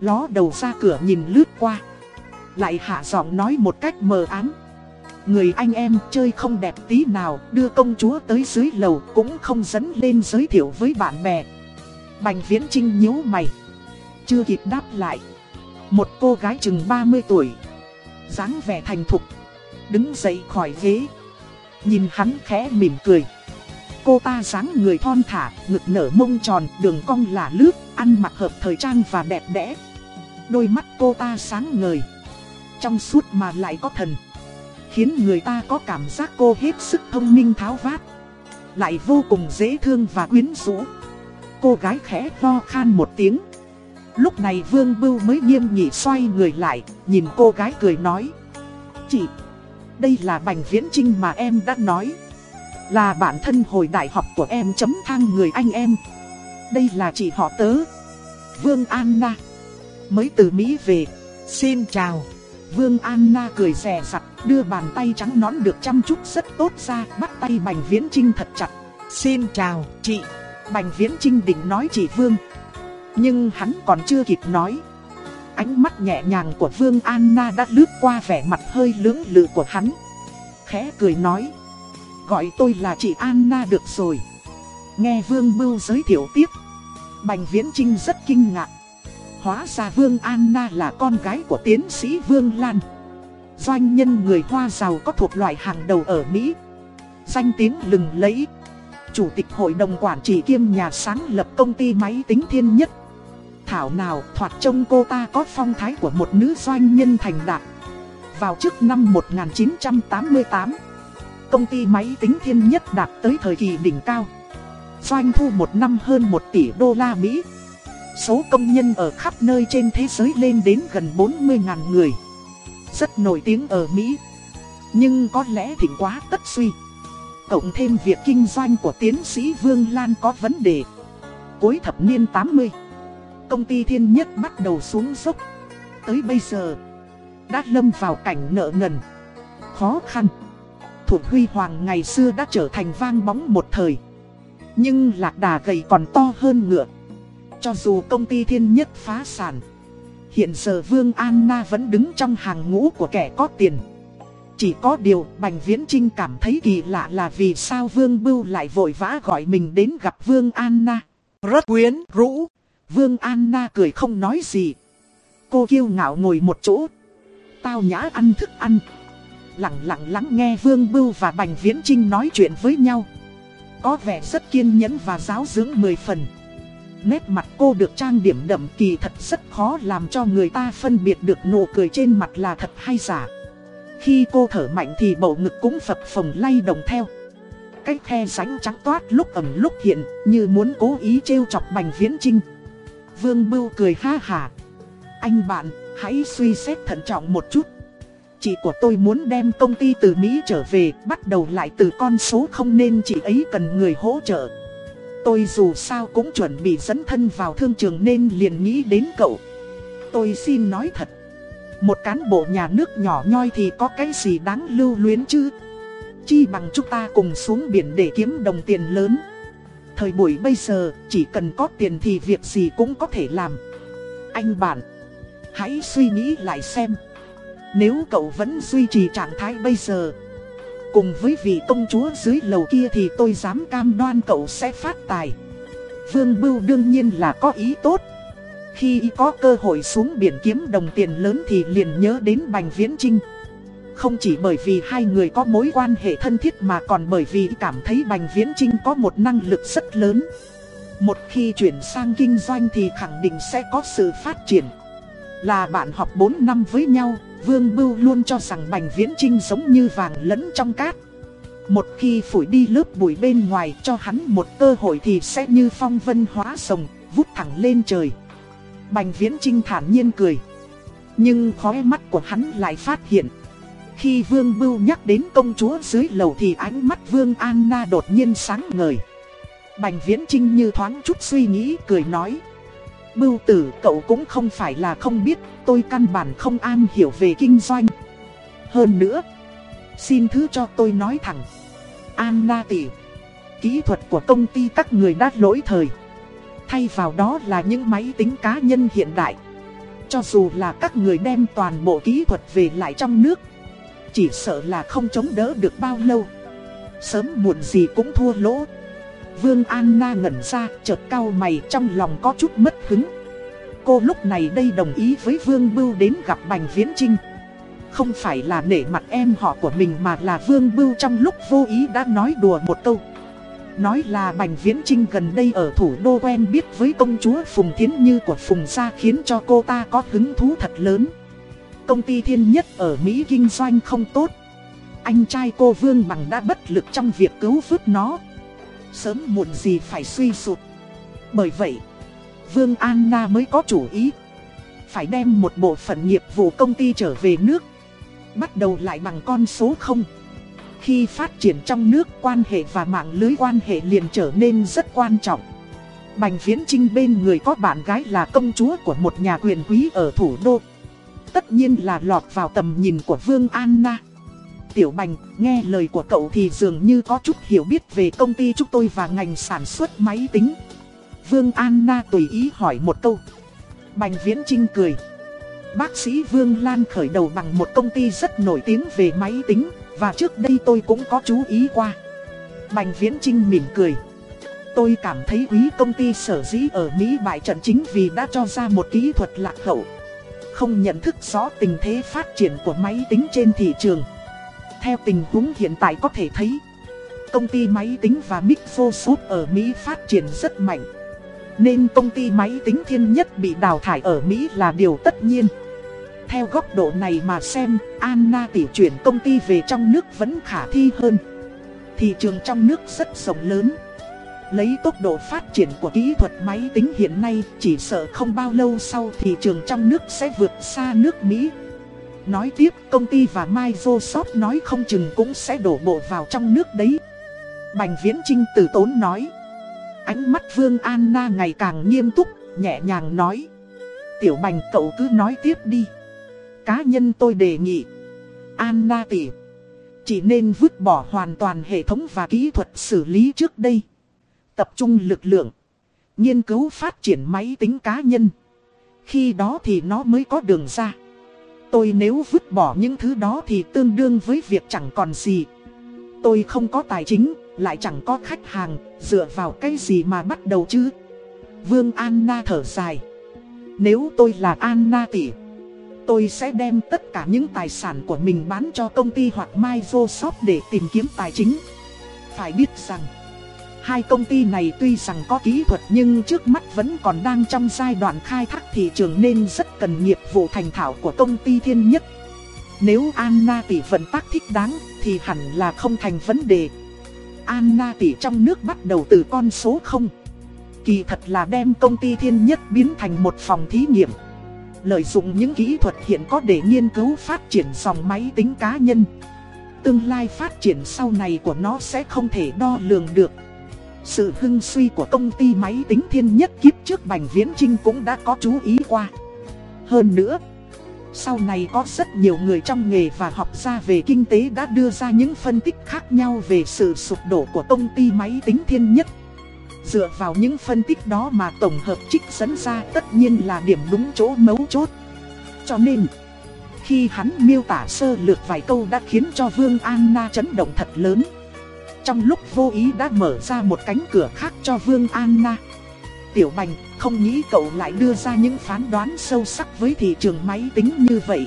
Ló đầu ra cửa nhìn lướt qua. Lại hạ giọng nói một cách mờ ám. Người anh em chơi không đẹp tí nào, Đưa công chúa tới dưới lầu Cũng không dẫn lên giới thiệu với bạn bè. Bành Viễn Trinh nhíu mày. Chưa kịp đáp lại. Một cô gái chừng 30 tuổi. dáng vẻ thành thục. Đứng dậy khỏi ghế. Nhìn hắn khẽ mỉm cười. Cô ta dáng người thon thả, ngực nở mông tròn, đường cong là lướt, ăn mặc hợp thời trang và đẹp đẽ. Đôi mắt cô ta sáng ngời, trong suốt mà lại có thần. Khiến người ta có cảm giác cô hết sức thông minh tháo vát. Lại vô cùng dễ thương và quyến rũ. Cô gái khẽ ho khan một tiếng. Lúc này Vương Bưu mới nghiêm nhị xoay người lại, nhìn cô gái cười nói. Chị, đây là Bành Viễn Trinh mà em đã nói. Là bạn thân hồi đại học của em chấm thang người anh em. Đây là chị họ tớ. Vương Anna. Mới từ Mỹ về. Xin chào. Vương Anna cười rè rặt, Đưa bàn tay trắng nón được chăm chút rất tốt ra, Bắt tay Bành Viễn Trinh thật chặt. Xin chào, chị. Bành Viễn Trinh định nói chị Vương. Nhưng hắn còn chưa kịp nói. Ánh mắt nhẹ nhàng của Vương Anna đã lướt qua vẻ mặt hơi lưỡng lự của hắn. Khẽ cười nói. Gọi tôi là chị Anna được rồi. Nghe Vương Bưu giới thiệu tiếp. Bành Viễn Trinh rất kinh ngạc. Hóa ra Vương Anna là con gái của tiến sĩ Vương Lan. Doanh nhân người Hoa giàu có thuộc loại hàng đầu ở Mỹ. Danh tiếng lừng lẫy. Chủ tịch hội đồng quản trị kiêm nhà sáng lập công ty máy tính thiên nhất. Thảo nào thoạt trông cô ta có phong thái của một nữ doanh nhân thành đạt. Vào trước năm 1988 công ty máy tính thiên nhất đạt tới thời kỳ đỉnh cao. Doanh thu một năm hơn 1 tỷ đô la Mỹ. Số công nhân ở khắp nơi trên thế giới lên đến gần 40.000 người. Rất nổi tiếng ở Mỹ. Nhưng có lẽ thỉnh quá tất suy. Cộng thêm việc kinh doanh của tiến sĩ Vương Lan có vấn đề. Cuối thập niên 80, công ty thiên nhất bắt đầu xuống dốc. Tới bây giờ, đã lâm vào cảnh nợ nần, khó khăn thuộc huy hoàng ngày xưa đã trở thành vang bóng một thời. Nhưng lạc đà gầy còn to hơn ngựa. Cho dù công ty thiên nhất phá sản, hiện giờ Vương Anna vẫn đứng trong hàng ngũ của kẻ có tiền. Chỉ có điều Bành Viễn Trinh cảm thấy kỳ lạ là vì sao Vương Bưu lại vội vã gọi mình đến gặp Vương Anna. Rất quyến rũ. Vương Anna cười không nói gì. Cô kiêu ngạo ngồi một chỗ. Tao nhã ăn thức ăn lặng lặng lắng nghe Vương Bưu và Bành Viễn Trinh nói chuyện với nhau. Có vẻ rất kiên nhẫn và giáo dưỡng mười phần. Nét mặt cô được trang điểm đậm kỳ thật rất khó làm cho người ta phân biệt được nụ cười trên mặt là thật hay giả. Khi cô thở mạnh thì bầu ngực cũng phập phồng lay động theo. Cái khe sánh trắng toát lúc ẩm lúc hiện như muốn cố ý trêu chọc Bành Viễn Trinh. Vương Bưu cười ha hà. Anh bạn, hãy suy xét thận trọng một chút. Chị của tôi muốn đem công ty từ Mỹ trở về, bắt đầu lại từ con số không nên chị ấy cần người hỗ trợ. Tôi dù sao cũng chuẩn bị dẫn thân vào thương trường nên liền nghĩ đến cậu. Tôi xin nói thật, một cán bộ nhà nước nhỏ nhoi thì có cái gì đáng lưu luyến chứ? Chi bằng chúng ta cùng xuống biển để kiếm đồng tiền lớn. Thời buổi bây giờ, chỉ cần có tiền thì việc gì cũng có thể làm. Anh bạn, hãy suy nghĩ lại xem. Nếu cậu vẫn duy trì trạng thái bây giờ, Cùng với vị công chúa dưới lầu kia thì tôi dám cam đoan cậu sẽ phát tài. Vương Bưu đương nhiên là có ý tốt. Khi có cơ hội xuống biển kiếm đồng tiền lớn thì liền nhớ đến Bành Viễn Trinh Không chỉ bởi vì hai người có mối quan hệ thân thiết mà còn bởi vì cảm thấy Bành Viễn Trinh có một năng lực rất lớn. Một khi chuyển sang kinh doanh thì khẳng định sẽ có sự phát triển. Là bạn học 4 năm với nhau Vương Bưu luôn cho rằng Bành Viễn Trinh giống như vàng lẫn trong cát. Một khi phủi đi lớp bụi bên ngoài cho hắn một cơ hội thì sẽ như phong vân hóa rồng, vút thẳng lên trời. Bành Viễn Trinh thản nhiên cười. Nhưng khóe mắt của hắn lại phát hiện. Khi Vương Bưu nhắc đến công chúa dưới lầu thì ánh mắt Vương Anna đột nhiên sáng ngời. Bành Viễn Trinh như thoáng chút suy nghĩ cười nói. Bưu tử cậu cũng không phải là không biết, tôi căn bản không an hiểu về kinh doanh. Hơn nữa, xin thứ cho tôi nói thẳng. Anna tỷ, kỹ thuật của công ty các người đã lỗi thời. Thay vào đó là những máy tính cá nhân hiện đại. Cho dù là các người đem toàn bộ kỹ thuật về lại trong nước, chỉ sợ là không chống đỡ được bao lâu. Sớm muộn gì cũng thua lỗ. Vương Anna ngẩn ra, chợt cau mày trong lòng có chút mất hứng. Cô lúc này đây đồng ý với Vương Bưu đến gặp Bành Viễn Trinh. Không phải là nể mặt em họ của mình mà là Vương Bưu trong lúc vô ý đã nói đùa một câu. Nói là Bành Viễn Trinh gần đây ở thủ đô quen biết với công chúa Phùng Thiến Như của Phùng Gia khiến cho cô ta có hứng thú thật lớn. Công ty thiên nhất ở Mỹ kinh doanh không tốt. Anh trai cô Vương Bằng đã bất lực trong việc cứu vớt nó. Sớm muộn gì phải suy sụp. Bởi vậy, Vương Anna mới có chủ ý. Phải đem một bộ phận nghiệp vụ công ty trở về nước. Bắt đầu lại bằng con số 0. Khi phát triển trong nước quan hệ và mạng lưới quan hệ liền trở nên rất quan trọng. Bành Viễn Trinh bên người có bạn gái là công chúa của một nhà quyền quý ở thủ đô. Tất nhiên là lọt vào tầm nhìn của Vương Anna. Tiểu Bành, nghe lời của cậu thì dường như có chút hiểu biết về công ty chúng tôi và ngành sản xuất máy tính. Vương Anna tùy ý hỏi một câu. Bành Viễn Trinh cười. Bác sĩ Vương Lan khởi đầu bằng một công ty rất nổi tiếng về máy tính, và trước đây tôi cũng có chú ý qua. Bành Viễn Trinh mỉm cười. Tôi cảm thấy quý công ty sở dĩ ở Mỹ bại trận chính vì đã cho ra một kỹ thuật lạc hậu. Không nhận thức rõ tình thế phát triển của máy tính trên thị trường. Theo tình huống hiện tại có thể thấy, công ty máy tính và Microsoft ở Mỹ phát triển rất mạnh. Nên công ty máy tính thiên nhất bị đào thải ở Mỹ là điều tất nhiên. Theo góc độ này mà xem, Anna tỷ chuyển công ty về trong nước vẫn khả thi hơn. Thị trường trong nước rất rộng lớn. Lấy tốc độ phát triển của kỹ thuật máy tính hiện nay, chỉ sợ không bao lâu sau thị trường trong nước sẽ vượt xa nước Mỹ. Nói tiếp, công ty và Microsoft nói không chừng cũng sẽ đổ bộ vào trong nước đấy. Bành Viễn Trinh Tử tốn nói. Ánh mắt Vương Anna ngày càng nghiêm túc, nhẹ nhàng nói. Tiểu Bành cậu cứ nói tiếp đi. Cá nhân tôi đề nghị. Anna tỷ. Chỉ nên vứt bỏ hoàn toàn hệ thống và kỹ thuật xử lý trước đây. Tập trung lực lượng. Nghiên cứu phát triển máy tính cá nhân. Khi đó thì nó mới có đường ra. Tôi nếu vứt bỏ những thứ đó thì tương đương với việc chẳng còn gì. Tôi không có tài chính, lại chẳng có khách hàng, dựa vào cái gì mà bắt đầu chứ? Vương Anna thở dài. Nếu tôi là Anna tỷ, tôi sẽ đem tất cả những tài sản của mình bán cho công ty hoặc Microsoft để tìm kiếm tài chính. Phải biết rằng, hai công ty này tuy rằng có kỹ thuật nhưng trước mắt vẫn còn đang trong giai đoạn khai thác thị trường nên rất cần nghiệp vụ thành thảo của công ty thiên nhất. Nếu Anna tỷ vận tác thích đáng thì hẳn là không thành vấn đề. Anna tỷ trong nước bắt đầu từ con số 0. Kỳ thật là đem công ty thiên nhất biến thành một phòng thí nghiệm. Lợi dụng những kỹ thuật hiện có để nghiên cứu phát triển dòng máy tính cá nhân. Tương lai phát triển sau này của nó sẽ không thể đo lường được. Sự hưng suy của công ty máy tính thiên nhất kiếp trước Bành Viễn Trinh cũng đã có chú ý qua. Hơn nữa, sau này có rất nhiều người trong nghề và học gia về kinh tế đã đưa ra những phân tích khác nhau về sự sụp đổ của công ty máy tính thiên nhất. Dựa vào những phân tích đó mà tổng hợp trích dẫn ra tất nhiên là điểm đúng chỗ mấu chốt. Cho nên, khi hắn miêu tả sơ lược vài câu đã khiến cho Vương Anna chấn động thật lớn. Trong lúc vô ý đã mở ra một cánh cửa khác cho Vương Anna. Tiểu Bành, không nghĩ cậu lại đưa ra những phán đoán sâu sắc với thị trường máy tính như vậy.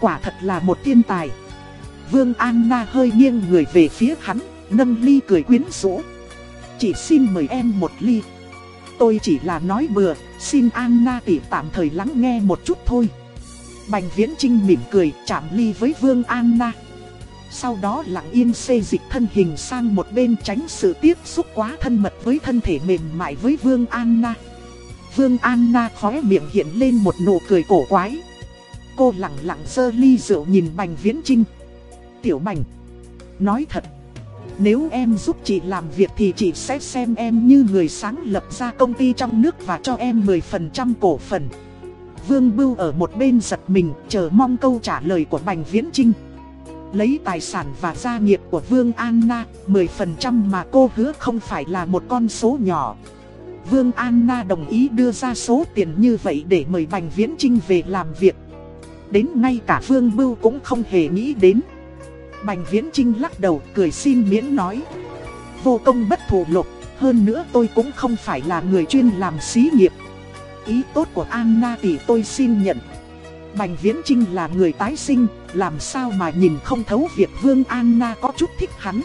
Quả thật là một thiên tài. Vương Anna hơi nghiêng người về phía hắn, nâng ly cười quyến rũ. Chỉ xin mời em một ly. Tôi chỉ là nói bừa, xin Anna tỷ tạm thời lắng nghe một chút thôi. Bành Viễn Trinh mỉm cười chạm ly với Vương Anna. Sau đó lặng yên xê dịch thân hình sang một bên tránh sự tiếp xúc quá thân mật với thân thể mềm mại với Vương Anna. Vương Anna khóe miệng hiện lên một nụ cười cổ quái. Cô lặng lặng sơ ly rượu nhìn Bành Viễn Trinh. Tiểu Bành, nói thật, nếu em giúp chị làm việc thì chị sẽ xem em như người sáng lập ra công ty trong nước và cho em 10% cổ phần. Vương Bưu ở một bên giật mình chờ mong câu trả lời của Bành Viễn Trinh. Lấy tài sản và gia nghiệp của Vương Anna 10% mà cô hứa không phải là một con số nhỏ. Vương Anna đồng ý đưa ra số tiền như vậy để mời Bành Viễn Trinh về làm việc. Đến ngay cả Vương Bưu cũng không hề nghĩ đến. Bành Viễn Trinh lắc đầu cười xin miễn nói. Vô công bất thù lục, Hơn nữa tôi cũng không phải là người chuyên làm xí nghiệp. Ý tốt của Anna thì tôi xin nhận. Bành Viễn Trinh là người tái sinh, Làm sao mà nhìn không thấu việc Vương Anna có chút thích hắn.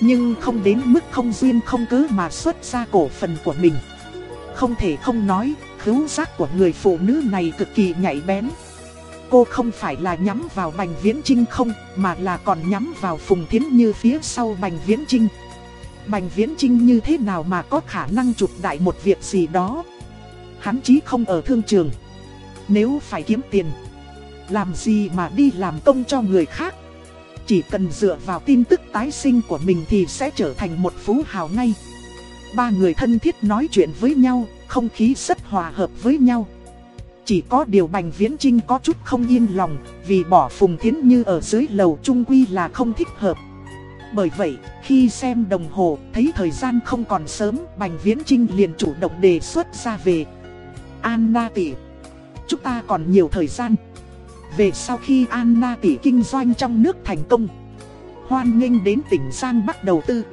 Nhưng không đến mức không duyên không cứ mà xuất ra cổ phần của mình. Không thể không nói, Khứu giác của người phụ nữ này cực kỳ nhạy bén. Cô không phải là nhắm vào Bành Viễn Trinh không, Mà là còn nhắm vào Phùng Thiến Như phía sau Bành Viễn Trinh Bành Viễn Trinh như thế nào mà có khả năng chụp đại một việc gì đó? Hắn chí không ở thương trường. Nếu phải kiếm tiền Làm gì mà đi làm công cho người khác? Chỉ cần dựa vào tin tức tái sinh của mình thì sẽ trở thành một phú hào ngay. Ba người thân thiết nói chuyện với nhau Không khí rất hòa hợp với nhau. Chỉ có điều Bành Viễn Trinh có chút không yên lòng Vì bỏ Phùng Thiến Như ở dưới lầu trung quy là không thích hợp. Bởi vậy, khi xem đồng hồ, thấy thời gian không còn sớm, Bành Viễn Trinh liền chủ động đề xuất ra về. Anna tỷ, chúng ta còn nhiều thời gian. Về sau khi Anna tỷ kinh doanh trong nước thành công, hoan nghênh đến tỉnh Giang bắt đầu tư.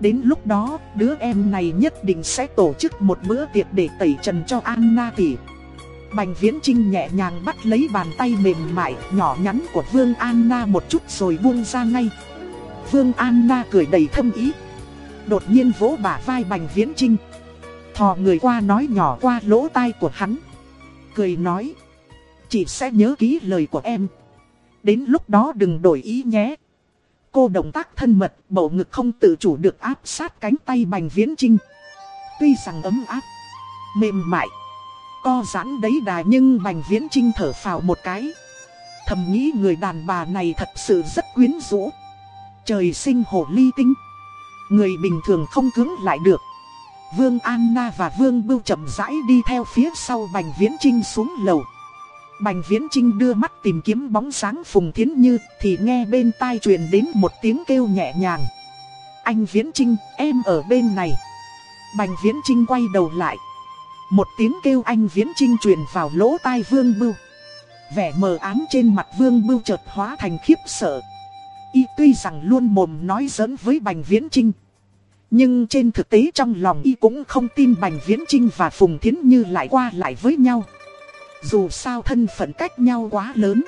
Đến lúc đó, đứa em này nhất định sẽ tổ chức một bữa tiệc để tẩy trần cho Anna tỷ. Bành Viễn Trinh nhẹ nhàng bắt lấy bàn tay mềm mại, nhỏ nhắn của Vương Anna một chút rồi buông ra ngay. Vương Anna cười đầy thâm ý. Đột nhiên vỗ bả vai Bành Viễn Trinh. Thò người qua nói nhỏ qua lỗ tai của hắn. Cười nói. Chị sẽ nhớ kỹ lời của em. Đến lúc đó đừng đổi ý nhé. Cô động tác thân mật, bầu ngực không tự chủ được áp sát cánh tay Bành Viễn Trinh. Tuy rằng ấm áp, mềm mại, co giãn đấy đà nhưng Bành Viễn Trinh thở phào một cái. Thầm nghĩ người đàn bà này thật sự rất quyến rũ. Trời sinh hồ ly tinh. Người bình thường không cứng lại được. Vương Anna và Vương Bưu chậm rãi đi theo phía sau Bành Viễn Trinh xuống lầu. Bành Viễn Trinh đưa mắt tìm kiếm bóng sáng Phùng Thiến Như thì nghe bên tai truyền đến một tiếng kêu nhẹ nhàng. Anh Viễn Trinh, em ở bên này. Bành Viễn Trinh quay đầu lại. Một tiếng kêu anh Viễn Trinh truyền vào lỗ tai Vương Bưu. Vẻ mờ ám trên mặt Vương Bưu chợt hóa thành khiếp sợ. Y tuy rằng luôn mồm nói giỡn với Bành Viễn Trinh. Nhưng trên thực tế trong lòng Y cũng không tin Bành Viễn Trinh và Phùng Thiến Như lại qua lại với nhau. Dù sao thân phận cách nhau quá lớn.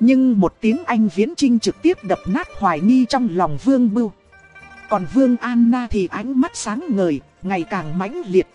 Nhưng một tiếng Anh Viễn Trinh trực tiếp đập nát hoài nghi trong lòng Vương Bưu. Còn Vương Anna thì ánh mắt sáng ngời, ngày càng mãnh liệt.